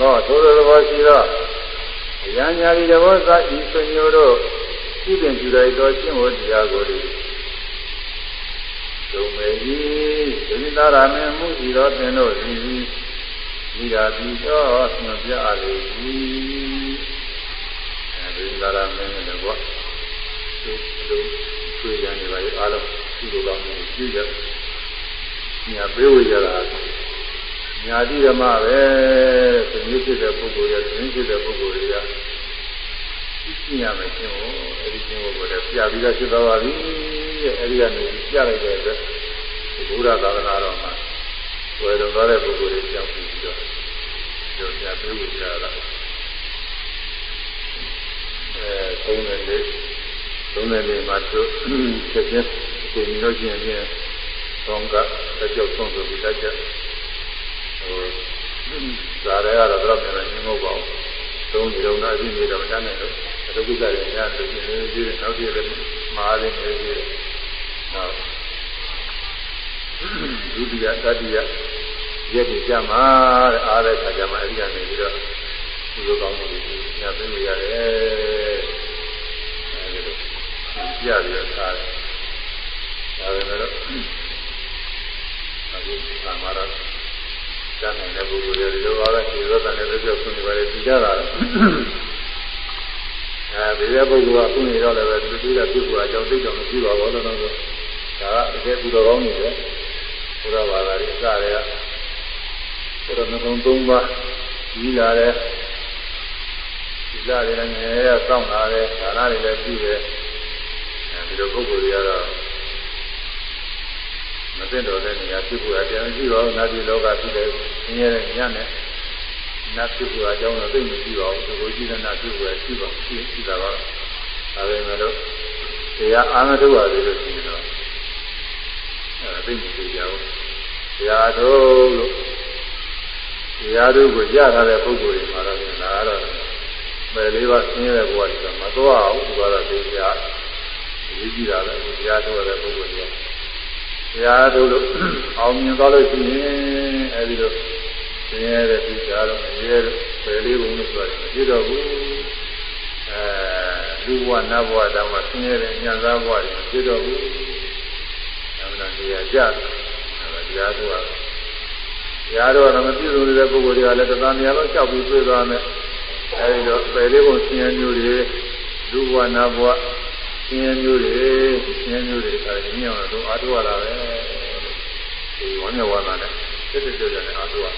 A: တော့သို့သောသဘောရှိတော့အရညာရီတဘောသာဤဆွညိုတို့ပြုပြင်ကြူလိုက်သောရှင်းဝတရားကိုလေဒုံမေကြီးဒိဋ္ဌာရမေမှုဤတော်သင်တို့သည်ဤရာပြီးတော့ညွှန်ပြအလေသည်အဲဒီဒိဋ္ဌာရမေနဲ့တော့သူတို့ဆွေးရနေပါလေအားလုံးဒီလိုကောင်းနေကြည့်ကြညာပေးဝေကြတာ ညာတိဓမ္မပဲသင်္ဖြစ်တဲ့ပုဂ္ဂိုလ်ရဲ့သင်ဖြစ်တဲ့ပုဂ္ဂိုလ်တွေကသိရမယ်ရှင်ဟောအဲဒီရှင်ဟောကိုလည်းပြပြီးသားဖြစ်သွားပါပြီတဲ့အဲဒီကနေပြလိုက်တဲ့အတွက်ဘုရားသာသနာတော်မှာဝယ်တော်တဲ့ပုဂ္ဂိုလ်တွေကြောက်ပြီးတော့ပြောပြပေးလို့ရတာအဲသုံးတယ်လေသုံးတယ်လေမှာသူချက်ချင်းကိုမြင်လို့ရှိရင်ပြန်သောကတကြောက်ဆုံးဆိုပြီးတတ်ကြဟို ဇာရဲကတော့တော့ပြန်နေမဟုတ်ပါဘူးသုံးနေတော့အချင်းနေတော့တန်းနေတော့အတုကိစ္စတွေများလို့နေနေသေးတယ်နောက်တည့်လည်းမာရင်းနေသေးတယ်နောက်ဒုတိယတတိယရက်ဒီကြမှာတဲ့အားတဲ့ခါကျမှအဲဒီကနေပြီးတော့ဒီလိုကောင်းမှုတွေညာသိနေရတယ်အဲဒီလိုပြရပြီးတော့ထားတယ်ဒါပေမဲ့တော့အခုသာမရ တတ်နိုင်တဲ့ပုဂ္ဂိုလ်တွေဒီလိုပါပဲဒီလိုတန်တဲ့ပြောဆွနေပါလေဒီကြတာအဲဒီတဲ့ပုဂ္ဂိုလ်ကခုနေတော့လည်းပဲသူတွေ့တာပြုဖို့အကြောင်းသိတော့မရှိပါဘူးတော့တော့ဒါကတကယ်ပူတော်ကောင်းနေတယ်ဘုရားဘာသာရေးအစတွေကဘုရားနှလုံးသုံးပါးကြီးလာတယ်ဒီလာတွေလည်းငယ်ရစောင့်လာတယ်ဒါနတွေလည်းပြုတယ်အဲဒီလိုပုဂ္ဂိုလ်တွေကတော့ မသိတော့တဲ့နေရာပြုဖို့အပြန်ရှိတော့နာပြည်လောကဖြစ်တယ်ဆင်းရဲတဲ့ညနဲ့နတ်ပြုဖို့အကြောင်းတော့သိမရှိပါဘူးဒီလိုကြည့်တဲ့နတ်ပြုဖို့ရှိပါရှိရှိတာပါဒါပေမဲ့လို့တရားအာမထုတ်ရသေးလို့ရှိရင်တော့အဲသိမရှိကြဘူးတရားထုတ်လို့တရားတို့ကိုရထားတဲ့ပုဂ္ဂိုလ်တွေမှာတော့ဒါကတော့ပယ်လေးပါဆင်းရဲတဲ့ဘဝတွေကမသွားအောင်ဒီကတော့တရားရေးကြည့်တာလည်းတရားထုတ်ရတဲ့ပုဂ္ဂိုလ်တွေ တရားထုတ်လို့အောင်မြင်သွားလို့ရှိရင်အဲဒီလိုဆင်းရဲတဲ့ဒီကြားတော့ရဲပယ်လေးဘုံလို့ဆိုတယ်မဖြစ်တော့ဘူးအဲလူဘဝနတ်ဘဝတောင်မှဆင်းရဲတဲ့ညံသားဘဝတွေမဖြစ်တော့ဘူးအမှန်တရားကြတယ်တရားထုတ်ရတရားတော်တော့မပြည့်စုံတဲ့ပုဂ္ဂိုလ်တွေကလည်းတသံတရားလုံးလျှောက်ပြီးပြေးသွားမယ်အဲဒီတော့ပယ်လေးဘုံဆင်းရဲမျိုးတွေလူဘဝနတ်ဘဝဆ င်းရဲမျိုးတွေဆင်းရဲမျိုးတွေအဲဒီမြင်အောင်တော့အားထုတ်ရတာပဲဒီဝမ်းမြောက်ဝမ်းသာနဲ့စစ်စစ်ကြကြနဲ့အားထုတ်ရအ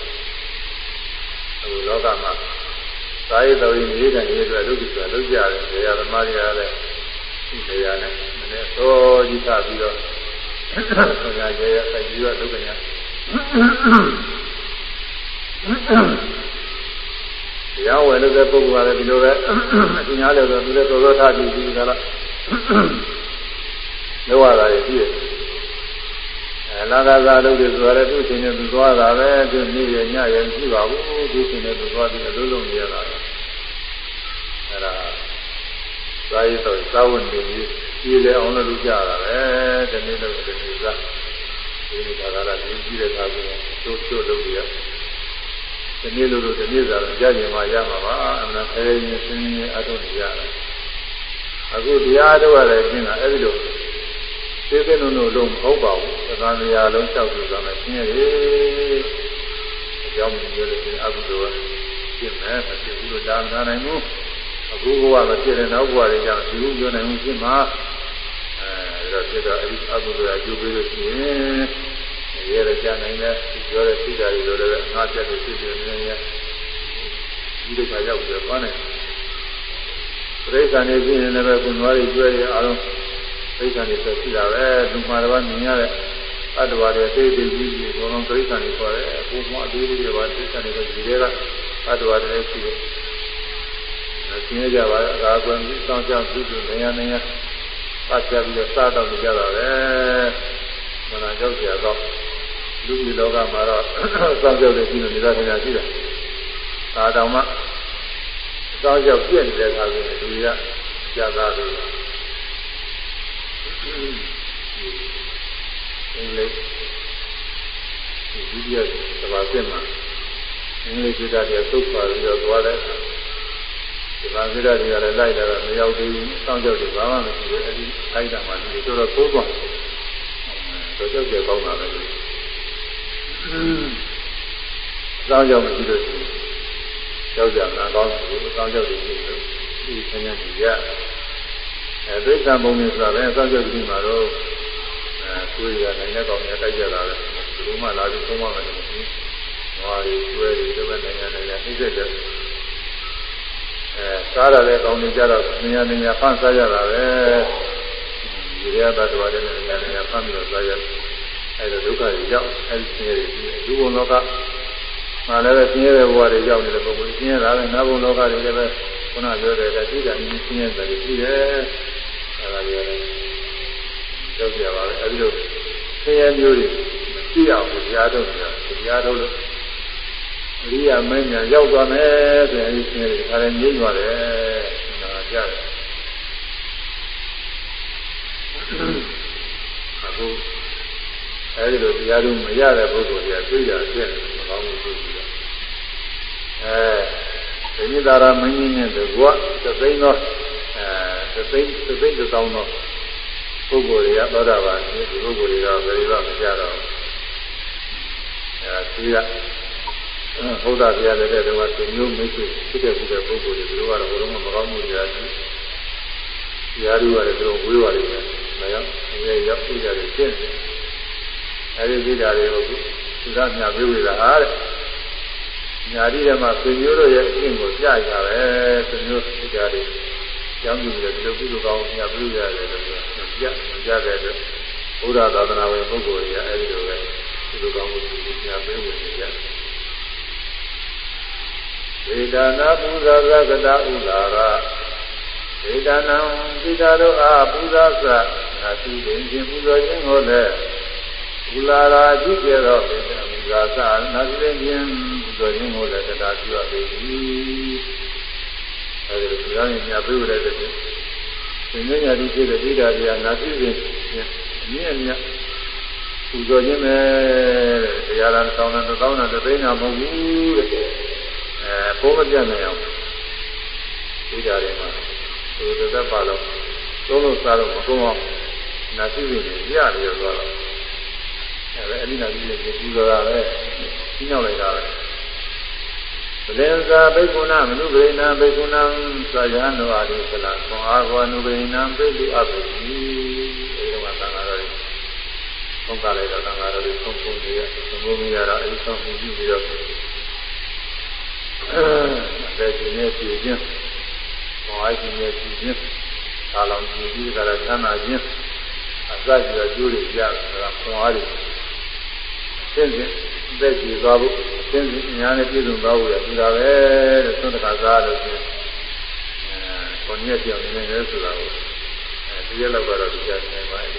A: ခုလောကမှာသာယတော်ကြီးနေတယ်ရေးအတွက်လုပ်ကြတယ်လုပ်ကြတယ်ဒေယသမားတွေကလည်းဒီဒေယနဲ့နည်းနည်းသောကြီးသပြီးတော့ဆရာကျေရစိုက်ပြီးတော့လုပ်ကြတယ်တရားဝယ်လို့တဲ့ပုဂ္ဂိုလ်ကလည်းဒီလိုပဲအရှင်များလည်းဆိုသူလည်းတော်တော်ထားပြီးပြီးကြလား လောက်ရတာရည်ရှိတယ်အဲလာသာသာလုပ်တယ်ဆိုရတဲ့သူ့ရှင်နဲ့သူသွားတာပဲသူနေ့ရညရမရှိပါဘူးသူ့ရှင်နဲ့သူသွားပြီးအလုံးလုံးနေရတာအဲဒါသာယတော့သာဝန်နေပြီးပြည်လေအောင်လို့ကြတာပဲဒီနေ့တော့ဒီနေ့ကဒီနေ့ကလာပြီးကြည့်တဲ့အခါကျတော့တို့တို့လုပ်ရဒီနေ့လိုလိုဒီနေ့သာကြာကျင်မှရမှာပါအမှန်အဲရင်းစင်းရင်းအထုတ်နေရတယ် အခုတရားထုတ်ရတဲ့အချင်းကအဲ့ဒီလိုသိသိနုံနုံလုံးမဟုတ်ပါဘူးသံဃာတရားလုံးလျှောက်ကြည့်ကြမယ်ရှင်းရတယ်အကြောင်းမျိုးလို့အကုသိုလ်ရှင်းမယ်အဖြစ်ဘူးလို့ဒါမှနိုင်ဘူးအခုဘဝမဖြစ်တဲ့နောက်ဘဝတွေကြောင့်ဒီလိုပြောနိုင်မှုရှင်းမှာအဲဒါဖြစ်တော့အဲဒီအကုသိုလ်အကျိုးပေးလို့ရှိရင်ရဲရကြနိုင်တဲ့ပြောတဲ့သိတာတွေလိုလည်းငါပြတ်လို့ဖြစ်ဖြစ်နေနေဒီလိုခါရောက်ပြီးတော့နေ ပြိဿာနေပြင်းနေလည်းပဲကုနွားတွေကျွဲရအောင်ပြိဿာနေဆက်ရှိတာပဲသူမှာတော့မြင်ရတဲ့အတ္တဝါတွေသိသိကြီးကြီးအကုန်လုံးပြိဿာနေခေါ်တယ်အခုမှအသေးလေးတွေပါပြိဿာနေပဲဒီတွေကအတ္တဝါတွေရှိတယ်ဆင်းရဲကြပါအသာကွန်ပြီးစောင့်ကြောက်ပြုစုနေရနေရပတ်ချပြီးတော့စားတော့ကြတာပဲမနာကြောက်ကြတော့လူကြီးလောကမှာတော့စောင့်ကြောက်နေပြီးနေတာခင်ဗျာရှိတယ်ဒါတောင်မှ စောင့်ကြောက်ပြည့်နေတဲ့အခါကျရင်လူကြီးကကြာသားလို့အင်္ဂလိပ်ဒီဒီရသဘာဝမှာအင်္ဂလိပ်ပြည်သားတွေသုတ်ပါပြီးတော့သွားတဲ့ဒီမှာပြည်သားတွေကလည်းလိုက်လာတော့မရောက်သေးဘူးစောင့်ကြောက်တယ်ဘာမှမရှိဘူးအဲဒီအိုက်တာမှဒီလိုတော့သိုးသွားတော့ကြောက်ကြကောင်းတာပဲစောင့်ကြောက်မရှိလို့ရှိရင် ကြောက်ကြနာကောင်းတယ်စောင့်ကြောက်တယ်ရှိလို့ဒီဆင်းရဲကြီးရအဲဒိဋ္ဌံဘုံနေဆိုတာလည်းစောင့်ကြောက်ပြီးမှတော့အဲကိုယ်ရနိုင်တဲ့ကောင်းရတိုက်ကြတာပဲဘယ်လိုမှလာပြီးသုံးမမယ်မရှိဘူး။ဟောဒီကျွဲတွေဒီဘက်နိုင်ငံနိုင်ငံနှိမ့်ဆက်တဲ့အဲစားရတဲ့ကောင်းတွေကြတော့နေရာနေရာဖန်စားကြတာပဲ။ဒီရသတ္တဝါတွေနဲ့နေရာနေရာဖန်ပြီးတော့စားရတယ်။အဲဒါဒုက္ခတွေရောက်အဲဒီဆင်းရဲတွေဒီဘုံလောက မှာလည်းပဲဆင်းရဲတဲ့ဘဝတွေရောက်နေတဲ့ပုဂ္ဂိုလ်ဆင်းရဲတာလည်းနတ်ဘုံလောကတွေလည်းပဲခုနပြောတဲ့ကတိကမြင်ဆင်းရဲတယ်ရှိတယ်။အဲဒါတွေလည်းကြောက်ကြပါပဲအဲဒီလိုဆင်းရဲမျိုးတွေသိအောင်တရားထုတ်နေတာတရားထုတ်လို့အရိယာမင်းညာရောက်သွားမယ်ဆိုရင်အဲဒီဆင်းရဲတွေဒါလည်းငြိမ့်သွားတယ်ဒါကြတယ်အခု အဲဒီလိုတရားထုတ်မရတဲ့ပုဂ္ဂိုလ်တွေကသိရတဲ့မကောင်းဘူးဆိုပြီးတော့အဲဒီနိဒါရမင်းကြီးနဲ့တကွသသိန်းသောအဲသသိန်းသသိန်းတောင်းသောပုဂ္ဂိုလ်တွေကသောတာပန်ဒီပုဂ္ဂိုလ်တွေကဘယ်လိုမှမကြတော့အဲဒီကဘုရားတရားတဲ့တုန်းကသူမျိုးမိတ်ဆွေဖြစ်တဲ့ပုဂ္ဂိုလ်တွေသူတို့ကတော့ဘုရားမကောင်းမှုတွေအတရားတွေရတယ်သူတို့ဝေးပါလိမ့်မယ်ဒါကြောင့်အငယ်ရောက်ပြကြတယ်ရှင်းတယ် အဲဒီပြကြတွေကိုသူကမြပေးဝေတာအားတဲ့ညာတိထဲမှာဆွေမျိုးတို့ရဲ့အင်းကိုပြရပဲဆွေမျိုးပြကြတယ်ကျောင်းကြီးတွေဒီလိုကုသိုလ်ကောင်းမြပေးရတယ်လို့ပြောပြကြတဲ့အတွက်ဘုရားသာသနာဝင်ပုဂ္ဂိုလ်တွေကအဲဒီလိုပဲကုသိုလ်ကောင်းမှုမြပေးဝေနေကြဝေဒနာပူဇာသကတဥလာရဝေဒနာပိတာတို့အားပူဇာသနာတိပင်ခြင်းပူဇော်ခြင်းကိုလည်း ဥလာရာကြည့်ကြတော့ပင်ပူဇာသနာတိပင်ခြင်းပူဇော်ခြင်းကိုလည်းတရားပြုရပေသည်အဲဒီလိုပြောရင်ညာပြုရတဲ့တည်းသင်္ညာတိဖြစ်တဲ့ဒိဋ္ဌာတွေကနာတိပင်အမြင့်အမြတ်ပူဇော်ခြင်းပဲတဲ့တရားတော်တောင်းတဲ့တောင်းတဲ့သိညာမဟုတ်ဘူးတဲ့အဲဘိုးမပြတ်နိုင်အောင်ဒိဋ္ဌာတွေမှာသူသက်ပါလို့သုံးလို့စားလို့မကုန်အောင်နာတိပင်ရရသွားတော့ အဲအဲ့ဒီနာတိပင်ပူဇော်တာပဲကြီးညောင်းလိုက်တာပဲပလင်္စာဘိက္ခုနာမနုဗေနံဘိက္ခုနာသာယံနဝတိသလခွန်အားကောနုဗေနံပိတုအပ္ပိအဲဒီတော့သံဃာတော်တွေသုံးကားလိုက်တော့သံဃာတော်တွေသုံးပုံတွေသုံးပုံတွေရတော့အဲဒီသုံးပုံကြည့်ပြီးတော့အဲဒီရှင်ရဲ့ပြည်ချင်းခွန်အားရှင်ရဲ့ပြည်ချင်းသာလောင်ပြည်ပြီးကြတာသမ်းနာချင်းအစကြီးတော့ကျိုးတွေရတယ်ခွန်အားတွေ သင်စဉ်သက်ကြည်သွားဖို့သင်စဉ်ညာနဲ့ပြည့်စုံသွားဖို့ရသူတာပဲတဲ့သုံးတခါစားလို့ရှိရင်အဲကိုညက်ပြောင်းနေတယ်ဆိုတာကိုအဲဒီရက်လောက်ကတော့ကြားနေပါရဲ့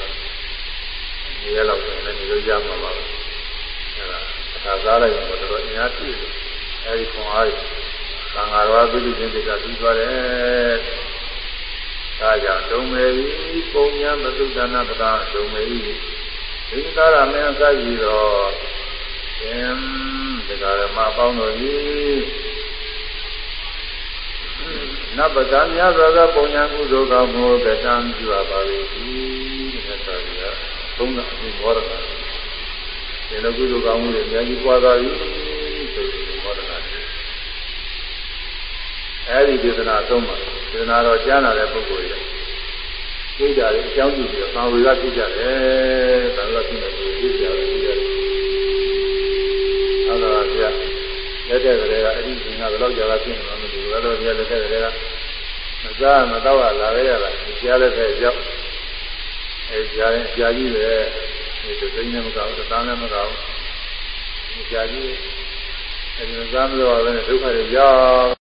A: ဒီရက်လောက်ဆိုရင်လည်းဒီလိုရမှာပါပဲအဲဒါအခါစားလိုက်ရင်တော့အများပြည့်တယ်အဲဒီခွန်အားတွေသံဃာတော်ပြုလုပ်ခြင်းတွေကပြီးသွားတယ်ဒါကြောင့်ဒုံမေဤပုံညာမသုဒ္ဒနာပဒဒုံမေဤ သင်္သာရမင်းသာကြီးတော်သင်တရားဓမ္မပေါင်းတို့ဤနဗ္ဗကမြတ်စွာသောပုံညာကုသိုလ်ကောင်းမှုကတံပြုပါပါ၏မြတ်စွာဘုရားသုံးတာအမြင်ဘောရတာဒီလိုကုသိုလ်ကောင်းမှုတွေအများကြီးပွားသွားပြီဆိုပြီးဘောရတာအဲဒီဒေသနာသုံးပါဒေသနာတော့ကြားနာတဲ့ပုဂ္ဂိုလ်တွေ သိကြတယ်အကြောင်းပြုပြီးတော့သံဝေကသိကြတယ်သံဝေကသိနေပြီးသိကြတယ်သိကြတယ်အဲ့ဒါကပြလက်တဲ့ကလေးကအဲ့ဒီရှင်ကဘယ်တော့ကြာလာဖြစ်နေမှမသိဘူးအဲ့တော့ပြလက်တဲ့ကလေးကမစားမတော့လာခဲ့ရတာကြားတဲ့တဲ့ကြောက်အဲကြားရင်ကြားကြီးပဲဒီသိန်းနဲ့မကောက်တန်းနဲ့မကောက်ကြားကြီးအဲဒီမစားမလို့ပဲဒုက္ခတွေရောက်